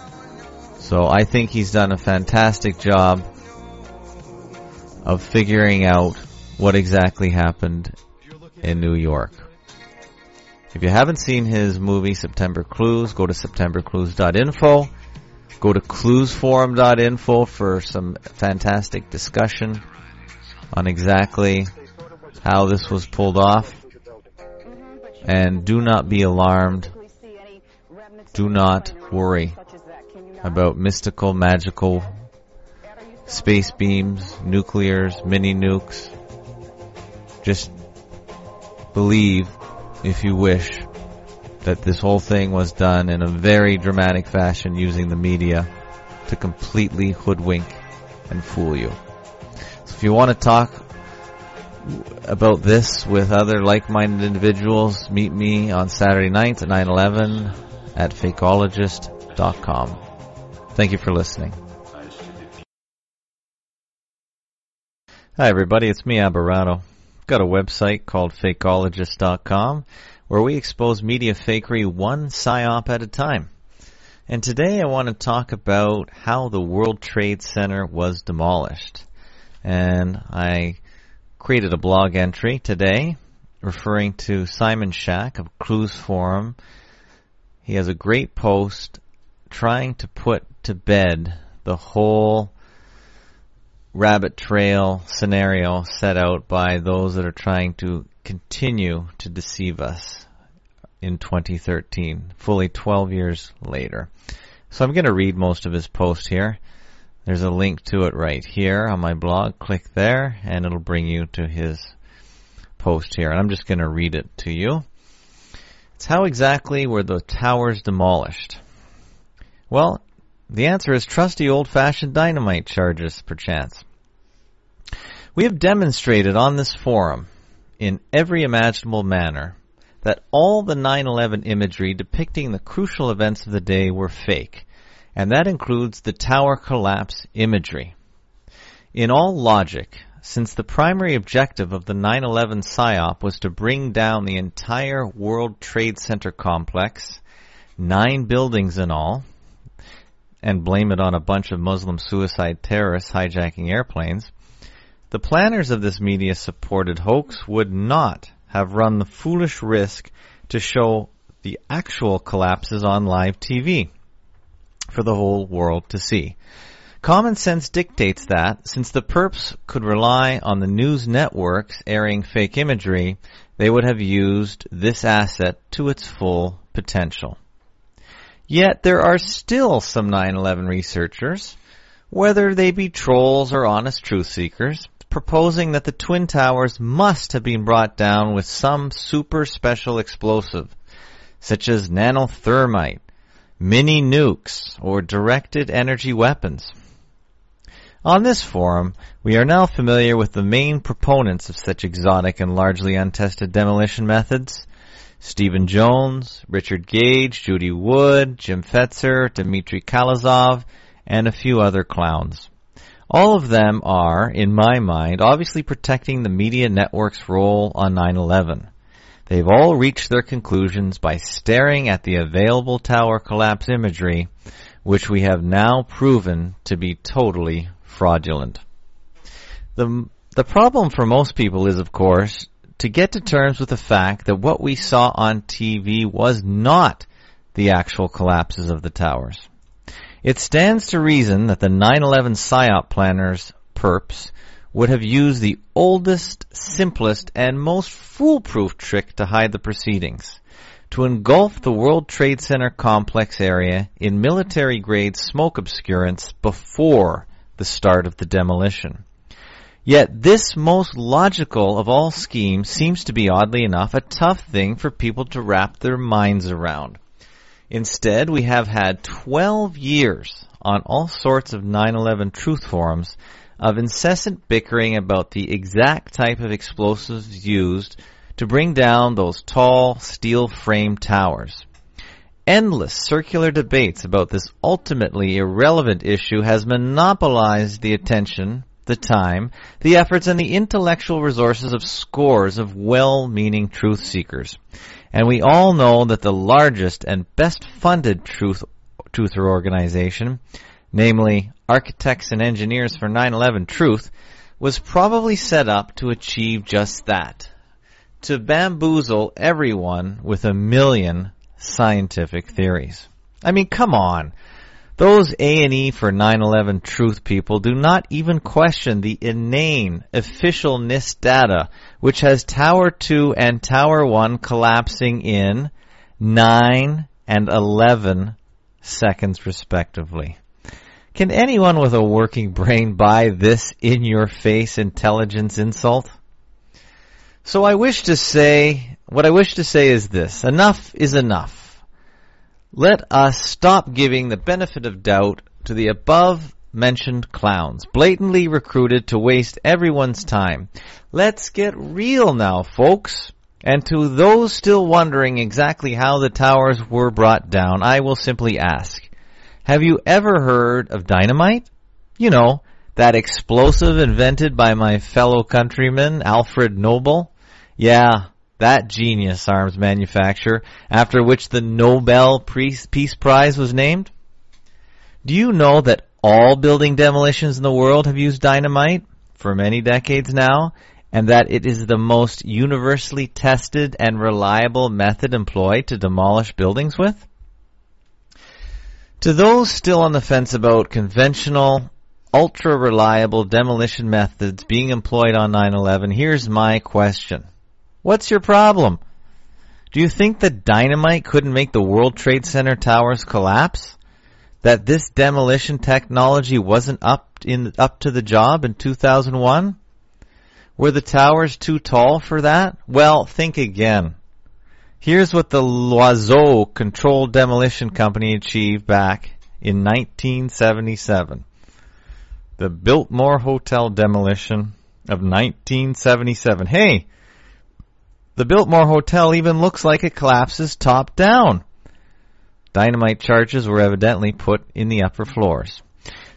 Speaker 6: So I think he's done a fantastic job of figuring out what exactly happened in New York. If you haven't seen his movie September Clues, go to septemberclues.info. Go to cluesforum.info for some fantastic discussion on exactly how this was pulled off. And do not be alarmed. Do not worry about mystical, magical space beams, nuclears, mini nukes. Just believe, if you wish, that this whole thing was done in a very dramatic fashion using the media to completely hoodwink and fool you. So if you want to talk about this with other like-minded individuals, meet me on Saturday night at 9-11 at fakeologist.com. Thank you for listening. Hi everybody, it's me, Abirato. Got a website called fakeologist.com where we expose media fakery one psyop at a time. And today I want to talk about how the World Trade Center was demolished. And I created a blog entry today referring to Simon Shack of Clues Forum. He has a great post trying to put to bed the whole rabbit trail scenario set out by those that are trying to continue to deceive us in 2013, fully 12 years later. So I'm going to read most of his post here. There's a link to it right here on my blog. Click there and it'll bring you to his post here. And I'm just going to read it to you. It's how exactly were the towers demolished? Well, the answer is trusty old-fashioned dynamite charges, perchance. We have demonstrated on this forum, in every imaginable manner, that all the 9-11 imagery depicting the crucial events of the day were fake, and that includes the tower collapse imagery. In all logic, since the primary objective of the 9-11 PSYOP was to bring down the entire World Trade Center complex, nine buildings in all, and blame it on a bunch of Muslim suicide terrorists hijacking airplanes, the planners of this media supported hoax would not have run the foolish risk to show the actual collapses on live TV for the whole world to see. Common sense dictates that, since the perps could rely on the news networks airing fake imagery, they would have used this asset to its full potential. Yet there are still some 9-11 researchers, whether they be trolls or honest truth seekers, proposing that the Twin Towers must have been brought down with some super special explosive, such as nanothermite, mini nukes, or directed energy weapons. On this forum, we are now familiar with the main proponents of such exotic and largely untested demolition methods, Stephen Jones, Richard Gage, Judy Wood, Jim Fetzer, Dmitry Khalezov, and a few other clowns. All of them are, in my mind, obviously protecting the media network's role on 9-11. They've all reached their conclusions by staring at the available tower collapse imagery, which we have now proven to be totally fraudulent. The, the problem for most people is, of course, to get to terms with the fact that what we saw on TV was not the actual collapses of the towers. It stands to reason that the 9-11 PSYOP planners, perps, would have used the oldest, simplest, and most foolproof trick to hide the proceedings. To engulf the World Trade Center complex area in military grade smoke obscurance before the start of the demolition. Yet this most logical of all schemes seems to be oddly enough a tough thing for people to wrap their minds around. Instead, we have had 12 years on all sorts of 9-11 truth forums of incessant bickering about the exact type of explosives used to bring down those tall steel frame towers. Endless circular debates about this ultimately irrelevant issue has monopolized the attention the time, the efforts, and the intellectual resources of scores of well-meaning truth seekers. And we all know that the largest and best funded truth, truther organization, namely Architects and Engineers for 9-11 Truth, was probably set up to achieve just that. To bamboozle everyone with a million scientific theories. I mean, come on. Those A&E for 9-11 truth people do not even question the inane official NIST data, which has Tower 2 and Tower 1 collapsing in 9 and 11 seconds respectively. Can anyone with a working brain buy this in-your-face intelligence insult? So I wish to say, what I wish to say is this, enough is enough. Let us stop giving the benefit of doubt to the above mentioned clowns, blatantly recruited to waste everyone's time. Let's get real now, folks. And to those still wondering exactly how the towers were brought down, I will simply ask, have you ever heard of dynamite? You know, that explosive invented by my fellow countryman, Alfred Nobel? Yeah, that genius arms manufacturer, after which the Nobel Peace Prize was named? Do you know that all building demolitions in the world have used dynamite for many decades now, and that it is the most universally tested and reliable method employed to demolish buildings with? To those still on the fence about conventional, ultra reliable demolition methods being employed on 9-11, here's my question. What's your problem? Do you think that dynamite couldn't make the World Trade Center towers collapse? That this demolition technology wasn't up in up to the job in 2001? Were the towers too tall for that? Well, think again. Here's what the Loizeaux Controlled Demolition Company achieved back in 1977. The Biltmore Hotel demolition of 1977. Hey, the Biltmore Hotel even looks like it collapses top down. Dynamite charges were evidently put in the upper floors.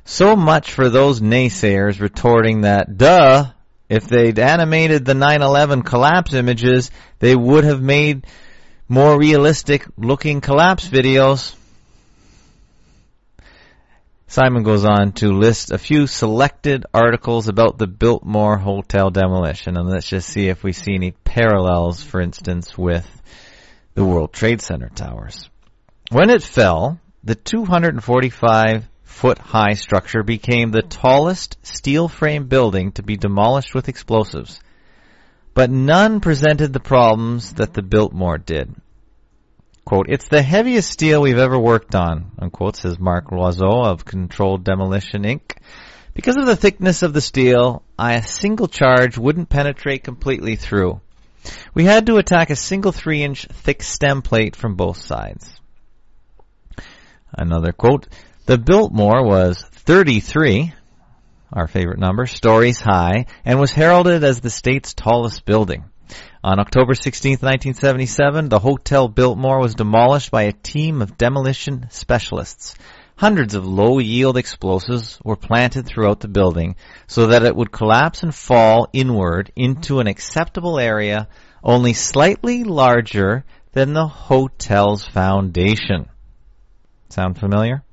Speaker 6: So much for those naysayers retorting that, duh, if they'd animated the 9-11 collapse images, they would have made more realistic looking collapse videos. Simon goes on to list a few selected articles about the Biltmore Hotel demolition, and let's just see if we see any parallels, for instance, with the World Trade Center towers. When it fell, the 245 foot high structure became the tallest steel frame building to be demolished with explosives. But none presented the problems that the Biltmore did. Quote, it's the heaviest steel we've ever worked on, unquote, says Mark Loizeaux of Controlled Demolition Inc. Because of the thickness of the steel, a single charge wouldn't penetrate completely through. We had to attack a single three inch thick stem plate from both sides. Another quote, the Biltmore was 33, our favorite number, stories high, and was heralded as the state's tallest building. On October 16, 1977, the Hotel Biltmore was demolished by a team of demolition specialists. Hundreds of low-yield explosives were planted throughout the building so that it would collapse and fall inward into an acceptable area only slightly larger than the hotel's foundation. Sound familiar?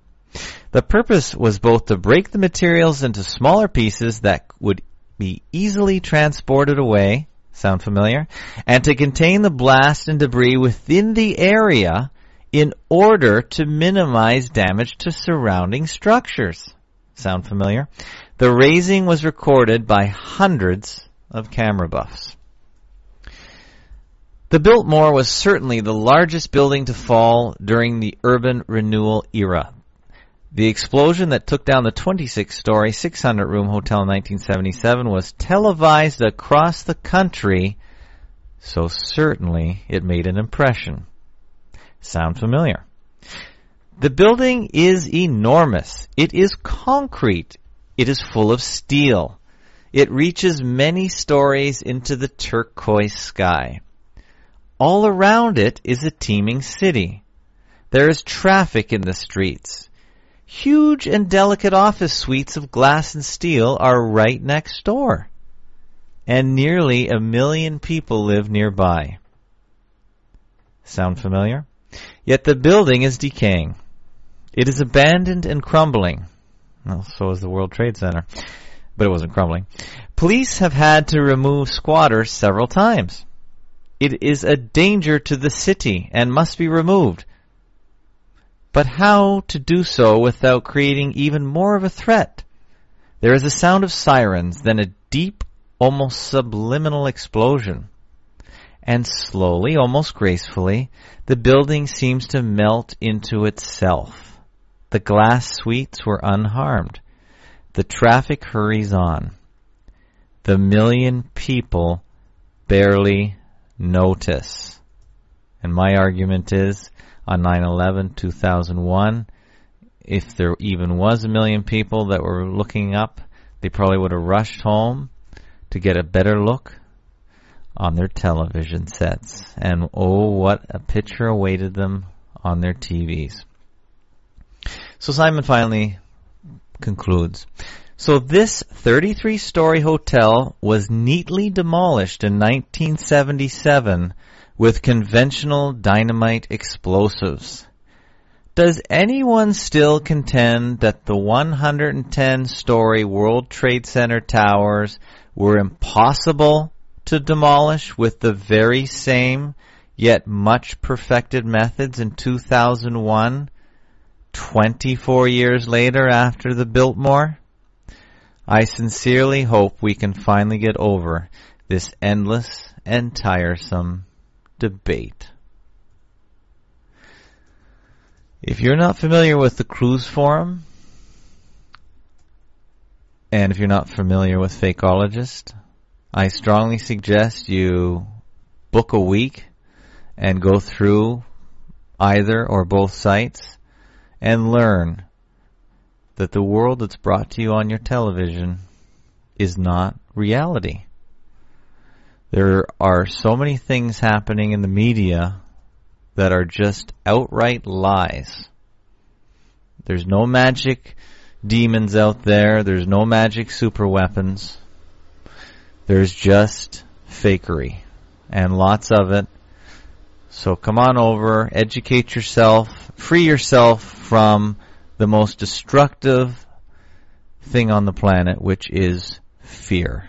Speaker 6: The purpose was both to break the materials into smaller pieces that would be easily transported away Sound familiar? And to contain the blast and debris within the area in order to minimize damage to surrounding structures. Sound familiar? The raising was recorded by hundreds of camera buffs. The Biltmore was certainly the largest building to fall during the urban renewal era. The explosion that took down the 26-story, 600-room hotel in 1977 was televised across the country, so certainly it made an impression. Sound familiar? The building is enormous. It is concrete. It is full of steel. It reaches many stories into the turquoise sky. All around it is a teeming city. There is traffic in the streets. Huge and delicate office suites of glass and steel are right next door. And nearly a million people live nearby. Sound familiar? Yet the building is decaying. It is abandoned and crumbling. Well, so is the World Trade Center. But it wasn't crumbling. Police have had to remove squatters several times. It is a danger to the city and must be removed but how to do so without creating even more of a threat. There is a sound of sirens, then a deep, almost subliminal explosion. And slowly, almost gracefully, the building seems to melt into itself. The glass suites were unharmed. The traffic hurries on. The million people barely notice. And my argument is on 9-11, 2001. If there even was a million people that were looking up, they probably would have rushed home to get a better look on their television sets. And oh, what a picture awaited them on their TVs. So Simon finally concludes. So this 33 story hotel was neatly demolished in 1977 with conventional dynamite explosives. Does anyone still contend that the 110 story World Trade Center towers were impossible to demolish with the very same yet much perfected methods in 2001, 24 years later after the Biltmore? I sincerely hope we can finally get over this endless and tiresome debate. If you're not familiar with the Clues Forum, and if you're not familiar with Fakeologist, I strongly suggest you book a week and go through either or both sites and learn that the world that's brought to you on your television is not reality. There are so many things happening in the media that are just outright lies. There's no magic demons out there. There's no magic super weapons. There's just fakery and lots of it. So come on over, educate yourself, free yourself from the most destructive thing on the planet, which is fear.